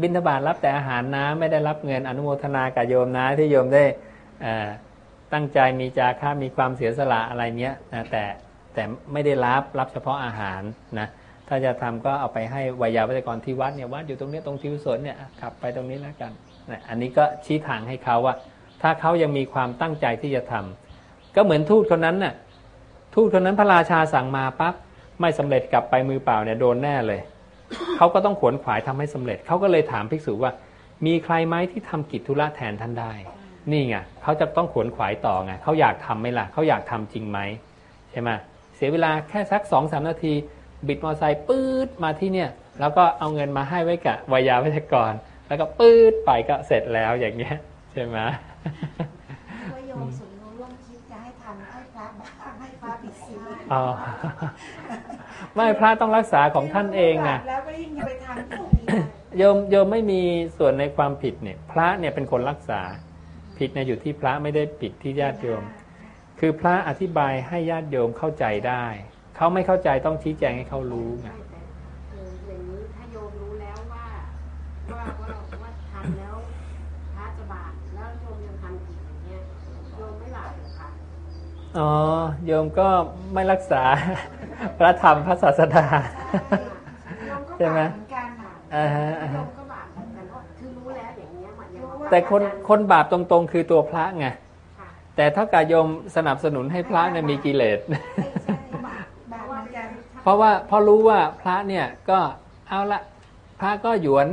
บินาบาตรับแต่อาหารนะ ไม่ได้รับเงินอนุโมทนากับโยมนะ ที่โยมได้อ่า ตั้งใจมีจาค่ามีความเสียสละอะไรเนี้ยนะแต่แต่ไม่ได้รับรับเฉพาะอาหารนะถ้าจะทำก็เอาไปให้วายาวัจกรที่วัดเนี่ยวัดอยู่ตรงนี้ตรงทิวสนเนี่ยขับไปตรงนี้แล้วกันนะอันนี้ก็ชี้ทางให้เขาว่า ถ้าเขายังมีความตั้งใจที่จะทำก็เหมือนทูตคนนั้นน่ะทูตคนนั้นพระราชาสั่งมาปั๊บไม่สำเร็จกลับไปมือเปล่าเนี่ยโดนแน่เลยเขาก็ต้องขวนขวายทำให้สำเร็จเขาก็เลยถามภิกษุว่า มีใครไหมที่ทำกิจธุระแทนท่านได้ นี่ไงเขาจะต้องขวนขวายต่อไงเขาอยากทำไหมล่ะเขาอยากทำจริงไหมใช่ไหมเสียเวลาแค่สักสองสามนาที บิดมอเตอร์ไซค์ปื๊ดมาที่เนี่ย แล้วก็เอาเงินมาให้ไว้กับวายาวัชกร แล้วก็ปื๊ดไปก็เสร็จแล้วอย่างเงี้ยใช่ไหมว่าโยมสมรู้ร่วมคิดจะให้ทำให้พระบ้างให้พระปิดศีลอ๋อไม่พระต้องรักษาของท่านเองนะแล้วก็ยิ่งจะไปทำถูกอีกโยมโยมไม่มีส่วนในความผิดเนี่ย พระเนี่ยเป็นคนรักษา ผิดเนี่ยอยู่ที่พระไม่ได้ผิดที่ญาติโยม คือพระอธิบายให้ญาติโยมเข้าใจได้ เขาไม่เข้าใจต้องชี้แจงให้เขารู้ไงเอออย่างนี้ถ้าโยมรู้แล้วว่าว่าว่าว่าทำแล้วพระจะบาปแล้วโยมยังทำอีกอย่างเงี้ยโยมไม่บาปเหรอคะอ๋อโยมก็ไม่รักษาพระธรรมพระศาสดาโยมก็ใช่ไหมบาปเหมือนกันค่ะอ่าฮะ แต่คนคนบาปตรงๆ คือตัวพระไงแต่ถ้าการโยมสนับสนุนให้พระเนี่ยมีกิเลสบาปเหมือนกันเพราะว่าพอรู้ว่าพระเนี่ยก็เอาละพระก็หยวน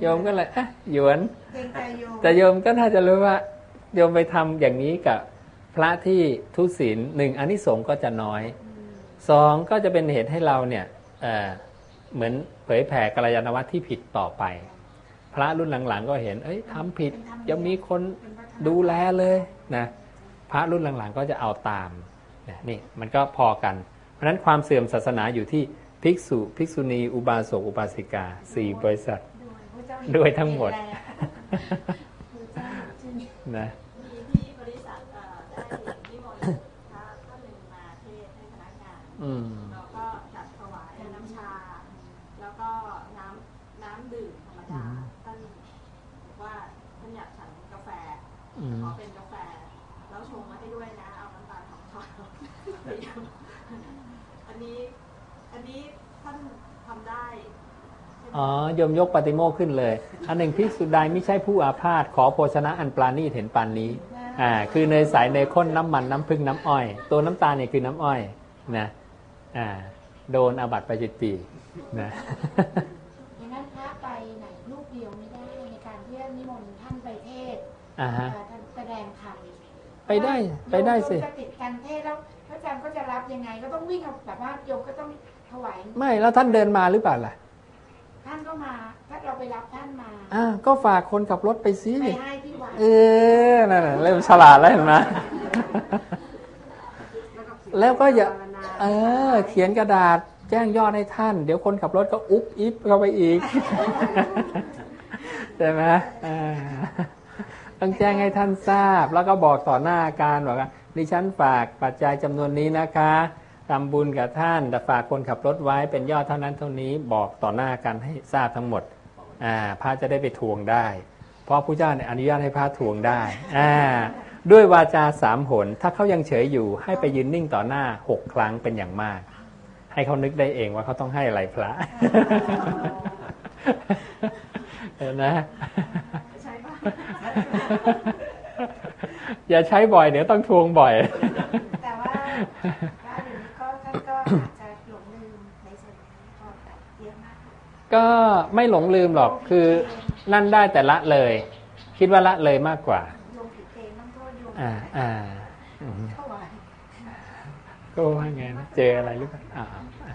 โยมก็เลยเอ๊ะหยวนเกรงใจโยมแต่โยมก็น่าจะรู้ว่า โยมไปทำอย่างนี้กับพระที่ทุศีลหนึ่งอันนี้สงส์ก็จะน้อยสองก็จะเป็นเหตุให้เราเนี่ยเอ่อเหมือนเผยแผ่กัลยาณวัตรที่ผิดต่อไป พระรุ่นหลังๆ ก็เห็น เอ้ยทำผิดยังมีคนดูแลเลยนะพระรุ่นหลังๆ ก็จะเอาตามเนี่ยนี่มันก็พอกัน เพราะฉะนั้นความเสื่อมศาสนาอยู่ที่ภิกษุภิกษุณี อุบาสกอุบาสิกาสี่บริษัทด้วยทั้งหมดนะมีที่บริษัทเอ่อได้นิม อืมขอเป็นกาแฟแล้วชงมาให้ด้วยนะ เอาน้ำตาลของทองอันนี้ อันนี้ท่านทำได้อ๋อยมยกปฏิโมกข์ขึ้นเลย อันหนึ่งภิกษุใดไม่ใช่ผู้อาพาธขอโภชนะอันปราณีตเห็นปานนี้ อ่า คือเนยใสเนยข้นน้ำมันน้ำพึ่งน้ำอ้อย ตัวน้ำตาลเนี่ยคือน้ำอ้อยนะ อ่า โดนอาบัติไปจิตปีนะอย่างนั้นพระไปไหนรูปเดียวไม่ได้ในการที่นิมนต์ท่านไปเทศน์อ่าฮะ ไปได้ไปได้สิ โยมจะติดกันเทศน์แล้วพระอาจารย์ก็จะรับยังไง ก็ต้องวิ่งเอาแบบว่าโยมก็ต้องถวายไม่แล้วท่านเดินมาหรือเปล่าล่ะท่านก็มาถ้าเราไปรับท่านมาอ่าก็ฝากคนขับรถไปสิไปให้ที่วัดเออนั่นน่ะเริ่มฉลาดแล้วเห็นไหม แล้วก็อย่า เออ เขียนกระดาษแจ้งยอดให้ท่าน เดี๋ยวคนขับรถก็อุ๊บอิบเข้าไปอีก ใช่ไหมอ่า ต้องแจ้งให้ท่านทราบ แล้วก็บอกต่อหน้าการบอกว่าดิฉันฝากปัจจัยจำนวนนี้นะคะทำบุญกับท่านแต่ฝากคนขับรถไว้เป็นยอดเท่านั้นเท่านี้บอกต่อหน้ากันให้ทราบทั้งหมดอ่าพระจะได้ไปทวงได้ เพราะพระเจ้าเนี่ยอนุญาตให้พระทวงได้อ่าด้วยวาจาสามหน ถ้าเขายังเฉยอยู่ให้ไปยืนนิ่งต่อหน้าหกครั้งเป็นอย่างมาก ให้เขานึกได้เองว่าเขาต้องให้อะไรพระเห็นนะใช่ปะ อย่าใช้บ่อยเดี๋ยวต้องทวงบ่อย แต่ว่าพระเดี๋ยวนี้ก็ท่านก็อาจจะหลงลืมในส่วนนี้ก็แบบเยอะมาก ก็ไม่หลงลืมหรอกคือนั่นได้แต่ละเลย คิดว่าละเลยมากกว่าโยมผิดเองต้องโทษโยมอ่าอ่าอืมถวายก็ว่าไงนะเจออะไรหรือเปล่าอ่าอ่า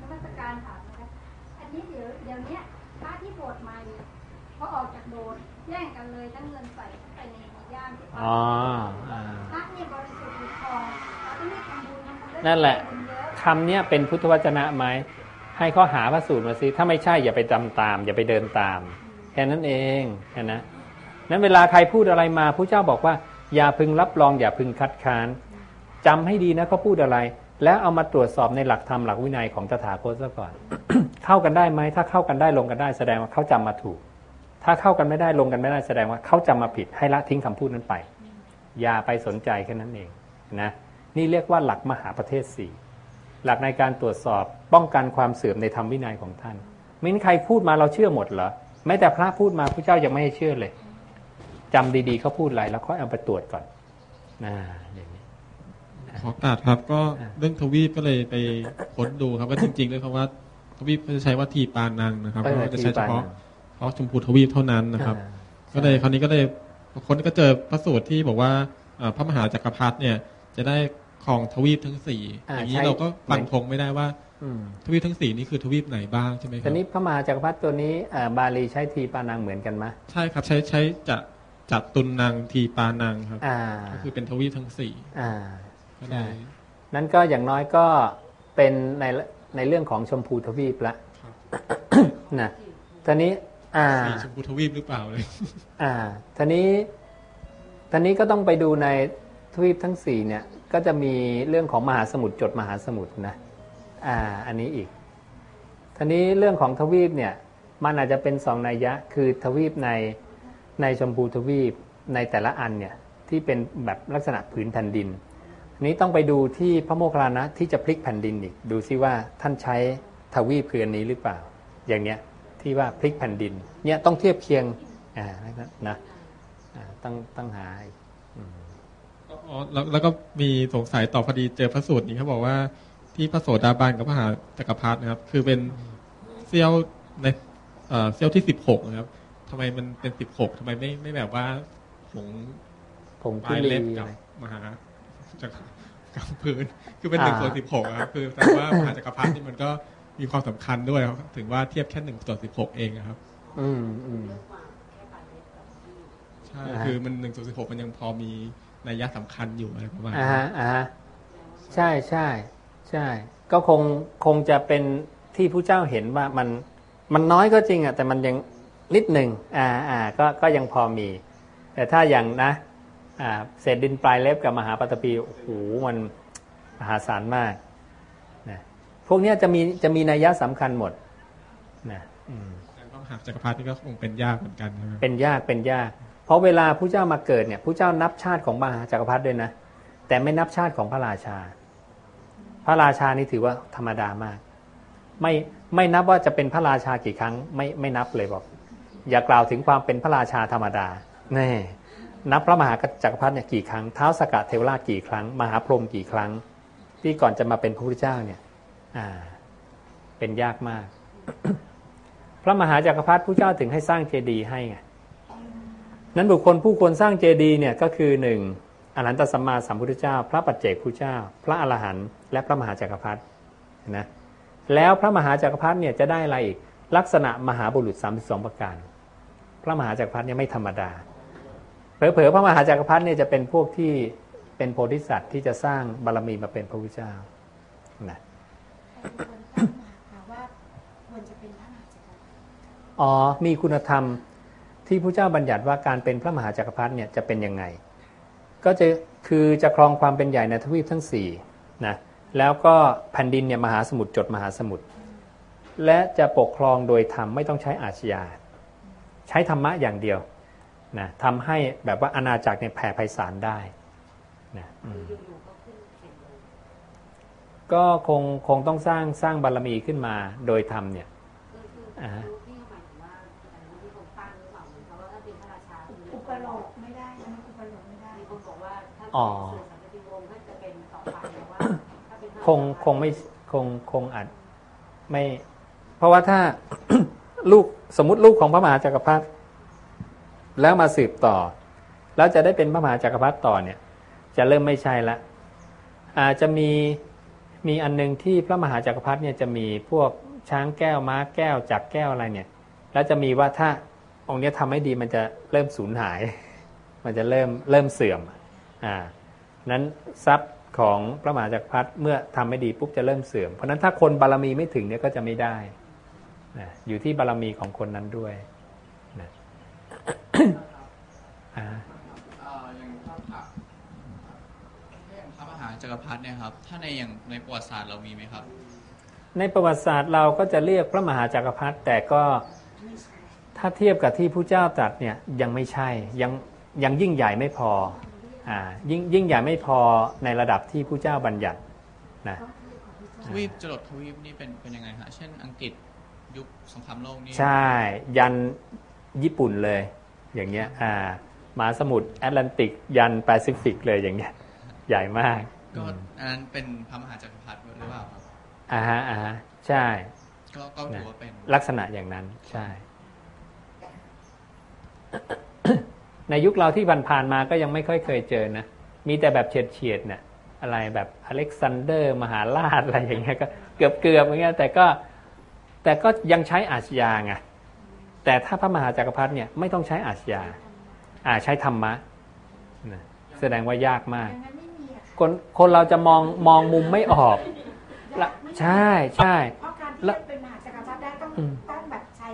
นมัสการถามนะคะอันนี้เดี๋ยวเดี๋ยวเนี้ยพระที่โบสถ์ใหม่พอออกจากโบสถ์ แย่งกันเลยทั้งเงินใส่เข้าไปในย่ามที่พระอ๋ออ่าพระเนี่ยบริสุทธิ์หลุดทองพระที่ไม่ทำบุญทำบุญได้นั่นแหละ บุญเยอะคำเนี้ยเป็นพุทธวจนะไหมให้ข้อหาพระสูตรมาสิถ้าไม่ใช่อย่าไปจำตาม อย่าไปเดินตาม แค่นั้นเองแค่นะนั้นเวลาใครพูดอะไรมาพระเจ้าบอกว่า อย่าพึงรับรอง อย่าพึงคัดค้านจำให้ดีนะเขาพูดอะไร แล้วเอามาตรวจสอบในหลักธรรมหลักวินัยของตถาคตซะก่อน เข้ากันได้ไหมถ้าเข้ากันได้ลงกันได้แสดงว่าเขาจำมาถูก ถ้าเข้ากันไม่ได้ลงกันไม่ได้แสดงว่าเขาจำมาผิดให้ละทิ้งคำพูดนั้นไป อย่าไปสนใจแค่นั้นเองนะนี่เรียกว่าหลักมหาประเทศสี่หลักในการตรวจสอบป้องกันความเสื่อมในธรรมวินัยของท่านไม่มีใครพูดมาเราเชื่อหมดเหรอแม้แต่พระพูดมาพระเจ้ายังไม่ให้เชื่อเลยจำดีๆเขาพูดอะไรแล้วค่อยเอาไปตรวจก่อนนะอย่างนี้ขอโอกาสครับก็เรื่องทวีปก็เลยไปค้นดูครับก็จริงๆเลยครับว่าทวีปเขาจะใช้ว่าทีปานังนะครับเออเขาจะใช้เฉพาะทีปานัง เฉพาะชมพูทวีปเท่านั้นนะครับอ่าก็เลยคราวนี้ก็เลยคนก็เจอพระสูตรที่บอกว่าเอ่อพระมหาจักรพรรดิเนี่ย จะได้ครองทวีปทั้งสี่อ่าอย่างนี้ใช่เราก็ฟันธงไม่ได้ว่าอืมทวีปทั้งสี่นี่คือทวีปไหนบ้างใช่ไหมคตรัอบนนี้พระมหาจักรพรรดิตัวนี้อ่าบาลีใช้ทีปานังเหมือนกันไหมใช่ครับใช้ใช้จะจัดตุนนางทีปานังครับอ่าก็คือเป็นทวีปทั้งสี่อ่าก็เลใช่ยนั้นก็อย่างน้อยก็เป็นในในเรื่องของชมพูทวีปละนะตอนนี้อ่า สี่ชมพูทวีปหรือเปล่าเลยอ่าทีนี้ทีนี้ก็ต้องไปดูในทวีปทั้งสี่เนี่ย ก็จะมีเรื่องของมหาสมุทรจดมหาสมุทรนะ อ่า อันนี้อีกทีนี้เรื่องของทวีปเนี่ย มันอาจจะเป็นสองนัยยะ คือทวีปในในชมพูทวีปในแต่ละอันเนี่ยที่เป็นแบบลักษณะผืนแผ่นดินอันนี้ต้องไปดูที่พระโมคคัลลานะที่จะพลิกแผ่นดินอีก ดูซิว่าท่านใช้ทวีปคืออันนี้หรือเปล่า อย่างเนี้ย ที่ว่าพลิกแผ่นดินเนี่ยต้องเทียบเคียงอ่านะนะอ่าต้องต้องหาอีกอืมอ๋อแล้วแล้วก็มีสงสัยต่อพอดีเจอพระสูตรนี้เขาบอกว่าที่พระโสดาบันกับพระมหาจักรพรรดินะครับ คือเป็นเซี่ยวในเอ่อเซี่ยวที่สิบหกนะครับทำไมมันเป็นสิบหกทำไมไม่ไม่แบบว่าผงผงปทุลายลีเล็บกับอะไรมหาจักรกับพื้น คือเป็นหนึ่งอ่าส่วนสิบหกครับคือแต่ว่ามหาจักรพรรดินี่มันก็ มีความสำคัญด้วยครับ ถึงว่าเทียบแค่หนึ่งส่วนสิบหกเองนะครับ อืมอืมใช่อ่าฮะคือมันหนึ่งส่วนสิบหกมันยังพอมีนัยยะสำคัญอยู่อะไรประมาณอ่านี้ฮะอ่าฮะใช่ใช่ใช่ ก็คงคงจะเป็นที่ผู้เจ้าเห็นว่ามันมันน้อยก็จริงอะแต่มันยังนิดหนึ่งอ่าอ่าก็ก็ยังพอมี แต่ถ้าอย่างนะอ่าเศษดินปลายเล็บกับมหาปัตตปีโอ้โหมันมหาศาลมากนะ พวกเนี้ยจะมีจะมีนัยยะสำคัญหมดนะอืมแต่พระมหาจักรพรรดินี่ก็คงเป็นยากเหมือนกันใช่ไหมเป็นยากเป็นยาก เพราะเวลาผู้เจ้ามาเกิดเนี่ยผู้เจ้านับชาติของมหาจักรพรรดิด้วยนะแต่ไม่นับชาติของพระราชา พระราชานี่ถือว่าธรรมดามาก ไม่ไม่นับว่าจะเป็นพระราชากี่ครั้ง ไม่ไม่นับเลยบอก อย่ากล่าวถึงความเป็นพระราชาธรรมดาแน่นับพระมหาจักรพรรดิเนี่ยกี่ครั้งเท้าวสกัดเทวราชกี่ครั้ง มหาพรหมกี่ครั้ง ที่ก่อนจะมาเป็นพระพุทธเจ้าเนี่ยอ่า เป็นยากมาก พระมหาจักรพรรดิผู้เจ้าถึงให้สร้างเจดีย์ให้ไงนั้นบุคคลผู้ควรสร้างเจดีย์เนี่ยก็คือหนึ่งอรหันตสัมมาสัมพุทธเจ้า พระปัจเจกพุทธเจ้า พระอรหันต์และพระมหาจักรพรรดินะแล้วพระมหาจักรพรรดิเนี่ยจะได้อะไรอีกลักษณะมหาบุรุษ 32 ประการ พระมหาจักรพรรดิเนี่ยไม่ธรรมดาเผลอๆพระมหาจักรพรรดิเนี่ยจะเป็นพวกที่เป็นโพธิสัตว์ที่จะสร้างบารมีมาเป็นพระพุทธเจ้า อ๋อ มีคุณธรรมที่พระเจ้าบัญญัติว่าการเป็นพระมหาจักรพรรดิเนี่ยจะเป็นยังไง ก็จะคือจะครองความเป็นใหญ่ในทวีปทั้งสี่นะแล้วก็แผ่นดินเนี่ยมหาสมุทรจดมหาสมุทรและจะปกครองโดยธรรมไม่ต้องใช้อาชญาใช้ธรรมะอย่างเดียวนะทำให้แบบว่าอาณาจักรเนี่ยแผ่ไพศาลได้นะอ ก็คงคงต้องสร้างสร้างบารมีขึ้นมาโดยธรรมเนี่ยอ่าอุปโลกไม่ได้นะอุปโลกไม่ได้อ๋อคงคงไม่คงคงอาจไม่ เพราะว่าถ้าลูกสมมติลูกของพระมหาจักรพรรดิแล้วมาสืบต่อ แล้วจะได้เป็นพระมหาจักรพรรดิต่อเนี่ย จะเริ่มไม่ใช่ละอาจจะมี มีอันหนึงที่พระมหาจักรพรรดิเนี่ยจะมีพวกช้างแก้วม้าแก้วจักรแก้วอะไรเนี่ย แล้วจะมีว่าถ้าองค์เนี้ยทำไม่ดีมันจะเริ่มสูญหาย มันจะเริ่มเริ่มเสื่อมอ่านั้นทรัพย์ของพระมหาจักรพรรดิเมื่อทำไม่ดีปุ๊บจะเริ่มเสื่อม เพราะฉะนั้นถ้าคนบารมีไม่ถึงเนี่ยก็จะไม่ได้นะอยู่ที่บารมีของคนนั้นด้วยนะ อ่า เอ่ออย่างถ้าถามเรื่องพระมหาจั กรพรรดิเนี่ยครับ ถ้าในอย่างในประวัติศาสตร์เรามีไหมครับ ในประวัติศาสตร์เราก็จะเรียกพระมหาจักรพรรดิแต่ก็ถ้าเทียบกับที่ผู้เจ้าตรัสเนี่ยยังไม่ใช่ยังยังยิ่งใหญ่ไม่พออ่ายิ่งยิ่งใหญ่ไม่พอในระดับที่ผู้เจ้าบัญญัตินะทวีปจรดทวีปนี่เป็นเป็นยังไงฮะเช่นอังกฤษยุคสงครามโลกนี่ใช่ ยันญี่ปุ่นเลย อย่างเงี้ยอ่ามหาสมุทรแอตแลนติก ยันแปซิฟิกเลยอย่างเงี้ยใหญ่มาก ก็อันนั้นเป็นพระมหาจักรพรรดิหรือเปล่าครับอ่าฮะอ่าฮะใช่ ก็ก็ถือว่าเป็นลักษณะอย่างนั้นใช่ ในยุคเราที่ผ่านๆมาก็ยังไม่ค่อยเคยเจอนะ มีแต่แบบเฉียดเฉียดๆเนี่ยอะไรแบบอเล็กซานเดอร์ มหาราชอะไรอย่างเงี้ยก็เกือบเกือบอย่างเงี้ยแต่ก็แต่ก็ยังใช้อาชญาไงแต่ถ้าพระมหาจักรพรรดิเนี่ยไม่ต้องใช้อาชญาอ่าใช้ธรรมะนะแสดงว่ายากมาก คนคนเราจะมองมองมุมไม่ออกละใช่ใช่เพราะการที่แล้วจะเป็นมหาจักรพรรดิได้ต้องอืมต้องแบบใช้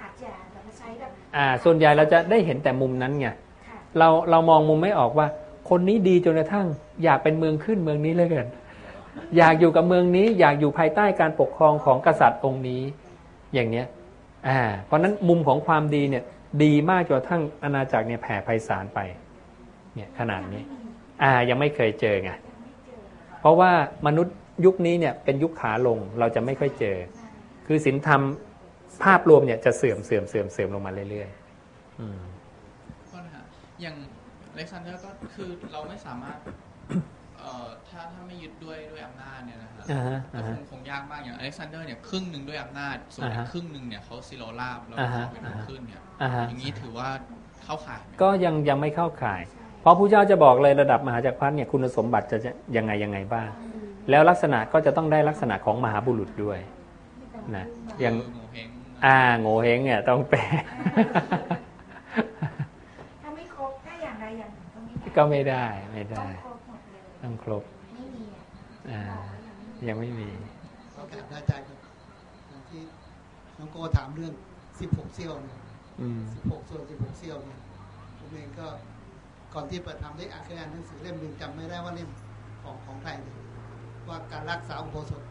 อาจจะแบบมาใช้แบบอ่า ส่วนใหญ่เราจะได้เห็นแต่มุมนั้นไงเราเรามองมุมไม่ออกว่า คนนี้ดีจนกระทั่ง อยากเป็นเมืองขึ้นเมืองนี้เลยเกินอยากอยู่กับเมืองนี้อยากอยู่ภายใต้การปกครองของกษัตริย์องค์นี้ อย่างเนี้ย อ่า เพราะฉะนั้นมุมของความดีเนี่ย ดีมากจนกระทั่งอาณาจักรเนี่ยแผ่ไพศาลไป เนี่ยขนาดนี้ อ่ายังไม่เคยเจอไงเพราะว่ามนุษย์ยุคนี้เนี่ยเป็นยุคขาลงเราจะไม่ค่อยเจอ คือศีลธรรมภาพรวมเนี่ยจะเสื่อมเสื่อมเสื่อมเสื่อมลงมาเรื่อยๆอืมก็นะฮะอย่างอเล็กซานเดอร์ก็คือเราไม่สามารถเอ่อถ้าถ้าไม่ยึดด้วยด้วยอำนาจเนี่ยนะฮะอ่าฮะก็อ่าคฮะงคงยากมากอย่างอเล็กซานเดอร์เนี่ยครึ่งหนึ่งด้วยอำนาจ ส่วนอีอ่ากฮะครึ่งหนึ่งเนี่ยเขาสิโรราบแล้วอ่าขฮะอเป็นคนขึ้นเนี่ยอ่าฮะอย่างนี้ถือว่าเข้าข่ายไหมก็ยังยังไม่เข้าข่าย เพราะผู้เจ้าจะบอกเลยระดับมหาจักรพรรดิเนี่ยคุณสมบัติจะจะยังไงยังไงบ้าง แล้วลักษณะก็จะต้องได้ลักษณะของมหาบุรุษด้วยนะอย่างคือโงเฮงอ่าโง่เฮงเนี่ยต้องแปลถ้าไม่ครบถ้าอย่างใดอย่างหนึ่งก็ไม่ได้ก็ไม่ได้ไม่ได้ต้องครบหมดเลยต้องครบไม่มีอะอ่ายังไม่มีโอกาสได้ใจครับอย่างที่น้องโกถามเรื่อง16เซี่ยวเนี่ยอืม16ส่วน16เซี่ยวเนี่ยผมเองก็ ก่อนที่เปิดทำได้อ่านเคยอ่านหนังสือเล่มหนึ่งจำไม่ได้ว่าเล่มของของใครเนี่ยว่าการรักษาอุโบสถ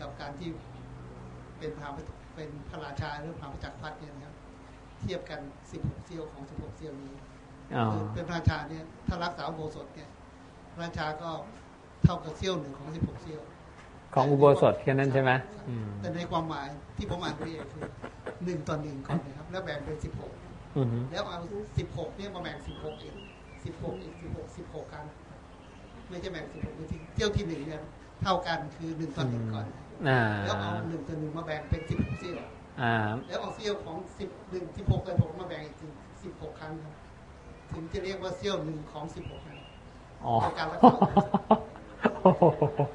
กับการที่เป็นพระเป็นพระราชาหรือพระจักรพรรดิเนี่ยนะครับ เทียบกัน16เซี่ยวของ16เซี่ยวนี้อ๋อคือเป็นพระราชาเนี่ยถ้ารักษาอุโบสถเนี่ยพระราชาก็เท่ากับเซี่ยวหนึ่งของ16เซี่ยวของอุโบสถแค่นั้นใช่ไหมอืมแต่ในความหมายที่ผมอ่านไปเองคือหนึ่งต่อหนึ่งก่อนนะครับ แล้วแบ่งเป็นสิบหกอือฮึ แล้วเอาสิบหกเนี่ยมาแบ่งสิบหกอีกสิบหกอีกสิบหกสิบหกครั้งไม่ใช่แบ่งสิบหกทีเที่ยวที่หนึ่งเนี่ยเท่ากันคือหนึ่งต่อหนึ่งก่อนอ่าแล้วเอาหนึ่งต่อหนึ่งมาแบ่งเป็นสิบหกเซี่ยวอ่าแล้วเอาเซี่ยวของสิบหนึ่งสิบหกต่อหกมาแบ่งอีกถึงสิบหกครั้งครับถึงจะเรียกว่าเซี่ยวหนึ่งของสิบหกครั้งอ๋อเป็นการรักษาอุโบสถ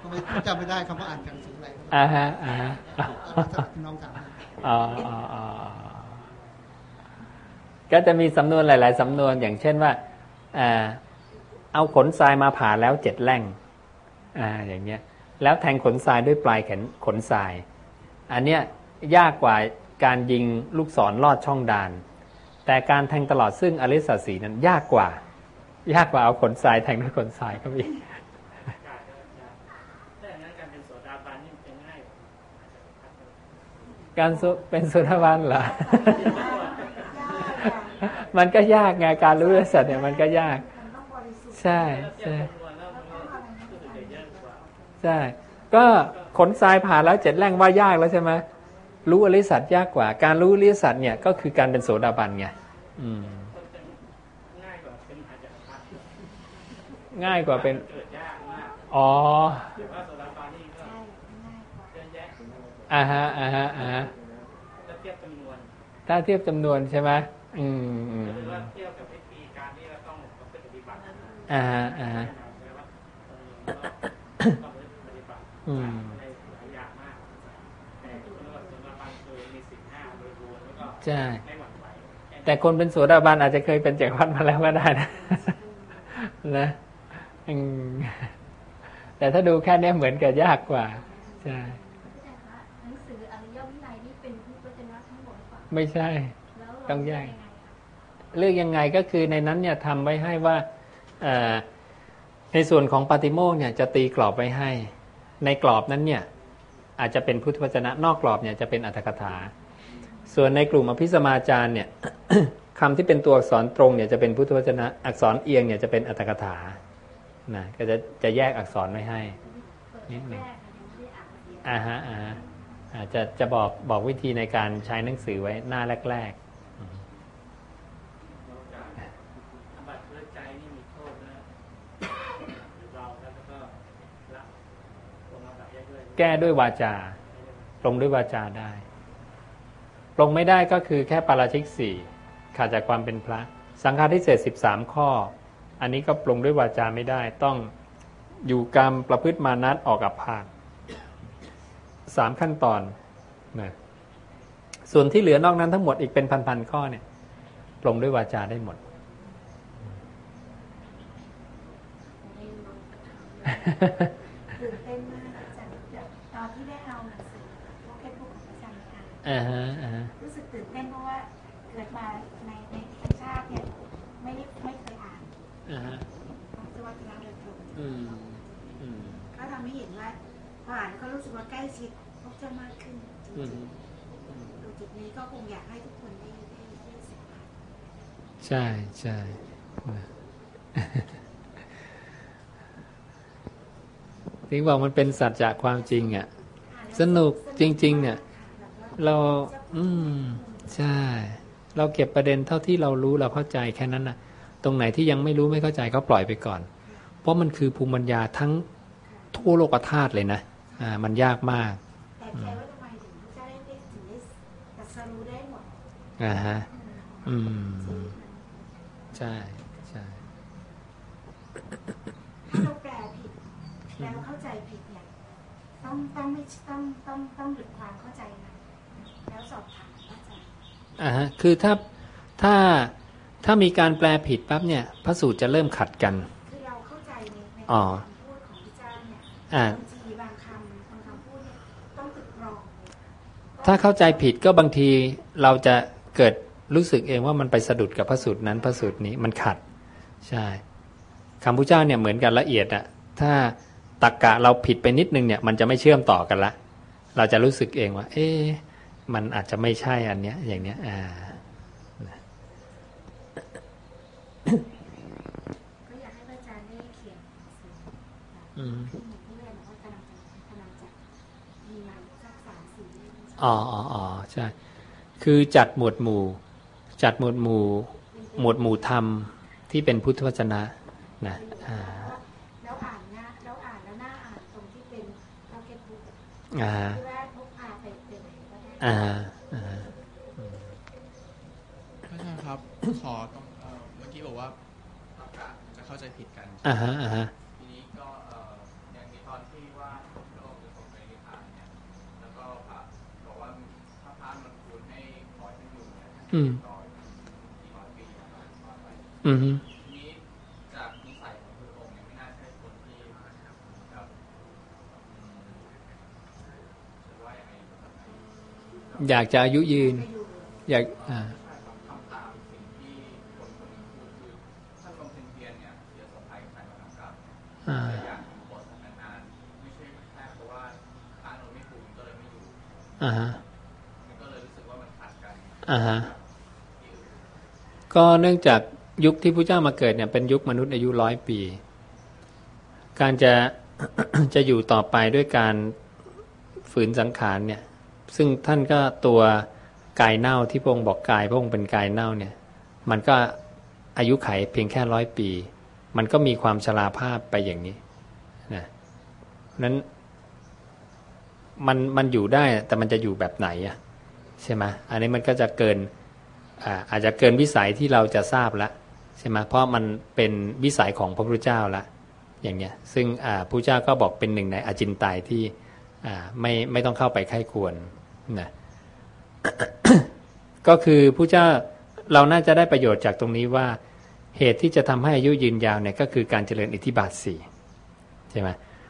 ทำไมจำไม่ได้คำว่าอ่านหนังสืออะไรก็ไม่รู้อ่าฮะอ่าฮะก็ลักษณะที่น้องถามนะอ๋ออ๋ออ๋อ ก็จะมีสำนวนหลาย ๆ สำนวนอย่างเช่นว่าอ่าเอาขนทรายมาผ่าแล้วเจ็ดแหล่งอ่าอย่างเงี้ยแล้วแทงขนทรายด้วยปลายแขนขนทราย อันเนี้ยยากกว่าการยิงลูกศรลอดช่องดาน แต่การแทงตลอดซึ่งอริสสีนั้นยากกว่า ยากกว่าเอาขนทรายแทงด้วยขนทรายก็มีแต่งั้นการเป็นโสดาบันนี่มันจะง่ายการสุเป็นสุทวันเหรอ มันก็ยากไงการรู้เรื่องสัตว์เนี่ยมันก็ยาก ใช่ใช่ใช่ก็ขนทรายผ่านแล้วเจ็ดแร่งว่ายากแล้วใช่ไหมรู้อริสัจยากกว่า การรู้อริสัจเนี่ยก็คือการเป็นโสดาบันไงง่ายกว่าเป็นมหาจักรพรรดิง่ายกว่าเป็นอ๋ออ่าฮะอ่าฮะอ่าฮะถ้าเทียบจำนวนใช่ไหม อืมอืมอ่าเทียบกับวิธีการที่เราต้องปฏิบัติอ่าฮะอ่าฮะต้องปฏิบัติอืมในหลายออ่าโดยรวมแล้วก็ใช่แต่คนเป็นโสดาบันอาจจะเคยเป็นจักรพรรดิมาแล้วก็ได้นะนะอืมแต่ถ้าดูแค่เนี้ยเหมือนกับยากกว่าใช่หนังสืออริยวินัยนี่เป็นพุทธวจนะทั้งหมดหรือเปล่าไม่ใช่แล้วต้องแยก เลือกยังไงก็คือในนั้นเนี่ยทำไว้ให้ว่าในส่วนของปาติโมกเนี่ยจะตีกรอบไว้ให้ ในกรอบนั้นเนี่ยอาจจะเป็นพุทธวจนะนอกกรอบเนี่ยจะเป็นอัตถกถา ส่วนในกลุ่มอภิสมาจารเนี่ยคำที่เป็นตัวอักษรตรงเนี่ยจะเป็นพุทธวจนะอักษรเอียงเนี่ยจะเป็นอัตถกถานะก็จะจะแยกอักษรไว้ให้นิดหนึ่งอ่าฮะอ่าฮะอ่าจะจะบอกบอกวิธีในการใช้หนังสือไว้หน้าแรก ๆ ทำบัตรเพื่อใจนี่มีโทษนะเรา แล้วก็ละลงมาแบบแยกด้วยแก้ด้วยวาจาปรงด้วยวาจาได้ปรงไม่ได้ก็คือแค่ปาราชิกสี่ขาดจากความเป็นพระ สังฆาทิเศษสิบสามข้อ อันนี้ก็ปรงด้วยวาจาไม่ได้ ต้องอยู่กรรมประพฤติมานัดออกกับพานสามขั้นตอนนะส่วนที่เหลือนอกนั้นทั้งหมดอีกเป็นพันๆข้อเนี่ยปรงด้วยวาจาได้หมด อ่านอ่าฮะอ่าฮะรู้สึกตื่นเต้นเพราะว่าเกิดมาในในชาติเนี่ยไม่ได้ไม่เคยอ่านอ่าฮะสวัสดิการโดยตรงอืมอืมก็ทำให้เห็นว่าพออ่านก็รู้สึกว่าใกล้ชิดพบเจ้ามากขึ้นจริอืงมๆตรงจุดนี้ก็คงอยากให้ทุกคนได้ได้ได้สัมผัสใช่ใช่ถึงบอกมันเป็นสัจจะความจริงอะสนุกจริงๆเนี่ย เรา อืม ใช่ เราเก็บประเด็นเท่าที่เรารู้เราเข้าใจแค่นั้นนะตรงไหนที่ยังไม่รู้ไม่เข้าใจก็ปล่อยไปก่อน เพราะมันคือภูมิปัญญาทั้งทั่วโลกธาตุเลยนะ อ่า มันยากมากแต่ใจว่าทำไมถึงพระเจ้าได้ได้ถึงได้ตรัสรู้ได้หมด อ่าฮะ อืม ใช่ใช่ถ้าเราแปลผิดแล้วเข้าใจผิดเนี่ยต้องต้องไม่ต้องต้องต้องหยุดความเข้าใจมัน แล้วสอบถามพระอาจารย์อ่าฮะคือถ้าถ้าถ้ามีการแปลผิดปั๊บเนี่ยพระสูตรจะเริ่มขัดกันคือเราเข้าใจในในอ๋อคำพูดของพระเจ้าเนี่ยอ่าบางทีบางคำบางคำพูดเนี่ยต้องตึกตรองถ้าเข้าใจผิดก็บางทีเราจะเกิดรู้สึกเองว่ามันไปสะดุดกับพระสูตรนั้นพระสูตรนี้มันขัด ใช่คำพุทธเจ้าเนี่ยเหมือนกันละเอียดอะถ้าตักกะเราผิดไปนิดนึงเนี่ย มันจะไม่เชื่อมต่อกันละ เราจะรู้สึกเองว่า เอ๊ะ มันอาจจะไม่ใช่อันเนี้ย อย่างเนี้ย อ่าก็อยากให้พระอาจารย์ได้เขียนหนังสืออืมที่หนูที่เรียนบอกว่ากำลังจะกำลังจะมีมาสักสามสี่เล่มอ๋ออ๋ออ๋อใช่ คือจัดหมวดหมู่ จัดหมวดหมู่ หมวดหมู่ธรรมที่เป็นพุทธวจนะนะอ่าแล้วอ่านหน้าแล้วอ่านแล้วหน้าอ่านตรงที่เป็นพ็อกเก็ตบุ๊กอ่าที่ว่าพกพาไปไปไหนก็ได้ อ่าอ่าพระอาจารย์ครับ ขอต้องเอ่อเมื่อกี้บอกว่าตักกะจะเข้าใจผิดกันอ่าฮะอ่าฮะทีนี้ก็เอ่ออย่างในตอนที่ว่าโลกจะส่งไปนิพพานเนี่ยแล้วก็พระบอกว่าถ้าพระมันควรให้ขอให้ท่านอยู่เนี่ยอืมต่อกี่ร้อยปีนะครับว่าไป อือฮึ ทีนี้จากนิสัยของพระองค์เนี่ยไม่น่าใช่คนที่ครับอืมจะว่ายังไงครับ อยากจะอายุยืน อยากอ่าทำตามสิ่งที่คนคนหนึงพูดคือท่านบำเพ็ญเพียรเนี่ยเสียสมภัยใครมาทำกรรมอ่าแต่อยากอยู่บทนานๆไม่ใช่แค่เพราะว่าค้านนไม่ถูกก็เลยไม่อยู่อ่าฮะอ่าฮะก็เนื่องจากยุคที่พระเจ้ามาเกิดเนี่ยเป็นยุคมนุษย์อายุร้อยปี การจะจะอยู่ต่อไปด้วยการฝืนสังขารเนี่ย ซึ่งท่านก็ตัวกายเน่าที่พระองค์บอกกายพระองค์เป็นกายเน่าเนี่ย มันก็อายุไขเพียงแค่ร้อยปี มันก็มีความชราภาพไปอย่างนี้นะนั้นมันมันอยู่ได้แต่มันจะอยู่แบบไหนอะใช่ไหมอันนี้มันก็จะเกินอาอาจจะเกินวิสัยที่เราจะทราบละใช่ไหมเพราะมันเป็นวิสัยของพระพุทธเจ้าละอย่างเนี้ยซึ่งอ่าพระเจ้าก็บอกเป็นหนึ่งในอจินไตยที่ไม่ไม่ต้องเข้าไปไข้ควร นะก็คือพระเจ้าเราน่าจะได้ประโยชน์จากตรงนี้ว่าเหตุที่จะทำให้อายุยืนยาวเนี่ยก็คือการเจริญอิทธิบาทสี่ใช่ไหม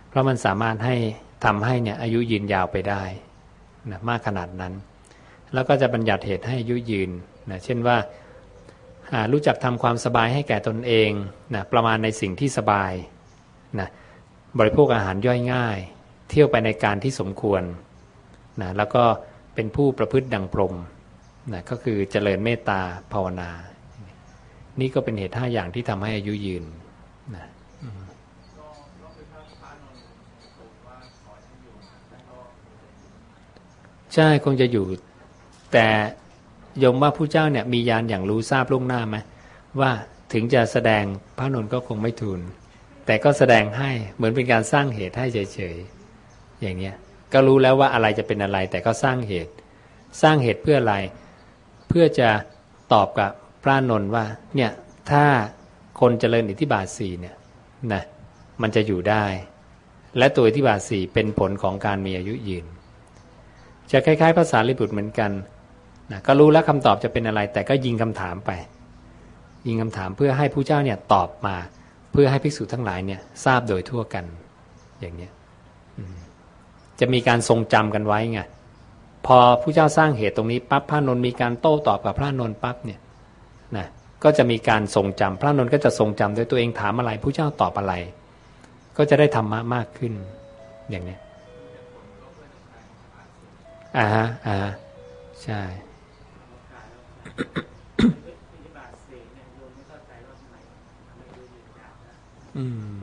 เพราะมันสามารถให้ทำให้เนี่ยอายุยืนยาวไปได้นะมากขนาดนั้น แล้วก็จะบัญญัติเหตุให้อายุยืนนะเช่นว่าหารู้จักทำความสบายให้แก่ตนเองนะประมาณในสิ่งที่สบายนะบริโภคอาหารย่อยง่าย เที่ยวไปในการที่สมควร นะแล้วก็เป็นผู้ประพฤติดังพรมนะก็คือเจริญเมตตาภาวนา นี่ก็เป็นเหตุห้าอย่างที่ทำให้อายุยืนนะใช่คงจะอยู่แต่ยมว่าผู้เจ้าเนี่ยมียานอย่างรู้ทราบล่วงหน้าไหมว่าถึงจะแสดงพระนนท์ก็คงไม่ทูลแต่ก็แสดงให้เหมือนเป็นการสร้างเหตุให้เฉยๆอย่างเนี้ย ก็รู้แล้วว่าอะไรจะเป็นอะไร แต่ก็สร้างเหตุ สร้างเหตุเพื่ออะไร เพื่อจะตอบกับพระนนท์ว่า เนี่ย ถ้าคนเจริญอิทธิบาทสี่เนี่ยนะมันจะอยู่ได้ และตัวอิทธิบาทสี่เป็นผลของการมีอายุยืน จะคล้ายๆ ภาษาลิบุตรเหมือนกันนะก็รู้แล้วคำตอบจะเป็นอะไร แต่ก็ยิงคำถามไป ยิงคำถามเพื่อให้ผู้เจ้าเนี่ยตอบมา เพื่อให้ภิกษุทั้งหลายเนี่ยทราบโดยทั่วกันอย่างเนี้ย จะมีการทรงจำกันไว้ไงพอผู้เจ้าสร้างเหตุตรงนี้ปั๊บพระนนท์มีการโต้ตอบกับพระนนท์ปั๊บเนี่ยนะก็จะมีการทรงจำพระนนท์ก็จะทรงจำโดยตัวเองถามอะไรผู้เจ้าตอบอะไร ก็จะได้ธรรมะมากขึ้นอย่างนี้อ่าฮะอ่าใช่อืม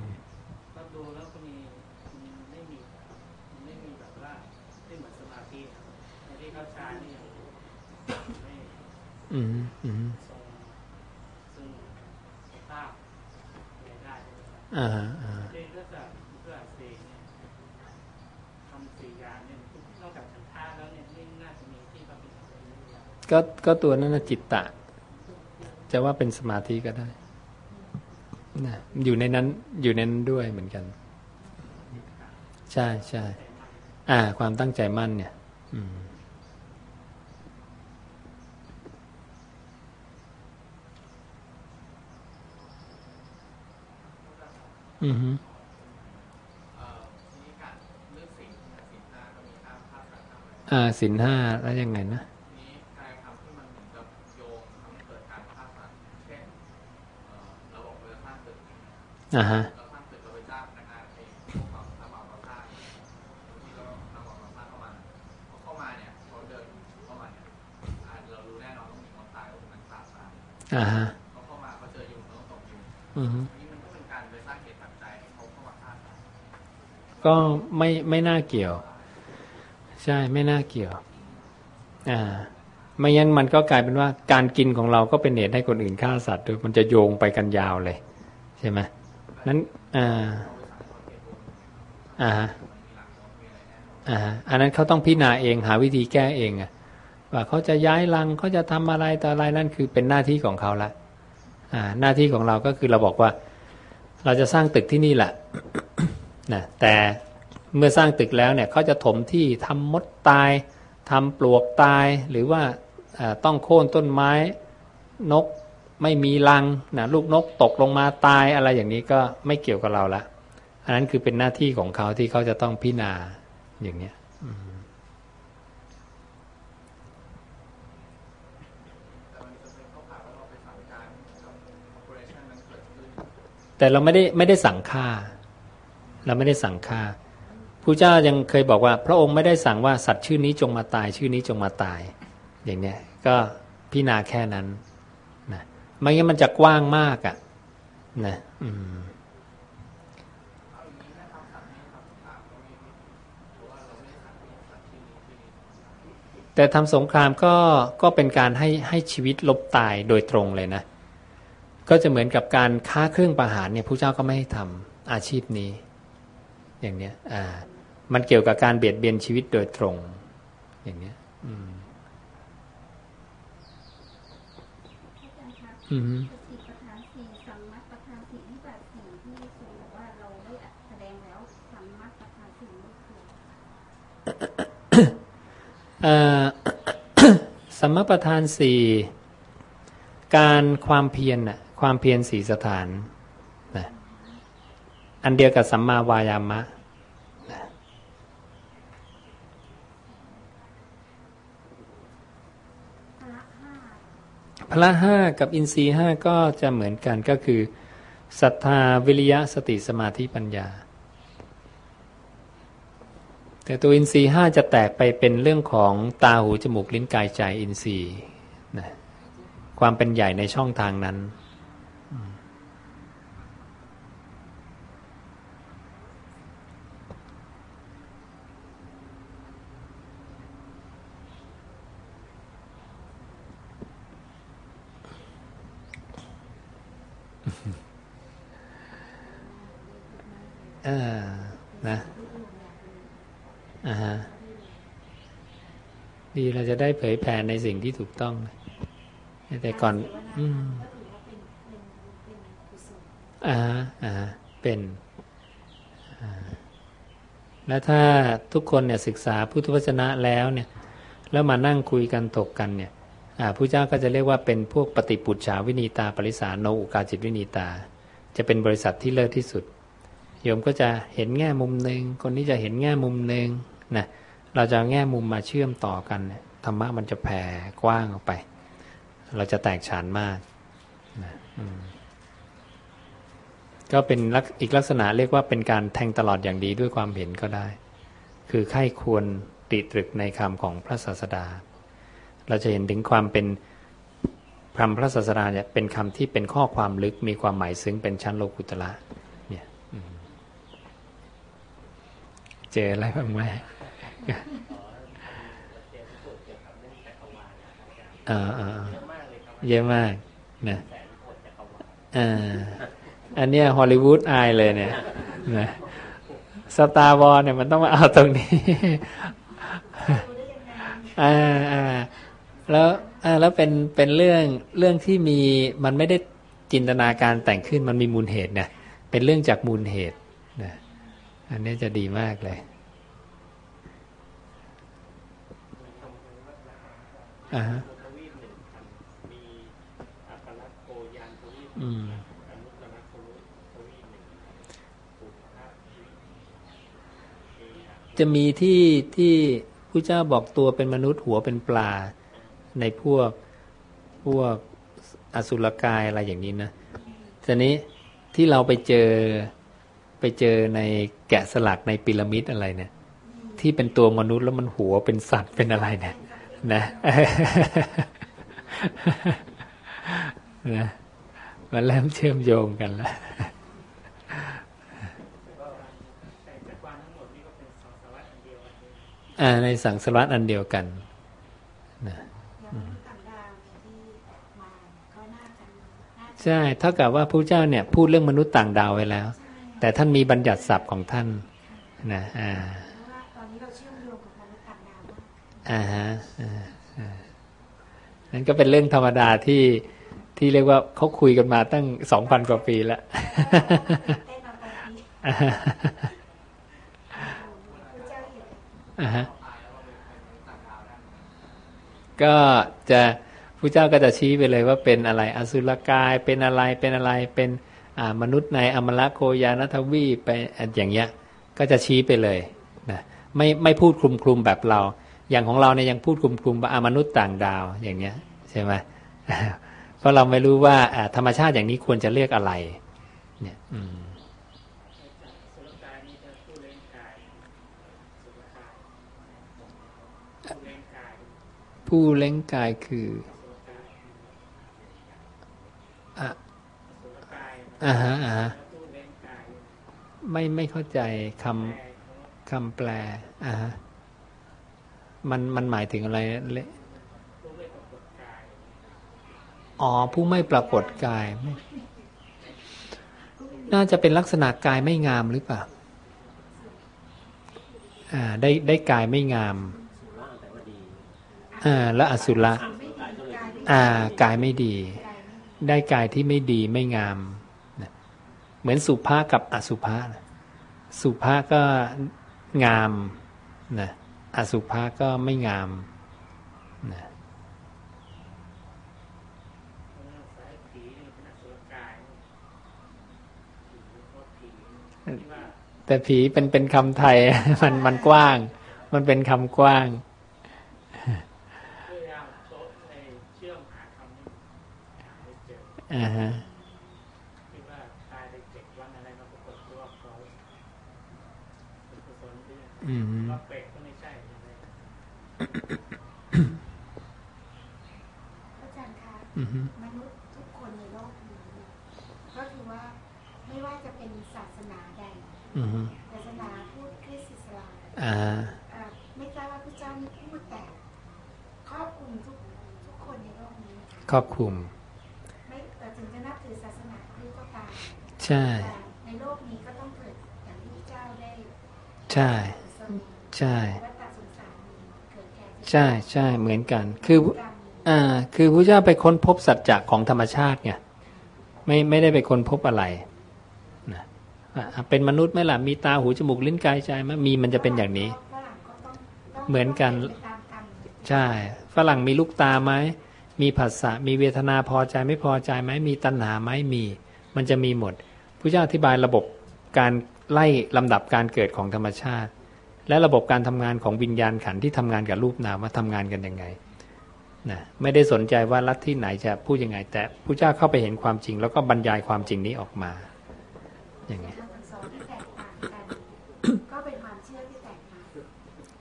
ม่น่าจะมีที่ปฏิบัติอย่าก็ก็ตัวนั้นนะจิตตะ จะว่าเป็นสมาธิก็ได้นะอยู่ในนั้นอยู่ในนั้นด้วยเหมือนกัน ใช่ใช่อ่า ความตั้งใจมั่นเนี่ย อืม อือฮึอ่าสินห้าแล้วยังไงนะอ่าฮะอ่าฮะอือฮึ ก็ไม่ไม่น่าเกี่ยว ใช่ไม่น่าเกี่ยว อ่า ไม่งั้นมันก็กลายเป็นว่าการกินของเราก็เป็นเหตุให้คนอื่นฆ่าสัตว์ด้วยมันจะโยงไปกันยาวเลย ใช่ไหมนั้นอ่าอ่าอ่าอันนั้นเขาต้องพิจารณาเองหาวิธีแก้เองอะว่าเขาจะย้ายรังเขาจะทำอะไรต่ออะไรนั่นคือเป็นหน้าที่ของเขาละอ่า หน้าที่ของเราก็คือเราบอกว่า เราจะสร้างตึกที่นี่แหละ นะแต่เมื่อสร้างตึกแล้วเนี่ยเขาจะถมที่ทำมดตายทำปลวกตายหรือว่าต้องโค่นต้นไม้นกไม่มีรังนะลูกนกตกลงมาตายอะไรอย่างนี้ก็ไม่เกี่ยวกับเราละอันนั้นคือเป็นหน้าที่ของเขาที่เขาจะต้องพิจารณาอย่างนี้แต่เราไม่ได้ไม่ได้สั่งฆ่า เราไม่ได้สั่งฆ่าผู้เจ้ายังเคยบอกว่า พระองค์ไม่ได้สั่งว่าสัตว์ชื่อนี้จงมาตายชื่อนี้จงมาตาย อย่างเนี้ยก็พิจารณาแค่นั้นนะไม่งั้นมันจะกว้างมากอะ่ะนะอืมแต่ทำสงครามก็ก็เป็นการให้ให้ชีวิตลบตายโดยตรงเลยนะ ก็จะเหมือนกับการค้าเครื่องประหารเนี่ยผู้เจ้าก็ไม่ให้ทำอาชีพนี้ อย่างเนี้ย อ่า มันเกี่ยวกับการเบียดเบียนชีวิตโดยตรง อย่างเนี้ย อืมอืมสมประทานสี่การความเพียรน่ะความเพียรสี่สถานนะ อันเดียวกับสัมมาวายามะ พละห้ากับอินทรีห้าก็จะเหมือนกันก็คือศรัทธาวิริยะสติสมาธิปัญญา แต่ตัวอินทรีห้าจะแตกไปเป็นเรื่องของตาหูจมูกลิ้นกายใจอินทรีย์ความเป็นใหญ่ในช่องทางนั้น เออนะอ่าฮะดีเราจะได้เผยแผ่ในสิ่งที่ถูกต้อง แต่ก่อน อืมอ่าอ่าเป็น แล้วถ้าทุกคนเนี่ยศึกษาพุทธวจนะแล้วเนี่ย แล้วมานั่งคุยกันถกกันเนี่ยผู้เจ้าก็จะเรียกว่าเป็นพวกปฏิปุจฉาวินีตา ปริสาโนอุกาจิตวินีตา จะเป็นบริษัทที่เลิศที่สุด โยมก็จะเห็นแง่มุมหนึ่งคนนี้จะเห็นแง่มุมหนึ่งนะเราจะแง่มุมมาเชื่อมต่อกันธรรมะมันจะแผ่กว้างออกไป เราจะแตกฉานมากนะก็เป็นอีกลักษณะเรียกว่าเป็นการแทงตลอดอย่างดีด้วยความเห็นก็ได้ คือไข้ควรติตรึกในคำของพระศาสดา เราจะเห็นถึงความเป็นคำพระศาสดาเนี่ยเป็นคำที่เป็นข้อความลึกมีความหมายซึ้งเป็นชั้นโลกุตละ เจออะไรบ้างไหมอ่าอ่าเยอะมากนะอ่าอันเนี้ยฮอลลีวูดอายเลยเนี่ยนะสตาร์วอลเนี่ยมันต้องมาเอาตรงนี้อ่าอ่าแล้วอ่าแล้วเป็นเป็นเรื่องเรื่องที่มีมันไม่ได้จินตนาการแต่งขึ้นมันมีมูลเหตุเนี่ยเป็นเรื่องจากมูลเหตุ อันนี้จะดีมากเลยอ่าฮะอืมจะมีที่ที่ผู้เจ้าบอกตัวเป็นมนุษย์หัวเป็นปลา ในพวกพวกอสุรกายอะไรอย่างนี้นะทีนี้ที่เราไปเจอไปเจอใน แกะสลักในพีระมิดอะไรเนี่ย ที่เป็นตัวมนุษย์แล้วมันหัวเป็นสัตว์เป็นอะไรเนี่ย นะนะมันเริ่มเชื่อมโยงกันแล้วในสังสารวัตอันเดียวกันนะใช่ เท่ากับว่าพระเจ้าเนี่ย พูดเรื่องมนุษย์ต่างดาวไว้แล้ว แต่ท่านมีบัญญัติศัพท์ของท่านนะอ่าอ่าฮะนั่นก็เป็นเรื่องธรรมดาที่ที่เรียกว่าเขาคุยกันมาตั้งสองพันกว่าปีแล้วอ่าฮะก็จะผู้เจ้าก็จะชี้ไปเลยว่าเป็นอะไร อสุรกายเป็นอะไรเป็นอะไรเป็น มนุษย์ในอมละโคยานทวีไปอย่างเงี้ยก็จะชี้ไปเลยนะไม่ไม่พูดคลุมคลุมแบบเรา อย่างของเราเนี่ยยังพูดคลุมคลุมว่ามนุษย์ต่างดาวอย่างเงี้ยใช่ไหมเพราะเราไม่รู้ว่าธรรมชาติอย่างนี้ควรจะเรียกอะไร เนี่ย อืมผู้เล้งกายคืออะ อ่าฮะอ่าไม่ไม่เข้าใจคำคำแปลอ่าฮะมันมันหมายถึงอะไรเละอ๋อ ผู้ไม่ปรากฏกาย น่าจะเป็นลักษณะกายไม่งามหรือเปล่า อ่า ได้ได้กายไม่งาม อ่า และอสุระ อ่า กายไม่ดี ได้กายที่ไม่ดีไม่งาม เหมือนสุภากับอสุภาสุภาก็งามนะอสุภาก็ไม่งามนะแต่ผีเป็นเป็นคำไทย มันมันกว้าง มันเป็นคำกว้างอ่าฮะ อืมอาจารย์คะมนุษย์ทุกคนในโลกนี้ก็คือว่าไม่ว่าจะเป็นศาสนาใดศาสนาพูดคริสต์อิสลามไม่ทราบว่าพระเจ้ามีพูดแต่ครอบคลุมทุกทุกคนในโลกนี้ครอบคลุมใช่ในโลกนี้ก็ต้องเกิดอย่างที่เจ้าได้ ใช่ ใช่ ใช่ใช่เหมือนกัน คืออ่า คือพระเจ้าไปค้นพบสัจจะของธรรมชาติไงไม่ไม่ได้ไปค้นพบอะไรนะเป็นมนุษย์ไหมล่ะมีตาหูจมูกลิ้นกายใจไหมมีมันจะเป็นอย่างนี้ เหมือนกัน ใช่ ฝรั่งมีลูกตาไหมมีผัสสะมีเวทนาพอใจไม่พอใจไหมมีตัณหาไหมมี มันจะมีหมดพระเจ้าอธิบายระบบการไล่ลำดับการเกิดของธรรมชาติ และระบบการทำงานของวิญญาณขันธ์ที่ทำงานกับรูปนามว่าทำงานกันยังไงนะไม่ได้สนใจว่าลัทธิไหนจะพูดยังไง แต่พระเจ้าเข้าไปเห็นความจริง แล้วก็บรรยายความจริงนี้ออกมาอย่างนี้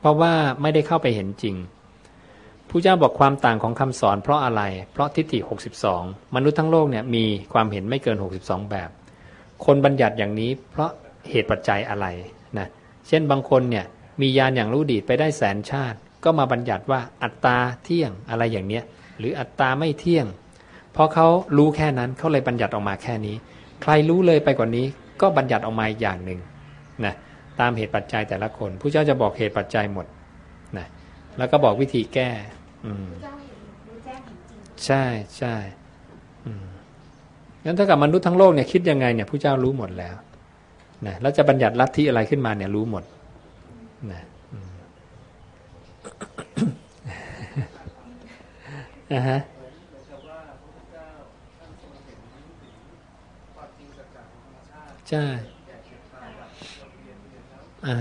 เพราะว่าไม่ได้เข้าไปเห็นจริงผู้เจ้าบอกความต่างของคำสอนเพราะอะไร เพราะทิฏฐิ 62 มนุษย์ทั้งโลกเนี่ยมีความเห็นไม่เกิน 62 แบบ คนบัญญัติอย่างนี้เพราะเหตุปัจจัยอะไรนะ เช่นบางคนเนี่ย มียานอย่างรู้ดีไปได้แสนชาติ ก็มาบัญญัติว่าอัตตาเที่ยงอะไรอย่างเนี้ย หรืออัตตาไม่เที่ยงเพราะเขารู้แค่นั้นเขาเลยบัญญัติออกมาแค่นี้ ใครรู้เลยไปกว่านี้ ก็บัญญัติออกมาอีกอย่างหนึ่งนะตามเหตุปัจจัยแต่ละคนผู้เจ้าจะบอกเหตุปัจจัยหมดนะแล้วก็บอกวิธีแก้ใช่ใช่งั้นถ้ากับมนุษย์ทั้งโลกเนี่ยคิดยังไงเนี่ยผู้เจ้ารู้หมดแล้วนะแล้วจะบัญญัติลัทธิอะไรขึ้นมาเนี่ยรู้หมด นะฮะใช่อ่า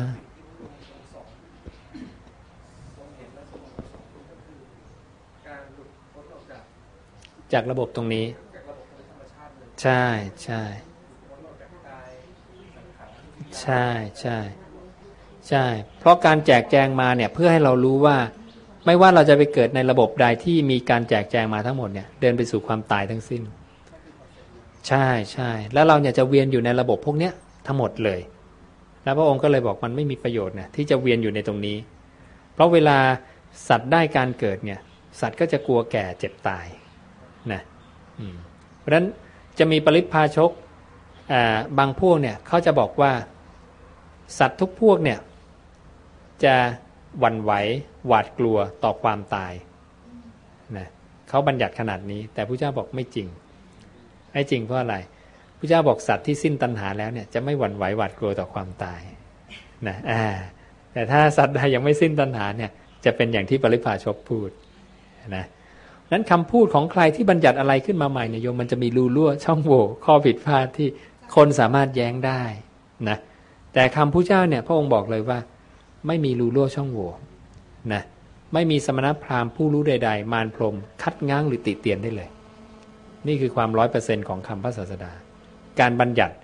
จากระบบตรงนี้ ใช่ใช่ ใช่ใช่ ใช่ เพราะการแจกแจงมาเนี่ยเพื่อให้เรารู้ว่า ไม่ว่าเราจะไปเกิดในระบบใดที่มีการแจกแจงมาทั้งหมดเนี่ยเดินไปสู่ความตายทั้งสิ้น ใช่ใช่แล้วเราเนี่ยจะเวียนอยู่ในระบบพวกเนี้ยทั้งหมดเลย แล้วพระองค์ก็เลยบอกมันไม่มีประโยชน์เนี่ยที่จะเวียนอยู่ในตรงนี้ เพราะเวลาสัตว์ได้การเกิดเนี่ย สัตว์ก็จะกลัวแก่เจ็บตายนะเพราะฉะนั้นจะมีปริพาชกบางพวกเนี่ยเขาจะบอกว่าสัตว์ทุกพวกเนี่ย จะหวั่นไหวหวาดกลัวต่อความตายนะเขาบัญญัติขนาดนี้ แต่พระเจ้าบอกไม่จริง ไม่จริงเพราะอะไรพระเจ้าบอกสัตว์ที่สิ้นตัณหาแล้วเนี่ยจะไม่หวั่นไหวหวาดกลัวต่อความตายนะแต่ถ้าสัตว์ใดยังไม่สิ้นตัณหาเนี่ยจะเป็นอย่างที่ปริพาชกพูดนะนั้นคำพูดของใครที่บัญญัติอะไรขึ้นมาใหม่เนี่ยโยมมันจะมีรูรั่วช่องโหว่ข้อผิดพลาดที่คนสามารถแย้งได้นะแต่คำพระเจ้าเนี่ยพระองค์บอกเลยว่า ไม่มีรูรั่วช่องโหว่นะไม่มีสมณพราหมณ์ผู้รู้ใด ๆ มารพรมคัดง้างหรือติเตียนได้เลย นี่คือความร้อยเปอร์เซ็นของคำพระศาสดา การบัญญัติ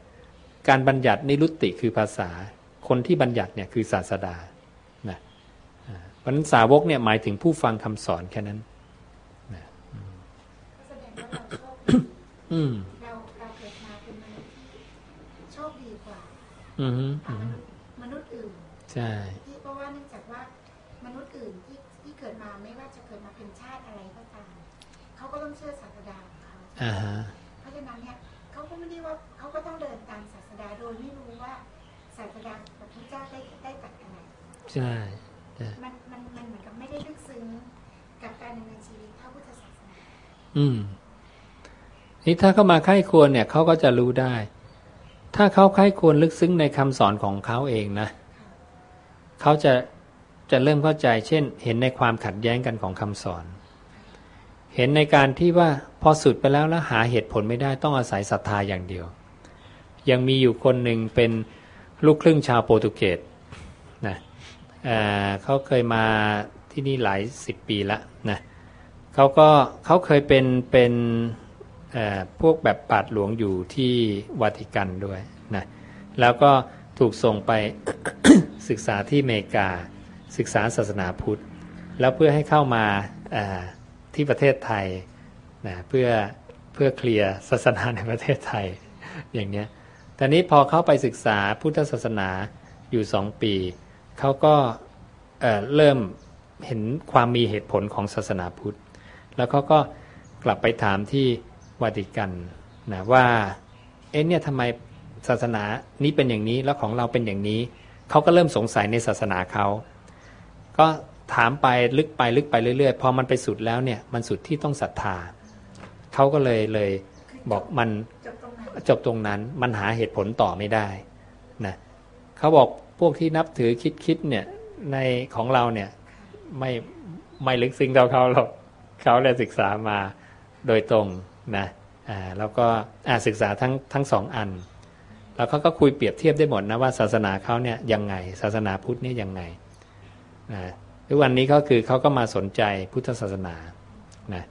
การบัญญัตินิรุตติคือภาษา คนที่บัญญัติเนี่ยคือศาสดานะเพราะนั้นสาวกเนี่ยหมายถึงผู้ฟังคำสอนแค่นั้นอืมเราเราเกิดมาเป็นมนุษย์ที่โชคดีกว่าอืมมนุษย์อื่น ใช่ องเขาเพราะฉะนั้นเนี่ยเขาก็ไม่ได้ว่าเขาก็ต้องเดินตามศาสดาโดยไม่รู้ว่าศาสดาพระพุทธเจ้าได้ได้ตัดอะไรใช่มันมันมันเหมือนกับไม่ได้ลึกซึ้งกับการดำเนินชีวิตเท่าพุทธศาสนาอืมนี่ถ้าเขามาไข้ควรเนี่ยเขาก็จะรู้ได้ ถ้าเขาไข้ควรลึกซึ้งในคำสอนของเขาเองนะเขาจะจะเริ่มเข้าใจ เช่น เห็นในความขัดแย้งกันของคำสอน เห็นในการที่ว่าพอสุดไปแล้วแล้วหาเหตุผลไม่ได้ต้องอาศัยศรัทธาอย่างเดียว ยังมีอยู่คนหนึ่งเป็นลูกครึ่งชาวโปรตุเกสนะเเขาเคยมาที่นี่หลายสิบปีล้วนะเขาก็เขาเคยเป็นเป็นพวกแบบปาดหลวงอยู่ที่วัติกันด้วยนะแล้วก็ถูกส่งไปศึกษาที่อเมริกา ศึกษาศาสนาพุทธ แล้วเพื่อให้เข้ามา ที่ประเทศไทยนะเพื่อเพื่อเคลียร์ศาสนาในประเทศไทยอย่างเนี้ยตอนนี้พอเข้าไปศึกษาพุทธศาสนาอยู่สองปี เขาก็เเริ่มเห็นความมีเหตุผลของศาสนาพุทธ แล้วเขาก็กลับไปถามที่วาติกันนะว่าเอ๊ะเนี่ยทำไมศาสนานี้เป็นอย่างนี้แล้วของเราเป็นอย่างนี้ เขาก็เริ่มสงสัยในศาสนาเขา ก็ ถามไปลึกไปลึกไปเรื่อยๆ พอมันไปสุดแล้วเนี่ยมันสุดที่ต้องศรัทธาเขาก็เลยเลยบอกมันจบตรงนั้นมันหาเหตุผลต่อไม่ได้นะเขาบอกพวกที่นับถือคิดคิดเนี่ยในของเราเนี่ยไม่ไม่ลึกซึ้งเท่าเขาหรอกเขาเลยศึกษามาโดยตรงนะอ่าแล้วก็อ่าศึกษาทั้งทั้งสองอัน แล้วเขาก็คุยเปรียบเทียบได้หมดนะว่าศาสนาเขาเนี่ยยังไง ศาสนาพุทธเนี่ยยังไงนะ ทุกวันนี้ก็คือเขาก็มาสนใจพุทธศาสนานะ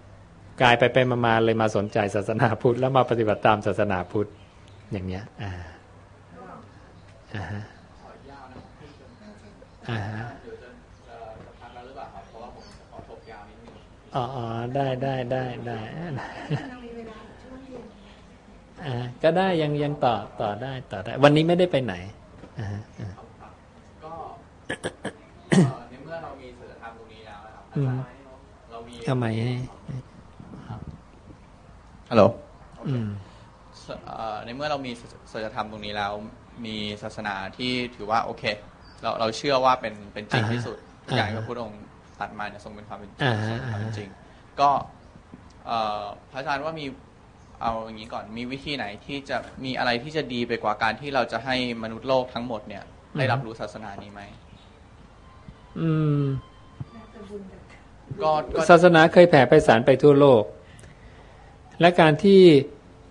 กลายไปไปมาๆเลยมาสนใจศาสนาพุทธแล้วมาปฏิบัติตามศาสนาพุทธอย่างเนี้ยอ่าอ่าฮะอ่าฮะอ๋อได้ได้ได้ได้อ่าก็ได้ยังยังต่อต่อได้ต่อได้ วันนี้ไม่ได้ไปไหนอ่าฮะอ่าก็ ทำไมให้ฮัลโหลอืมเอ่อในเมื่อเรามีศีลธรรมตรงนี้แล้ว มีศาสนาที่ถือว่า โอเค เราเราเชื่อว่าเป็นเป็นจริงอ่าฮะที่สุดทุกอย่างอ่าฮะที่พระพุทธองค์ตรัดมาเนี่ยทรงเป็นความเป็นจริงอ่าฮะทรงเป็นความเป็นอ่าฮะจริง ก็เอ่อพระอาจารย์ว่ามีเอาอย่างนี้ก่อนมีวิธีไหนที่จะมีอะไรที่จะดีไปกว่าการที่เราจะให้มนุษย์โลกทั้งหมดเนี่ย ได้รับรู้ศาสนานี้ไหมอืมก็ก็ ศาสนาเคยแผ่ไพศาลไปทั่วโลก และการที่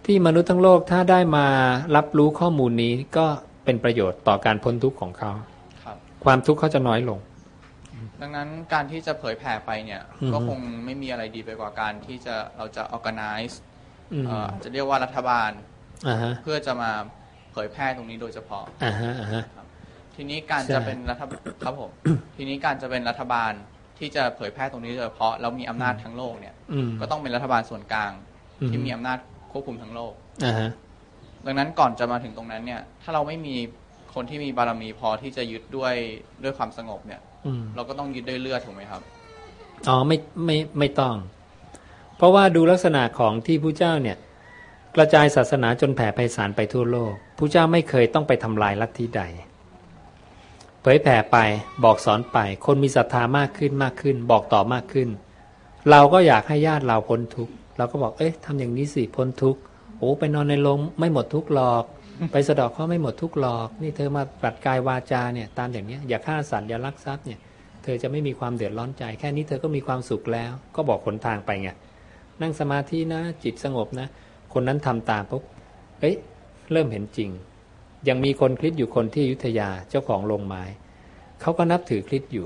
ที่มนุษย์ทั้งโลกถ้าได้มารับรู้ข้อมูลนี้ก็เป็นประโยชน์ต่อการพ้นทุกข์ของเขาครับ ความทุกข์เขาจะน้อยลง ดังนั้นการที่จะเผยแผ่ไปเนี่ยอือฮึก็คงไม่มีอะไรดีไปกว่าการที่จะเราจะ organize อืมเอ่ออาจจะเรียกว่ารัฐบาลอ่าฮะเพื่อจะมาเผยแพร่ตรงนี้โดยเฉพาะอ่าฮะอ่าฮะครับทีนี้การใช่จะเป็นรัฐบครับผม ทีนี้การจะเป็นรัฐบาล ที่จะเผยแพร่ตรงนี้โดยเฉพาะแล้วมีอำนาจทั้งโลกเนี่ยอืมก็ต้องเป็นรัฐบาลส่วนกลางอืมที่มีอำนาจควบคุมทั้งโลกอ่าฮะดังนั้นก่อนจะมาถึงตรงนั้นเนี่ย ถ้าเราไม่มีคนที่มีบารมีพอที่จะยึดด้วยด้วยความสงบเนี่ยอืมเราก็ต้องยึดด้วยเลือดถูกไหมครับอ๋อไม่ไม่ไม่ต้อง เพราะว่าดูลักษณะของที่ผู้เจ้าเนี่ย กระจายศาสนาจนแผ่ไพศาลไปทั่วโลกผู้เจ้าไม่เคยต้องไปทำลายลัทธิใด เผยแผ่ไปบอกสอนไป คนมีศรัทธามากขึ้นมากขึ้น บอกต่อมากขึ้น เราก็อยากให้ญาติเราพ้นทุกข์เราก็บอกเอ๊ะทำอย่างนี้สิพ้นทุกข์โอ้ไปนอนในโรงไม่หมดทุกข์หรอก ไปสะดอกเขาไม่หมดทุกข์หรอก นี่เธอมาปัดกายวาจาเนี่ยตามอย่างนี้อย่าฆ่าสัตว์อย่าลักทรัพย์เนี่ยเธอจะไม่มีความเดือดร้อนใจ แค่นี้เธอก็มีความสุขแล้ว ก็บอกหนทางไปไงนั่งสมาธินะจิตสงบนะ คนนั้นทำตามปุ๊บเอ้ยเริ่มเห็นจริง ยังมีคนคลิปอยู่คนที่อยุธยาเจ้าของโรงไม้เขาก็นับถือคลิปอยู่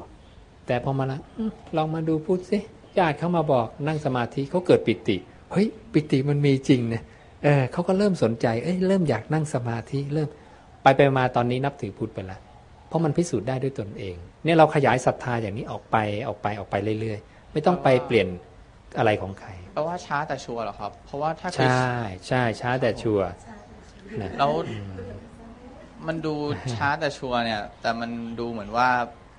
แต่พอมาละอืมลองมาดูพุทธสิญาติเขามาบอกนั่งสมาธิเขาเกิดปิติ เฮ้ย ปิติมันมีจริงเนี่ยเออเขาก็เริ่มสนใจเอ้ยเริ่มอยากนั่งสมาธิเริ่มไปไปมาตอนนี้นับถือพุทธไปแล้วเพราะมันพิสูจน์ได้ด้วยตนเอง เนี่ยเราขยายศรัทธาอย่างนี้ออกไปออกไปออกไปเรื่อยๆ ไม่ต้องไปเปลี่ยนอะไรของใครแปลว่าช้าแต่ชัวร์เหรอครับ เพราะว่าถ้าใช่ใช่ช้าแต่ชัวร์นะแล้ว มันดูช้าแต่ชัวร์เนี่ย แต่มันดูเหมือนว่า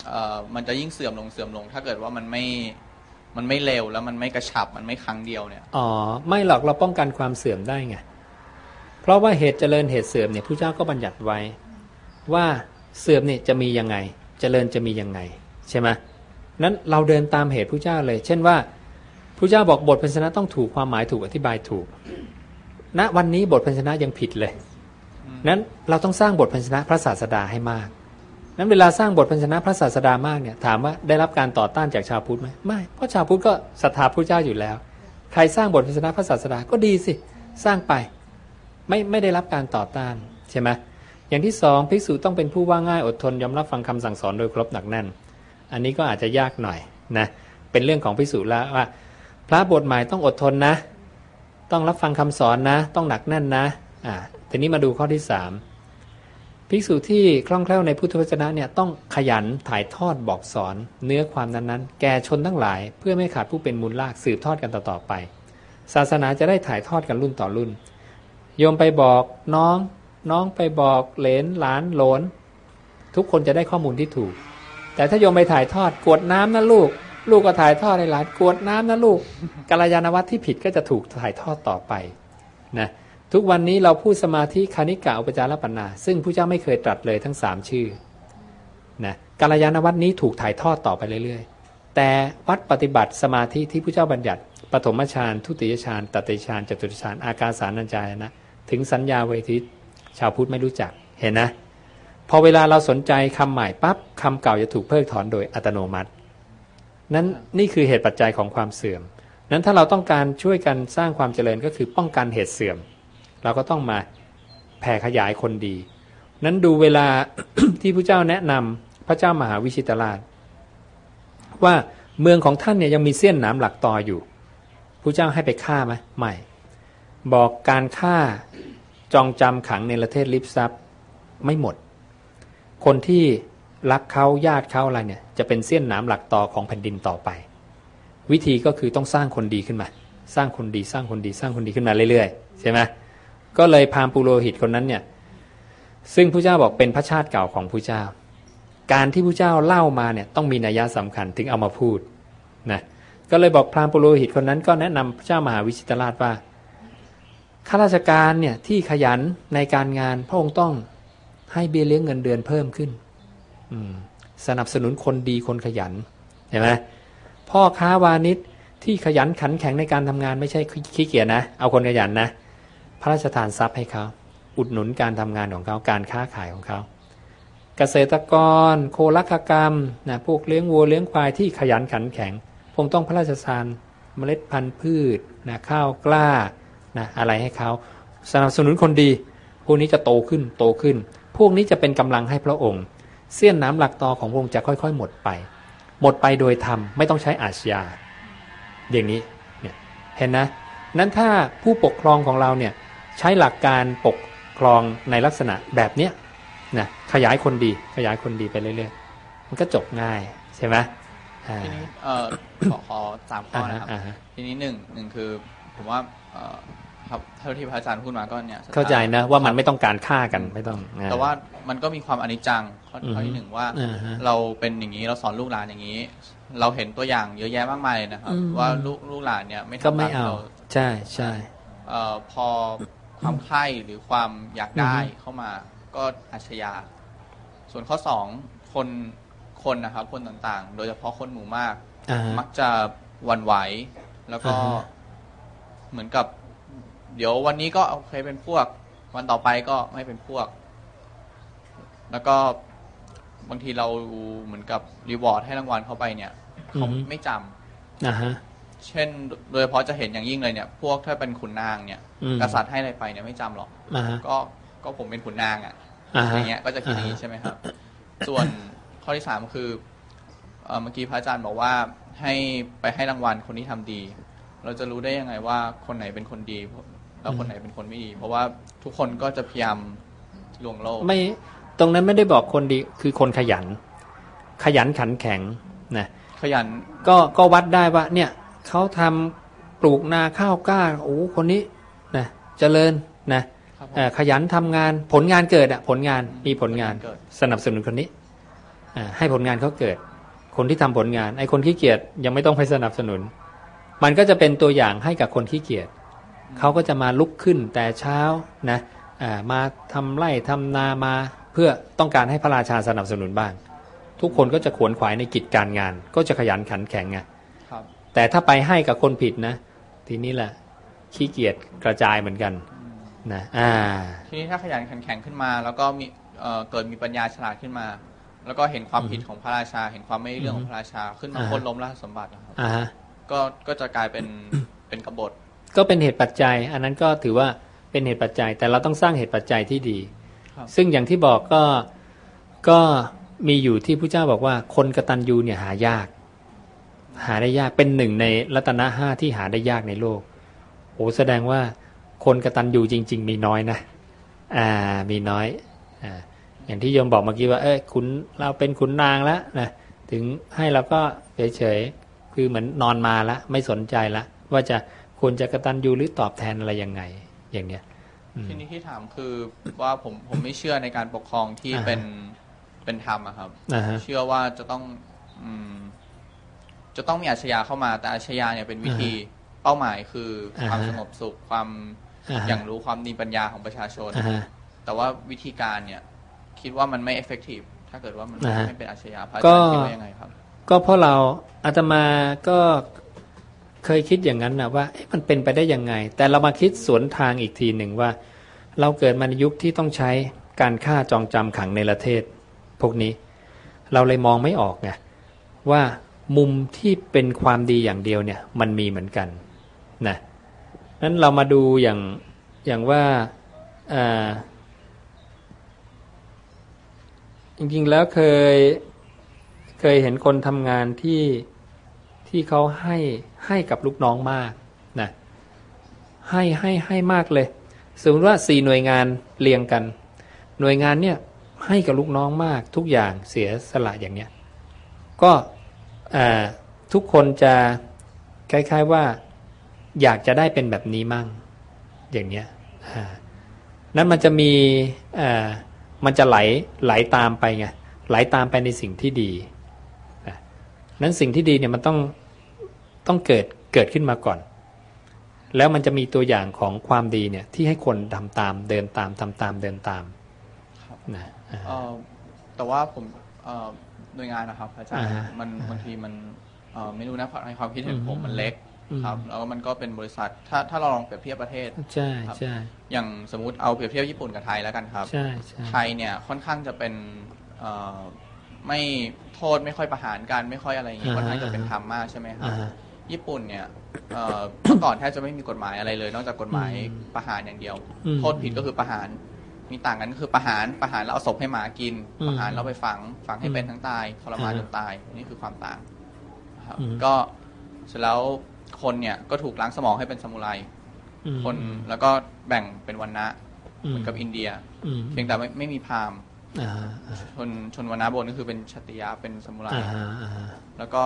เอ่อมันจะยิ่งเสื่อมลงเสื่อมลง ถ้าเกิดว่ามันไม่มันไม่เร็วแล้วมันไม่กระชับมันไม่ครั้งเดียวเนี่ย อ๋อไม่หรอกเราป้องกันความเสื่อมได้ไงเพราะว่าเหตุเจริญเหตุเสื่อมเนี่ยผู้เจ้าก็บัญญัติไว้ ว่าเสื่อมเนี่ยจะมียังไง เจริญจะมียังไง ใช่ไหมนั้นเราเดินตามเหตุผู้เจ้าเลย เช่นว่าผู้เจ้าบอกบทพันชนะต้องถูกความหมายถูกอธิบายถูกณวันนี้บทพันชนะยังผิดเลย นั้นเราต้องสร้างบทพันชนะพระศาสดาให้มาก นั้นเวลาสร้างบทพันชนะพระศาสดามากเนี่ยถามว่าได้รับการต่อต้านจากชาวพุทธไหมไม่เพราะชาวพุทธก็ศรัทธาพระเจ้าอยู่แล้ว ใครสร้างบทพันชนะพระศาสดาก็ดีสิสร้างไปไม่ไม่ได้รับการต่อต้านใช่ไหมอย่างที่สองภิกษุต้องเป็นผู้ว่าง่ายอดทนยอมรับฟังคำสั่งสอนโดยครบหนักแน่น อันนี้ก็อาจจะยากหน่อยนะเป็นเรื่องของภิกษุแล้วว่า พระบทใหม่ต้องอดทนนะ ต้องรับฟังคำสอนนะ ต้องหนักแน่นนะอ่า ทีนี้มาดูข้อที่สามภิกษุที่คล่องแคล่วในพุทธวจนะเนี่ยต้องขยันถ่ายทอดบอกสอน เนื้อความนั้นๆ แก่ชนทั้งหลาย เพื่อไม่ขาดผู้เป็นมูลลากสืบทอดกันต่อๆไป ศาสนาจะได้ถ่ายทอดกันรุ่นต่อรุ่น โยมไปบอกน้อง น้องไปบอกเหลนหลานหลน ทุกคนจะได้ข้อมูลที่ถูก แต่ถ้าโยมไปถ่ายทอดกวดน้ำนะลูก ลูกก็ถ่ายทอดในหลานกวดน้ำนะลูกกัลยาณวัตรที่ผิดก็จะถูกถ่ายทอดต่อไปนะ ทุกวันนี้เราพูดสมาธิคานิกะอุปจารปัญนา ซึ่งผู้เจ้าไม่เคยตรัสเลยทั้งสามชื่อนะกาลยานวัดนี้ถูกถ่ายทอดต่อไปเรื่อยๆ แต่วัดปฏิบัติสมาธิที่พระเจ้าบัญญัติปฐมฌานทุติยฌานตติฌานจตุตฌานอากาสานัญจายนะ ถึงสัญญาเวทิตชาวพุทธไม่รู้จักเห็นนะพอเวลาเราสนใจคำใหม่ปั๊บคำเก่าจะถูกเพิกถอนโดยอัตโนมัติ นั้นนี่คือเหตุปัจจัยของความเสื่อม นั้นถ้าเราต้องการช่วยกันสร้างความเจริญก็คือป้องกันเหตุเสื่อม เราก็ต้องมาแผ่ขยายคนดี นั้นดูเวลาที่พระเจ้าแนะนำพระเจ้ามหาวิชิตราช ว่าเมืองของท่านเนี่ยยังมีเส้นหนามหลักต่ออยู่พระเจ้าให้ไปฆ่าไหมไม่บอกการฆ่าจองจำขังในประเทศลิบซับไม่หมด คนที่รักเขาญาติเขาอะไรเนี่ยจะเป็นเส้นหนามหลักต่อของแผ่นดินต่อไป วิธีก็คือต้องสร้างคนดีขึ้นมา สร้างคนดีสร้างคนดีสร้างคนดีขึ้นมาเรื่อยๆใช่ไหม ก็เลยพามปุโรหิตคนนั้นเนี่ย ซึ่งพระเจ้าบอกเป็นพระชาติเก่าของพระเจ้า การที่พระเจ้าเล่ามาเนี่ยต้องมีนัยยะสำคัญถึงเอามาพูดนะก็เลยบอกพราหมณ์ปุโรหิตคนนั้นก็แนะนำพระเจ้ามหาวิชิตราชว่าข้าราชการเนี่ยที่ขยันในการงานพระองค์ต้องให้เบี้ยเลี้ยงเงินเดือนเพิ่มขึ้นสนับสนุนคนดีคนขยันเห็นไหมพ่อค้าวานิชที่ขยันขันแข็งในการทำงานไม่ใช่ขี้เกียจนะ เอาคนขยันนะ พระราชทานทรัพย์ให้เขา อุดหนุนการทำงานของเขาการค้าขายของเขา เกษตรกร โคลักกรรมนะพวกเลี้ยงวัวเลี้ยงควายที่ขยันขันแข็งคงต้องพระราชทานเมล็ดพันธุ์พืชนะข้าวกล้านะอะไรให้เขาสนับสนุนคนดี พวกนี้จะโตขึ้นโตขึ้น พวกนี้จะเป็นกำลังให้พระองค์ เสี้ยนน้ำหลักตอของพระองค์จะค่อย ๆ หมดไป หมดไปโดยธรรมไม่ต้องใช้อาชญาอย่างนี้เนี่ยเห็นนะนั้นถ้าผู้ปกครองของเราเนี่ย ใช้หลักการปกครองในลักษณะแบบเนี้ยนะขยายคนดีขยายคนดีไปเรื่อยๆ มันก็จบง่ายใช่ไหมทีนี้เออขอขอสามข้อนะครับทีนี้หนึ่งหนึ่งคือผมว่าครับเท่าที่พระอาจารย์พูดมาก็เนี่ยเข้าใจนะว่ามันไม่ต้องการฆ่ากันไม่ต้อง แต่ว่ามันก็มีความอนิจจังข้อที่หนึ่งว่าเราเป็นอย่างนี้เราสอนลูกหลานอย่างนี้ เราเห็นตัวอย่างเยอะแยะมากมายเลยนะครับ ว่าลูกลูกหลานเนี่ยไม่ทำตามเราใช่ใช่พอ ความใคร่หรือความอยากได้เข้ามาก็อาชญา ส่วนข้อสองคนคนนะครับ คนต่างๆ โดยเฉพาะคนหมู่มากมักจะวันไหว แล้วก็เหมือนกับ เดี๋ยววันนี้ก็โอเคเป็นพวก วันต่อไปก็ไม่เป็นพวก แล้วก็บางทีเราเหมือนกับรีวอร์ดให้รางวัลเข้าไปเนี่ย เขาไม่จำนะฮะ เช่น โดยเฉพาะจะเห็นอย่างยิ่งเลยเนี่ย พวกถ้าเป็นขุนนางเนี่ยกษัตริย์ให้อะไรไปเนี่ยไม่จำหรอกก็ก็ผมเป็นขุนนางอะอย่างเงี้ยก็จะคิดนี้ใช่ไหมครับ ส่วนข้อที่สามคือเมื่อกี้พระอาจารย์บอกว่าให้ไปให้รางวัลคนที่ทำดี เราจะรู้ได้ยังไงว่าคนไหนเป็นคนดีแล้วคนไหนเป็นคนไม่ดี เพราะว่าทุกคนก็จะพยายามลวงโลก ไม่ตรงนั้นไม่ได้บอกคนดีคือคนขยัน ขยันขันแข็งนะ ขยันก็ก็วัดได้ว่าเนี่ย เขาทำปลูกนาข้าวกล้าโอ้คนนี้นะเจริญนะขยันทำงานผลงานเกิดอะผลงานมีผลงานสนับสนุนคนนี้ให้ผลงานเขาเกิด คนที่ทำผลงานไอ้คนขี้เกียจยังไม่ต้องไปสนับสนุน มันก็จะเป็นตัวอย่างให้กับคนขี้เกียจเขาก็จะมาลุกขึ้นแต่เช้านะมาทำไร่ทำนามาเพื่อต้องการให้พระราชาสนับสนุนบ้าง ทุกคนก็จะขวนขวายในกิจการงาน ก็จะขยันขันแข็งไง แต่ถ้าไปให้กับคนผิดนะ ทีนี้แหละขี้เกียจกระจายเหมือนกันนะอ่า ทีนี้ถ้าขยันขันแข็งขึ้นมา แล้วก็มีเกิดมีปัญญาฉลาดขึ้นมา แล้วก็เห็นความผิดของพระราชา เห็นความไม่เรื่องของพระราชาขึ้นมาพ้นล้มราชสมบัตินะครับก็ก็จะกลายเป็นเป็นกบฏ ก็เป็นเหตุปัจจัย อันนั้นก็ถือว่าเป็นเหตุปัจจัย แต่เราต้องสร้างเหตุปัจจัยที่ดี ซึ่งอย่างที่บอกก็ก็มีอยู่ที่พระเจ้าบอกว่าคนกตัญญูเนี่ยหายาก หาได้ยากเป็นหนึ่งในรัตนะห้าที่หาได้ยากในโลกโอ้แสดงว่าคนกตัญญูจริง ๆ มีน้อยนะอ่ามีน้อยอ่าอย่างที่โยมบอกเมื่อกี้ว่าเอ้ยขุนเราเป็นขุนนางแล้วนะถึงให้เราก็เฉยๆคือเหมือนนอนมาละไม่สนใจละว่าจะควรจะกระตันยูหรือตอบแทนอะไรยังไง อย่างเนี้ยทีนี้ที่ถามคือว่าผมผมไม่เชื่อในการปกครองที่เป็นเป็นธรรมครับ เชื่อว่าจะต้อง อืม จะต้องมีอาชญาเข้ามาแต่อาชญาเนี่ยเป็นวิธีเป้าหมายคือความสงบสุขความอย่างรู้ความดีปัญญาของประชาชน แต่ว่าวิธีการเนี่ย คิดว่ามันไม่ effective ถ้าเกิดว่ามันนะฮะไม่เป็นอาชญาพระอาก็จารย์คิดว่ายังไงครับ ก็เพราะเราอาตมาก็เคยคิดอย่างนั้นนะว่าเอ๊ะมันเป็นไปได้ยังไง แต่เรามาคิดสวนทางอีกทีหนึ่งว่า เราเกิดมาในยุคที่ต้องใช้การฆ่าจองจำขังในประเทศ พวกนี้ เราเลยมองไม่ออกไงว่า มุมที่เป็นความดีอย่างเดียวเนี่ย มันมีเหมือนกันนะนั้นเรามาดูอย่างอย่างว่าจริงๆแล้วเคยเคยเห็นคนทำงานที่ที่เขาให้ให้กับลูกน้องมากนะให้ให้ให้มากเลย สมมติว่าสี่หน่วยงานเรียงกัน หน่วยงานเนี่ยให้กับลูกน้องมากทุกอย่างเสียสละอย่างเนี้ยก็ ทุกคนจะคล้าย ๆว่าอยากจะได้เป็นแบบนี้มั่ง อย่างเนี้ยอ่านั้นมันจะมีอ่ามันจะไหลไหลตามไปไงไหลตามไปในสิ่งที่ดีนะนั้นสิ่งที่ดีเนี่ยมันต้องต้องเกิดเกิดขึ้นมาก่อน แล้วมันจะมีตัวอย่างของความดีเนี่ยที่ให้คนทำตามเดินตามทำตามเดินตามนะอ่าเอ่อแต่ว่าผม เอ่อหน่วยงานนะครับอาจารย์อ่าฮะมันบางทีมันเอ่อไม่รู้นะในความคิดเห็นผมอืมมันเล็กอืม ครับ แล้วมันก็เป็นบริษัทถ้าถ้าเราลองเปรียบเทียบประเทศ ใช่ครับใช่อย่างสมมติเอาเปรียบเทียบญี่ปุ่นกับไทยแล้วกันครับ ใช่ใช่ ไทยเนี่ยค่อนข้างจะเป็นเอ่อไม่โทษไม่ค่อยประหารกันไม่ค่อยอะไรอย่างงี้อ่าฮะค่อนข้างจะเป็นธรรมมากใช่ไหมครับอ่าฮะญี่ปุ่นเนี่ยเอ่อ เมื่อก่อนแทบจะไม่มีกฎหมายอะไรเลย นอกจากกฎหมายอืมประหารอย่างเดียว อืม โทษผิดก็คือประหาร มีต่างกันก็คือประหารประหารแล้วเอาศพให้หมากินอืมประหารแล้วไปฝังฝังให้อืมเป็นทั้งตายทรมานอ่าจนตายนี่คือความต่างนะครับอืมก็เสร็จแล้วคนเนี่ยก็ถูกล้างสมองให้เป็นซามูไรอืมคนแล้วก็แบ่งเป็นวรรณะอืมเหมือนกับอินเดียอืมเพียงแต่ไม่ไม่มีพราหมณ์อ่าอ่าชนชนวรรณะบนก็คือเป็นขัตติยะเป็นซามูไรอ่าฮะอ่าฮะแล้วก็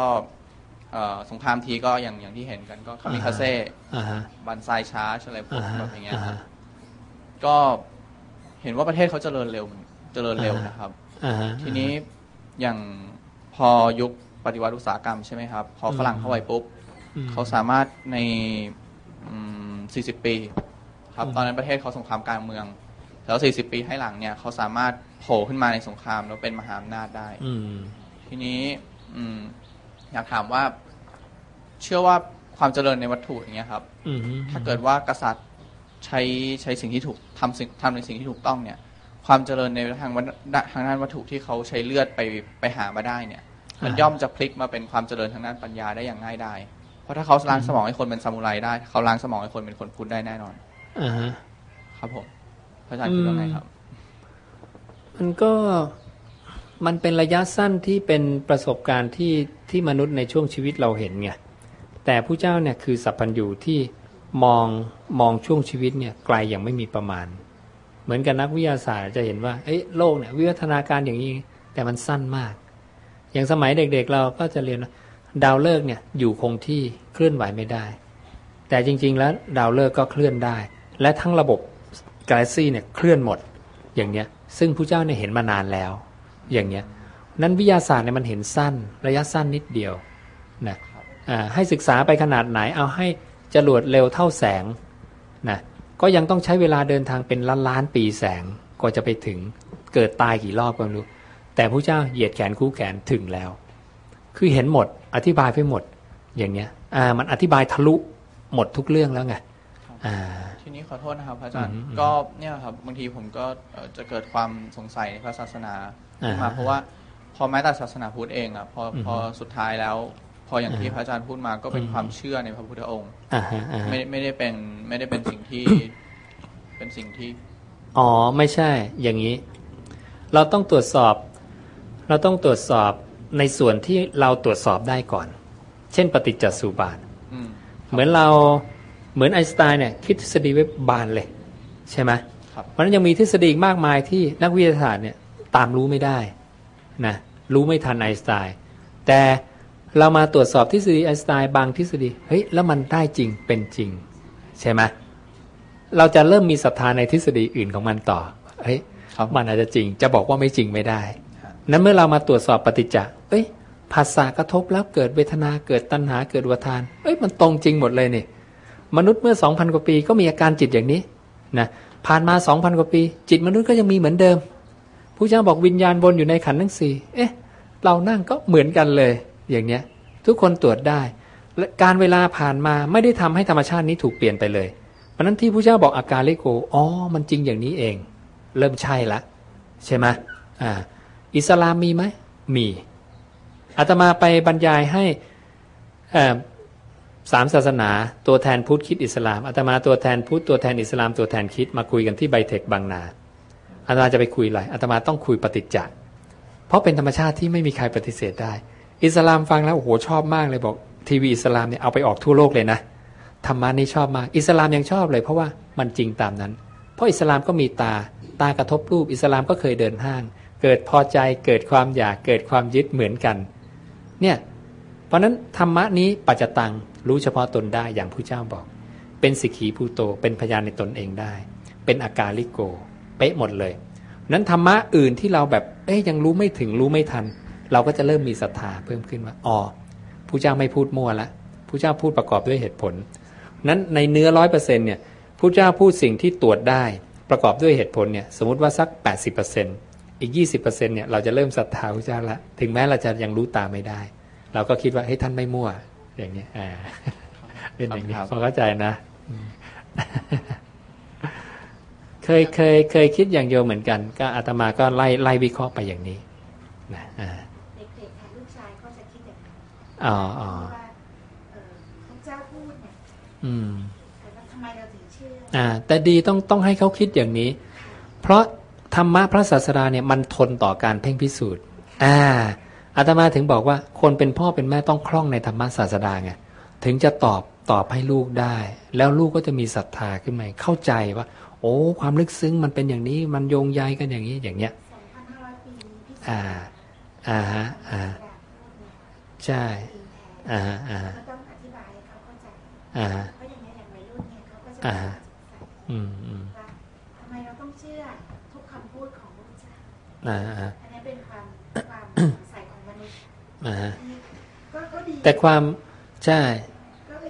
เอ่อสงครามทีก็อย่างอย่างที่เห็นกันก็คามิคาเซ่อ่าฮะบันไซชาร์จอะไรพวกอ่าฮะแบบอย่างเงี้ยอ่าครัฮะบก็ เห็นว่าประเทศเขาเจริญเร็วเจริญเร็วนะครับอ่าฮะทีนี้อย่างพอยุคปฏิวัติอุตสาหกรรมใช่ไหมครับ พอฝรั่งเข้าไปปุ๊บอืมเขาสามารถในอืม40 ปี ครับ ตอนนั้นประเทศเขาสงครามกลางเมือง แล้ว 40 ปีให้หลังเนี่ยเขาสามารถโผล่ขึ้นมาในสงครามแล้วเป็นมหาอำนาจได้อืมทีนี้อืมอยากถามว่า เชื่อว่าความเจริญในวัตถุอย่างเงี้ยครับอืมถ้าเกิดว่ากษัตริย์ ใช้ใช้สิ่งที่ถูกทำสิ่งทำในสิ่งที่ถูกต้องเนี่ย ความเจริญในทางวัฒทางด้านวัตถุที่เขาใช้เลือดไปไปหามาได้เนี่ย มันอ่าย่อมจะพลิกมาเป็นความเจริญทางด้านปัญญาได้อย่างง่ายได้เพราะถ้าเขาล้างสมองให้คนเป็นซามูไรได้เขาล้างสมองให้คนเป็นคนพุทธได้แน่นอนอ่าฮะครับผมพระอาจารย์คิดว่าไงครับ มันก็มันเป็นระยะสั้นที่เป็นประสบการณ์ที่ที่มนุษย์ในช่วงชีวิตเราเห็นไงแต่ผู้เจ้าเนี่ยคือสัพพัญญูที่ มองมองช่วงชีวิตเนี่ยไกลอย่างไม่มีประมาณ เหมือนกับนักวิทยาศาสตร์จะเห็นว่าเอ้ยโลกเนี่ยวิวัฒนาการอย่างนี้ แต่มันสั้นมาก อย่างสมัยเด็กๆเราก็จะเรียนดาวฤกษ์เนี่ยอยู่คงที่เคลื่อนไหวไม่ได้ แต่จริง ๆ แล้วดาวฤกษ์ก็เคลื่อนได้ และทั้งระบบกาแล็กซี่เนี่ยเคลื่อนหมดอย่างเนี้ยซึ่งผู้เจ้าเนี่ยเห็นมานานแล้ว อย่างเนี้ยนั้นวิทยาศาสตร์เนี่ยมันเห็นสั้น ระยะสั้นนิดเดียวนะอ่าให้ศึกษาไปขนาดไหนเอาให้ จรวดเร็วเท่าแสงนะก็ยังต้องใช้เวลาเดินทางเป็นล้านล้านๆปีแสงกว่าจะไปถึงเกิดตายกี่รอบก็ไม่รู้ แต่ผู้เจ้าเหยียดแขนคู่แขนถึงแล้ว คือเห็นหมดอธิบายไปหมดอย่างเนี้ยอ่ามันอธิบายทะลุหมดทุกเรื่องแล้วไงอ่าทีนี้ขอโทษนะครับพระอาจารย์อืมอืมก็เนี่ยครับบางทีผมก็เอ่อจะเกิดความสงสัยในพระศาสนาขึ้นมาอ่าฮะเพราะว่าพอแม้แต่ศาสนาพุทธเองอะพออืมพอสุดท้ายแล้วพ ออย่างที่อ่าพระอาจารย์พูดมาก็เป็นอืมความเชื่อในพระพุทธองค์อ่าฮะอ่าฮะไม่ไม่ได้เป็นไม่ได้เป็นสิ่งที่เป็นสิ่งที่ อ๋อไม่ใช่ อย่างนี้ เราต้องตรวจสอบ เราต้องตรวจสอบในส่วนที่เราตรวจสอบได้ก่อน เช่น ปฏิจจสุบาทอืมเหมือนเราเหมือนไอน์สไตน์เนี่ยคิดทฤษฎีไว้บานเลย ใช่ไหมครับเพราะฉะนั้นยังมีทฤษฎีอีกมากมายที่นักวิทยาศาสตร์เนี่ยตามรู้ไม่ได้นะรู้ไม่ทันไอน์สไตน์แต่ เรามาตรวจสอบทฤษฎีไอน์สไตน์บางทฤษฎีเฮ้ยแล้วมันได้จริงเป็นจริง ใช่ไหมเราจะเริ่มมีศรัทธาในทฤษฎีอื่นของมันต่อเฮ้ยครับมันอาจจะจริง จะบอกว่าไม่จริงไม่ได้ นั้นเมื่อเรามาตรวจสอบปฏิจจ์เอ้ยภาษากระทบแล้วเกิดเวทนาเกิดตัณหาเกิดอุปทาน เอ้ยมันตรงจริงหมดเลยนี่มนุษย์เมื่อ2,000กว่าปีก็มีอาการจิตอย่างนี้นะผ่านมา2,000กว่าปี จิตมนุษย์ก็ยังมีเหมือนเดิมผู้เจ้าบอกวิญญาณวนอยู่ในขันธ์ทั้งสี่เอ๊ะ เรานั่งก็เหมือนกันเลย อย่างเนี้ย ทุกคนตรวจได้และการเวลาผ่านมาไม่ได้ทำให้ธรรมชาตินี้ถูกเปลี่ยนไปเลย เพราะนั้นที่ผู้เจ้าบอกอาการเลโกอ๋อมันจริงอย่างนี้เอง เริ่มใช่ละ ใช่ไหมอ่า อิสลามมีไหมมีอาตมาไปบรรยายให้สามศาสนา ตัวแทนพุทธคิดอิสลามอาตมาตัวแทนพุทธตัวแทนอิสลามตัวแทนคิดมาคุยกันที่ไบเทคบางนาอาตมาจะไปคุยอะไรอาตมาต้องคุยปฏิจจ์เพราะเป็นธรรมชาติที่ไม่มีใครปฏิเสธได้ อิสลามฟังแล้วโอ้โหชอบมากเลยบอก ทีวีอิสลามเนี่ยเอาไปออกทั่วโลกเลยนะธรรมานี้ชอบมาก อิสลามยังชอบเลยเพราะว่ามันจริงตามนั้น เพราะอิสลามก็มีตาตากระทบรูป อิสลามก็เคยเดินห้าง เกิดพอใจเกิดความอยากเกิดความยึดเหมือนกัน เนี่ยเพราะนั้นธรรมะนี้ปัจจตังรู้เฉพาะตนได้อย่างผู้เจ้าบอก เป็นสิกีภูโตเป็นพยานในตนเองได้ เป็นอาการลิโก เป๊ะหมดเลยนั้นธรรมะอื่นที่เราแบบเอ๊ยยังรู้ไม่ถึงรู้ไม่ทัน เราก็จะเริ่มมีศรัทธาเพิ่มขึ้นว่าอ๋อผู้เจ้าไม่พูดมั่วละผู้เจ้าพูดประกอบด้วยเหตุผล นั้นในเนื้อร้อยเปอร์เซ็นเนี่ยผู้เจ้าพูดสิ่งที่ตรวจได้ประกอบด้วยเหตุผลเนี่ยสมมติว่าสัก 80%อีก 20%เนี่ยเราจะเริ่มศรัทธาพระเจ้าละถึงแม้เราจะยังรู้ตาไม่ได้ เราก็คิดว่าให้ท่านไม่มั่ว อย่างนี้อ่าเป็นอย่างนี้พอเข้าใจนะ เคยเคยเคยคิดอย่างเดียวเหมือนกัน ก็อาตมาก็ไล่ไล่วิเคราะห์ไปอย่างนี้นะอ่า อ๋ออ๋อพระเจ้าพูดเนี่ยอืมแต่ทำไมเราถึงเชื่ออ่า แต่ดีต้องต้องให้เขาคิดอย่างนี้ เพราะธรรมะพระศาสดาเนี่ยมันทนต่อการเพ่งพิสูจน์อ่าอาตมาถึงบอกว่าคนเป็นพ่อเป็นแม่ต้องคล่องในธรรมะศาสดาไงถึงจะตอบตอบให้ลูกได้ แล้วลูกก็จะมีศรัทธาขึ้นมาเข้าใจว่า โอ้ความลึกซึ้งมันเป็นอย่างนี้มันโยงใยกันอย่างนี้อย่างเนี้ยอ่าอ่าฮะอ่า ใช่อ่าอ่าอ่าอ่าอืมอืมทำไมเราต้องเชื่อทุกคำพูดของพระเจ้าอ่าอันนี้เป็นความความใส่ของมนุษย์แต่ความใช่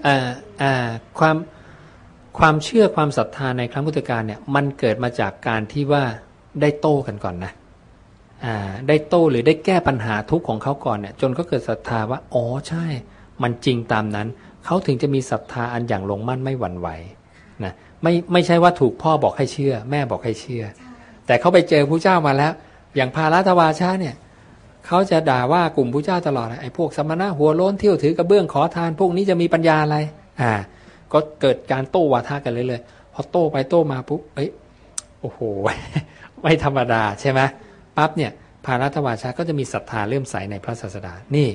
อ่าอ่าความความเชื่อความศรัทธาในครั้งพุทธกาลเนี่ย มันเกิดมาจากการที่ว่าได้โต้กันก่อนนะอ่า ได้โต้หรือได้แก้ปัญหาทุกข์ของเขาก่อนเนี่ยจนเขาเกิดศรัทธาว่าอ๋อใช่ มันจริงตามนั้น เขาถึงจะมีศรัทธาอันอย่างลงมั่นไม่หวั่นไหวนะไม่ไม่ใช่ว่าถูกพ่อบอกให้เชื่อ แม่บอกให้เชื่อ แต่เขาไปเจอพระเจ้ามาแล้ว อย่างพารัตวาชาเนี่ยเขาจะด่าว่ากลุ่มผู้เจ้าตลอดไอ้พวกสมณะหัวโล้นเที่ยวถือกระเบื้องขอทาน พวกนี้จะมีปัญญาอะไร อ่า ก็เกิดการโต้วาทากันเลยเลยพอโต้ไปโต้มาปุ๊บเอ้ยโอ้โห ไม่ธรรมดาใช่ไหม ปั๊บเนี่ยพารัตวาชาก็จะมีศรัทธาเริ่มใสในพระศาสดา นี่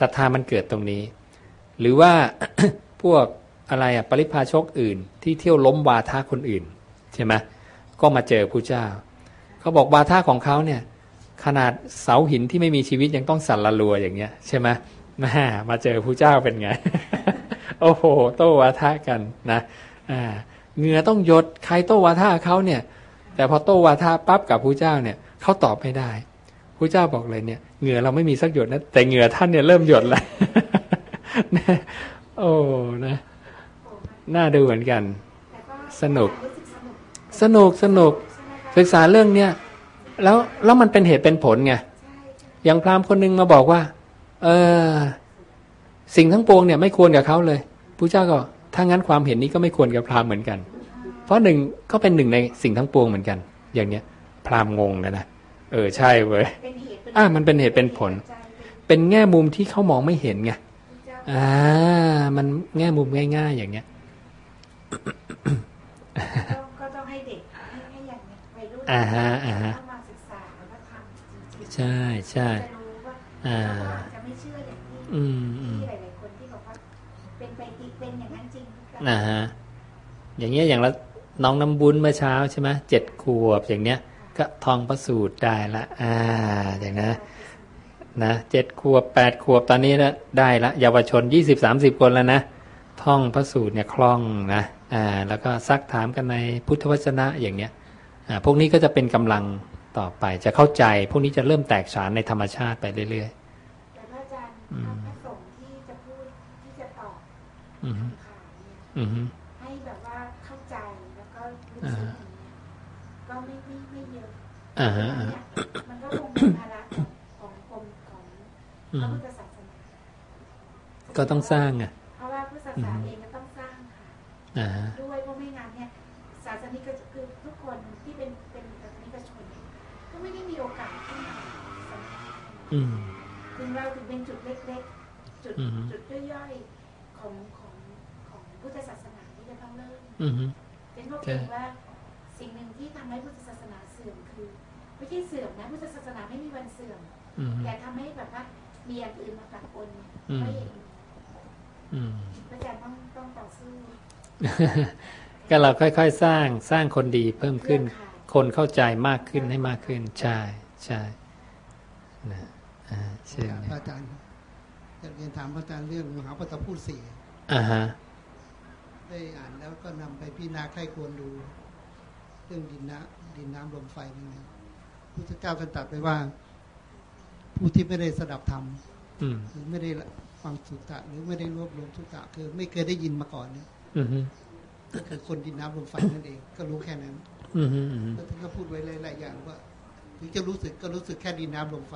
ศรัทธามันเกิดตรงนี้ หรือว่าพวกอะไรอะปริพาชกอื่น ที่เที่ยวล้มวาทาคนอื่นใช่ไหมก็มาเจอผู้เจ้า เขาบอกวาทาของเขาเนี่ยขนาดเสาหินที่ไม่มีชีวิตยังต้องสั่นละลัวอย่างเงี้ยใช่ไหมแม่มาเจอผู้เจ้าเป็นไง โอ้โห โตวาทะกันนะอ่าเงือต้องยดใครโตวาทะเขาเนี่ย แต่พอโตวาทะปั๊บกับผู้เจ้าเนี่ย เขาตอบไม่ได้ผู้เจ้าบอกเลยเนี่ยเหงื่อเราไม่มีสักหยดนะ แต่เหงื่อท่านเนี่ยเริ่มหยดแล้วโอ้นะน่าดูเหมือนกัน สนุก สนุกสนุก ศึกษาเรื่องเนี้ยแล้วแล้วมันเป็นเหตุเป็นผลไงอย่างพราหมณ์คนหนึ่งมาบอกว่า เออสิ่งทั้งปวงเนี่ยไม่ควรกับเขาเลยผู้เจ้าก็ถ้างั้นความเห็นนี้ก็ไม่ควรกับพราหมณ์เหมือนกัน เพราะหนึ่งก็เป็นหนึ่งในสิ่งทั้งปวงเหมือนกัน อย่างเนี้ย พราหมณ์งงกันนะเออใช่เว้ยอ่ามันเป็นเหตุเป็นผล เป็นแง่มุมที่เขามองไม่เห็นไงอ่ามันแง่มุมง่าย ๆ อย่างเนี้ยก็ต้องให้เด็กให้อย่างวัยรุ่นอ่าฮะอ่าฮะใช่ใช่อ่าจะไม่เชื่ออย่างที่ที่หลายๆคนที่บอกว่าเป็นไปเป็นอย่างนั้นจริงนะฮะอย่างเงี้ยอย่างละน้องน้ำบุญเมื่อเช้าใช่ไหมเจ็ดขวบอย่างเนี้ย ก็ทองประสูตรได้ละ อ่า อย่างนะนะเจ็ดขวบแปดขวบตอนนี้นะได้ละเยาวชนยี่สิบสามสิบคนแล้วนะท่องพระสูตรเนี่ยคล่องนะอ่าแล้วก็ซักถามกันในพุทธวจนะอย่างเนี้ยอ่าพวกนี้ก็จะเป็นกำลังต่อไปจะเข้าใจ พวกนี้จะเริ่มแตกฉานในธรรมชาติไปเรื่อยๆแต่พระอาจารย์พระสงฆ์ที่จะพูดที่จะตอบคำถามเนี่ยให้แบบว่าเข้าใจแล้วก็รู้สึก ก็ไม่ไม่ไม่เยอะอ่าฮะมันก็คงเป็นภาระของกรมของพระพุทธศาสนาก็ต้องสร้างอะเพราะว่าพุทธศาสนาเองก็ต้องสร้างค่ะอ่าฮะด้วยเพราะไม่งั้นเนี่ยศาสนิกชนคือทุกคนที่เป็นเป็นศาสนิกชนเนี่ยก็ไม่ได้มีโอกาสที่มาสำคัญอืมถึงเราถึงเป็นจุดเล็กๆจุดอือฮึจุดย่อยๆของของของพุทธศาสนาที่จะต้องเริ่มอือฮึเป็นเพราะใช่เองว่าสิ่งหนึ่งที่ทำ ให้พุทธศาสนาเสื่อมคือ ไม่ใช่เสื่อมนะพุทธศาสนาไม่มีวันเสื่อมอืมแต่ทำให้แบบว่ามีอย่างอื่นมาปะปนอืมไม่อย่างอื่นอืมพระอาจารย์ต้องต้องต่อสู้ก็เราค่อย ๆ สร้างสร้างคนดีเพิ่มขึ้น คนเข้าใจมากขึ้นให้มากขึ้น ใช่ใช่นะอ่าเช่นพระอาจารย์อยากเรียนถามพระอาจารย์เรื่องมหาปฐพูตสี่อ่าฮะได้อ่านแล้วก็นำไปพิจารณาใครควรดู เรื่องดินน้ำดินน้ำลมไฟนี่นะพุทธเจ้าท่านตรัสไปว่า ผู้ที่ไม่ได้สดับธรรมอืมหรือไม่ได้ฟังสุตตะหรือไม่ได้รวบรวมสุตตะคือ ไม่เคยได้ยินมาก่อนเนี่ยอือฮึก็คือคนดินน้ำลมไฟนั่นเอง ก็รู้แค่นั้นอือฮึอือฮึแล้วท่านก็พูดไว้หลายๆอย่างว่าถึงจะรู้สึกก็รู้สึกแค่ดินน้ำลมไฟ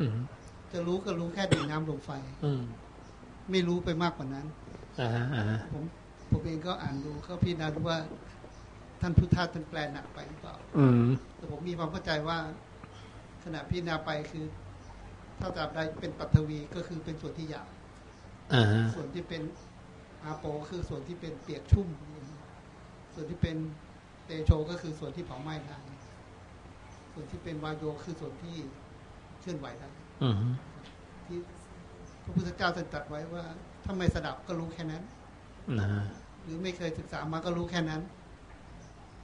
อือฮึจะรู้ก็รู้แค่ดินน้ำลมไฟอืมไม่รู้ไปมากกว่านั้นอ่าฮะอ่าฮะผมผมเองก็อ่านดูก็พิจารณาดูว่า ท่านพุทธทาสท่านแปลหนักไปหรือเปล่าอืมแต่ผมมีความเข้าใจว่า ขณะพิจารณาไปคือ ถ้าตราบใดเป็นปัทวีก็คือเป็นส่วนที่หยาบอ่าฮะส่วนที่เป็นอาโปคือส่วนที่เป็นเปียกชุ่ม ส่วนที่เป็นเตโชก็คือส่วนที่เผาไหม้ได้ส่วนที่เป็นวายโยคือส่วนที่เคลื่อนไหวได้อือฮึที่พระพุทธเจ้าท่านตรัสไว้ว่าถ้าไม่สดับก็รู้แค่นั้นนะฮะหรือไม่เคยศึกษามาก็รู้แค่นั้น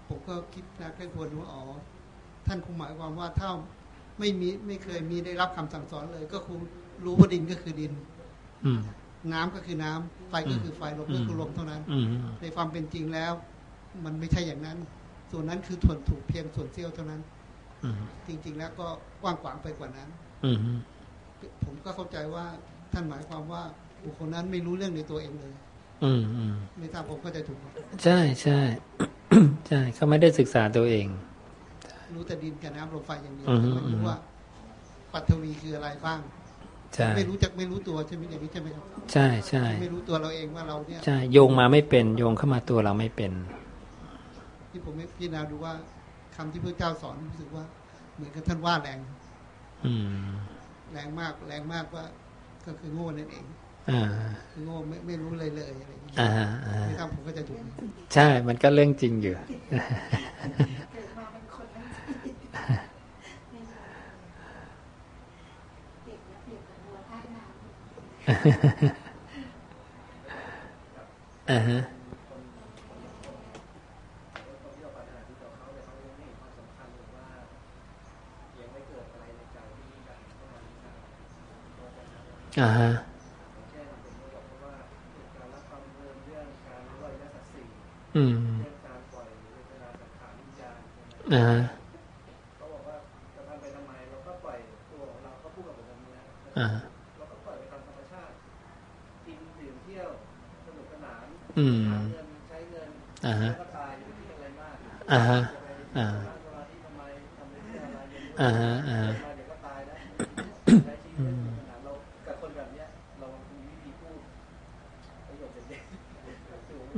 ผมก็คิดนะแค่ควรว่าอ๋อท่านคงหมายความว่าถ้าไม่มีไม่เคยมีได้รับคำสั่งสอนเลย ก็คงรู้ว่าดินก็คือดิน อืมน้ำก็คือน้ำไฟก็คือไฟลมก็คือลมเท่านั้นอืมในความเป็นจริงแล้ว มันไม่ใช่อย่างนั้น ส่วนนั้นคือส่วนถูกเพียงส่วนเสี้ยวเท่านั้นอืมจริง ๆ แล้วก็กว้างขวางไปกว่านั้นอืมผมก็เข้าใจว่าท่านหมายความว่าบุคคลนั้นไม่รู้เรื่องในตัวเองเลย อืมอืมไม่ทราบผมก็จะถูกไหมใช่ใช่ ใช่เขาไม่ได้ศึกษาตัวเอง รู้แต่ดินกับน้ำลมไฟอย่างเดียวอือฮึแต่ไม่รู้ว่าปัทวีคืออะไรบ้างใช่ไม่รู้จักไม่รู้ตัวใช่ไหมอย่างนี้ใช่ไหมครับใช่ใช่ไม่รู้ตัวเราเองว่าเราเนี่ยใช่โยงมาไม่เป็น โยงเข้ามาตัวเราไม่เป็น ที่ผมพิจารณาดูว่าคำที่พระเจ้าสอนรู้สึกว่า เหมือนกับท่านว่าแรง อืม แรงมาก แรงมากว่า ก็คือโง่นั่นเองอ่าคือ โง่ไม่ไม่รู้เลยเลยอะไรอย่างเงี้ยอ่าอ่าไม่ทราบผมก็จะถูกไหมใช่ มันก็เรื่องจริงอยู่เกิดมาเป็นคนนั้นไม่รู้เด็กและเด็กกับวัวท่าน้ำ อ่าฮะ อ่าฮะ อืมอ่าฮะอ่าฮะอืมอ่าฮะอ่าฮะอ่าอ่าฮะอ่าฮะ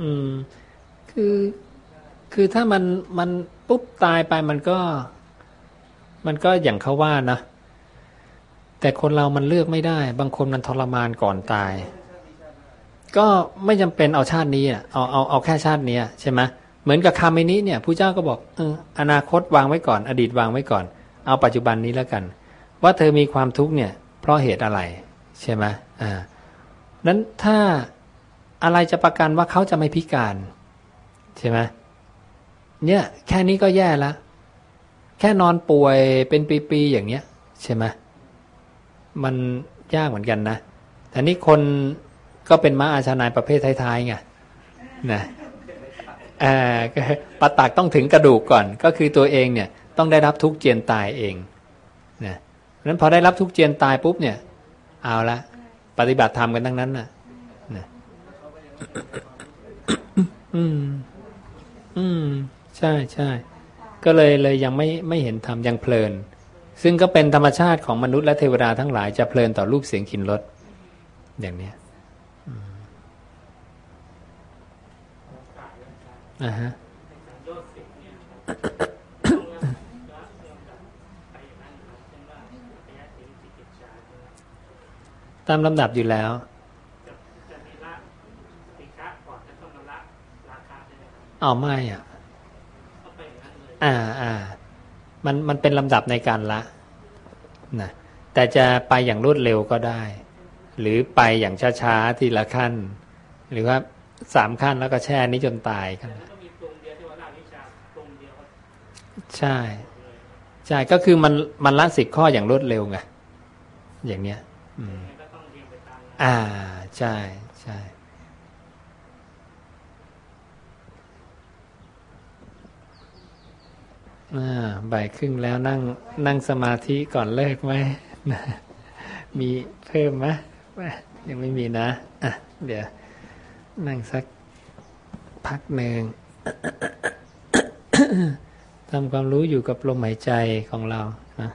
อืม คือคือถ้ามันมันปุ๊บตายไปมันก็ มันก็อย่างเขาว่านะ แต่คนเรามันเลือกไม่ได้ บางคนมันทรมานก่อนตาย ก็ไม่จำเป็นเอาชาตินี้อะเอาเอาเอาแค่ชาตินี้ใช่ไหมเหมือนกับคาเมนี้เนี่ยผู้เจ้าก็บอกเอออนาคตวางไว้ก่อน อดีตวางไว้ก่อน เอาปัจจุบันนี้แล้วกัน ว่าเธอมีความทุกข์เนี่ย เพราะเหตุอะไร ใช่ไหมอ่านั้นถ้าอะไรจะประกันว่าเขาจะไม่พิการ ใช่ไหมเนี่ยแค่นี้ก็แย่แล้วแค่นอนป่วยเป็นปีๆอย่างเนี้ย ใช่ไหมมันยากเหมือนกันนะแต่นี่คนก็เป็นม้าอาชานายประเภทท้ายๆไงนะอ่าก็ปะตักต้องถึงกระดูกก่อน ก็คือตัวเองเนี่ยต้องได้รับทุกเจียนตายเองนะเพราะฉะนั้นพอได้รับทุกเจียนตายปุ๊บเนี่ย เอาละปฏิบัติธรรมกันทั้งนั้นนะนะอืม อืม ใช่ใช่ก็เลยเลยยังไม่ไม่เห็นธรรมยังเพลิน ซึ่งก็เป็นธรรมชาติของมนุษย์และเทวดาทั้งหลายจะเพลินต่อรูปเสียงกลิ่นรสอย่างเนี้ยอ่าฮะตามลำดับอยู่แล้ว อ๋อไม่อะอ่าอ่ามันมันเป็นลำดับในการละนะแต่จะไปอย่างรวดเร็วก็ได้ หรือไปอย่างช้าๆทีละขั้น หรือว่าสามขั้นแล้วก็แช่นี้จนตายกันใช่ ใช่ก็คือมันมันละสิบข้ออย่างรวดเร็วไงอย่างเนี้ย อืม อ่า ใช่ใช่อ่า บ่ายครึ่งแล้วนั่งนั่งสมาธิก่อนเลิกไหม มีเพิ่มไหมยังไม่มีนะ อะ เดี๋ยว นั่งสักพักหนึ่งทำความรู้อยู่กับลมหายใจของเรานะ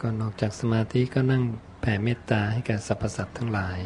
ก่อนออกจากสมาธิก็นั่งแผ่เมตตาให้แก่สรรพสัตว์ทั้งหลาย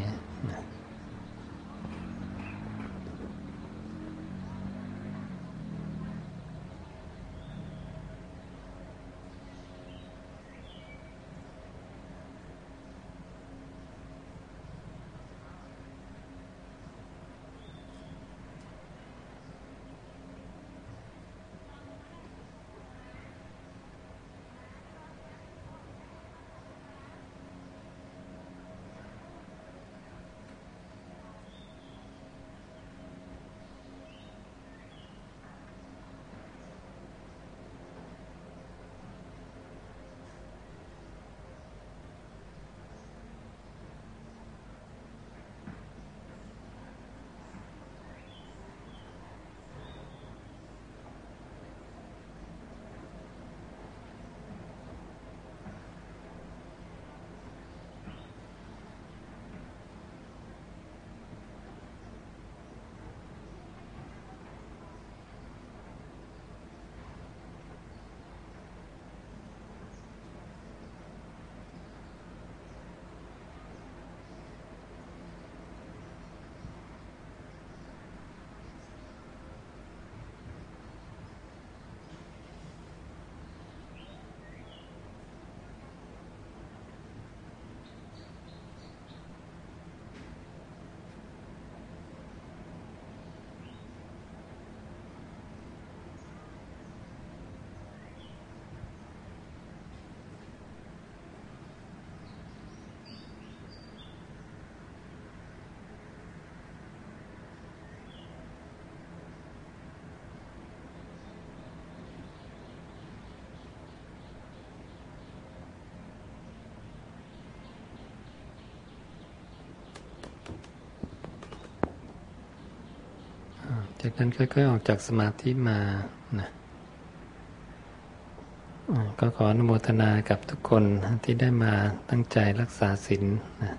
จากนั้นค่อยๆออกจากสมาธิมานะก็ขออนุโมทนากับทุกคนที่ได้มาตั้งใจรักษาศีลนะ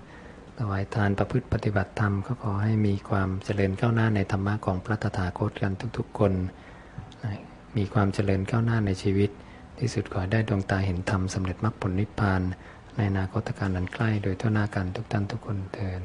ถวายทานประพฤติปฏิบัติธรรมก็ขอให้มีความเจริญก้าวหน้าในธรรมะของพระตถาคตกันทุกๆคนนะมีความเจริญก้าวหน้าในชีวิต ที่สุดขอได้ดวงตาเห็นธรรมสำเร็จมรรคผลนิพพาน ในนาคตการนันใกล้ โดยทั่วหน้ากันทุกท่านทุกคนเทิน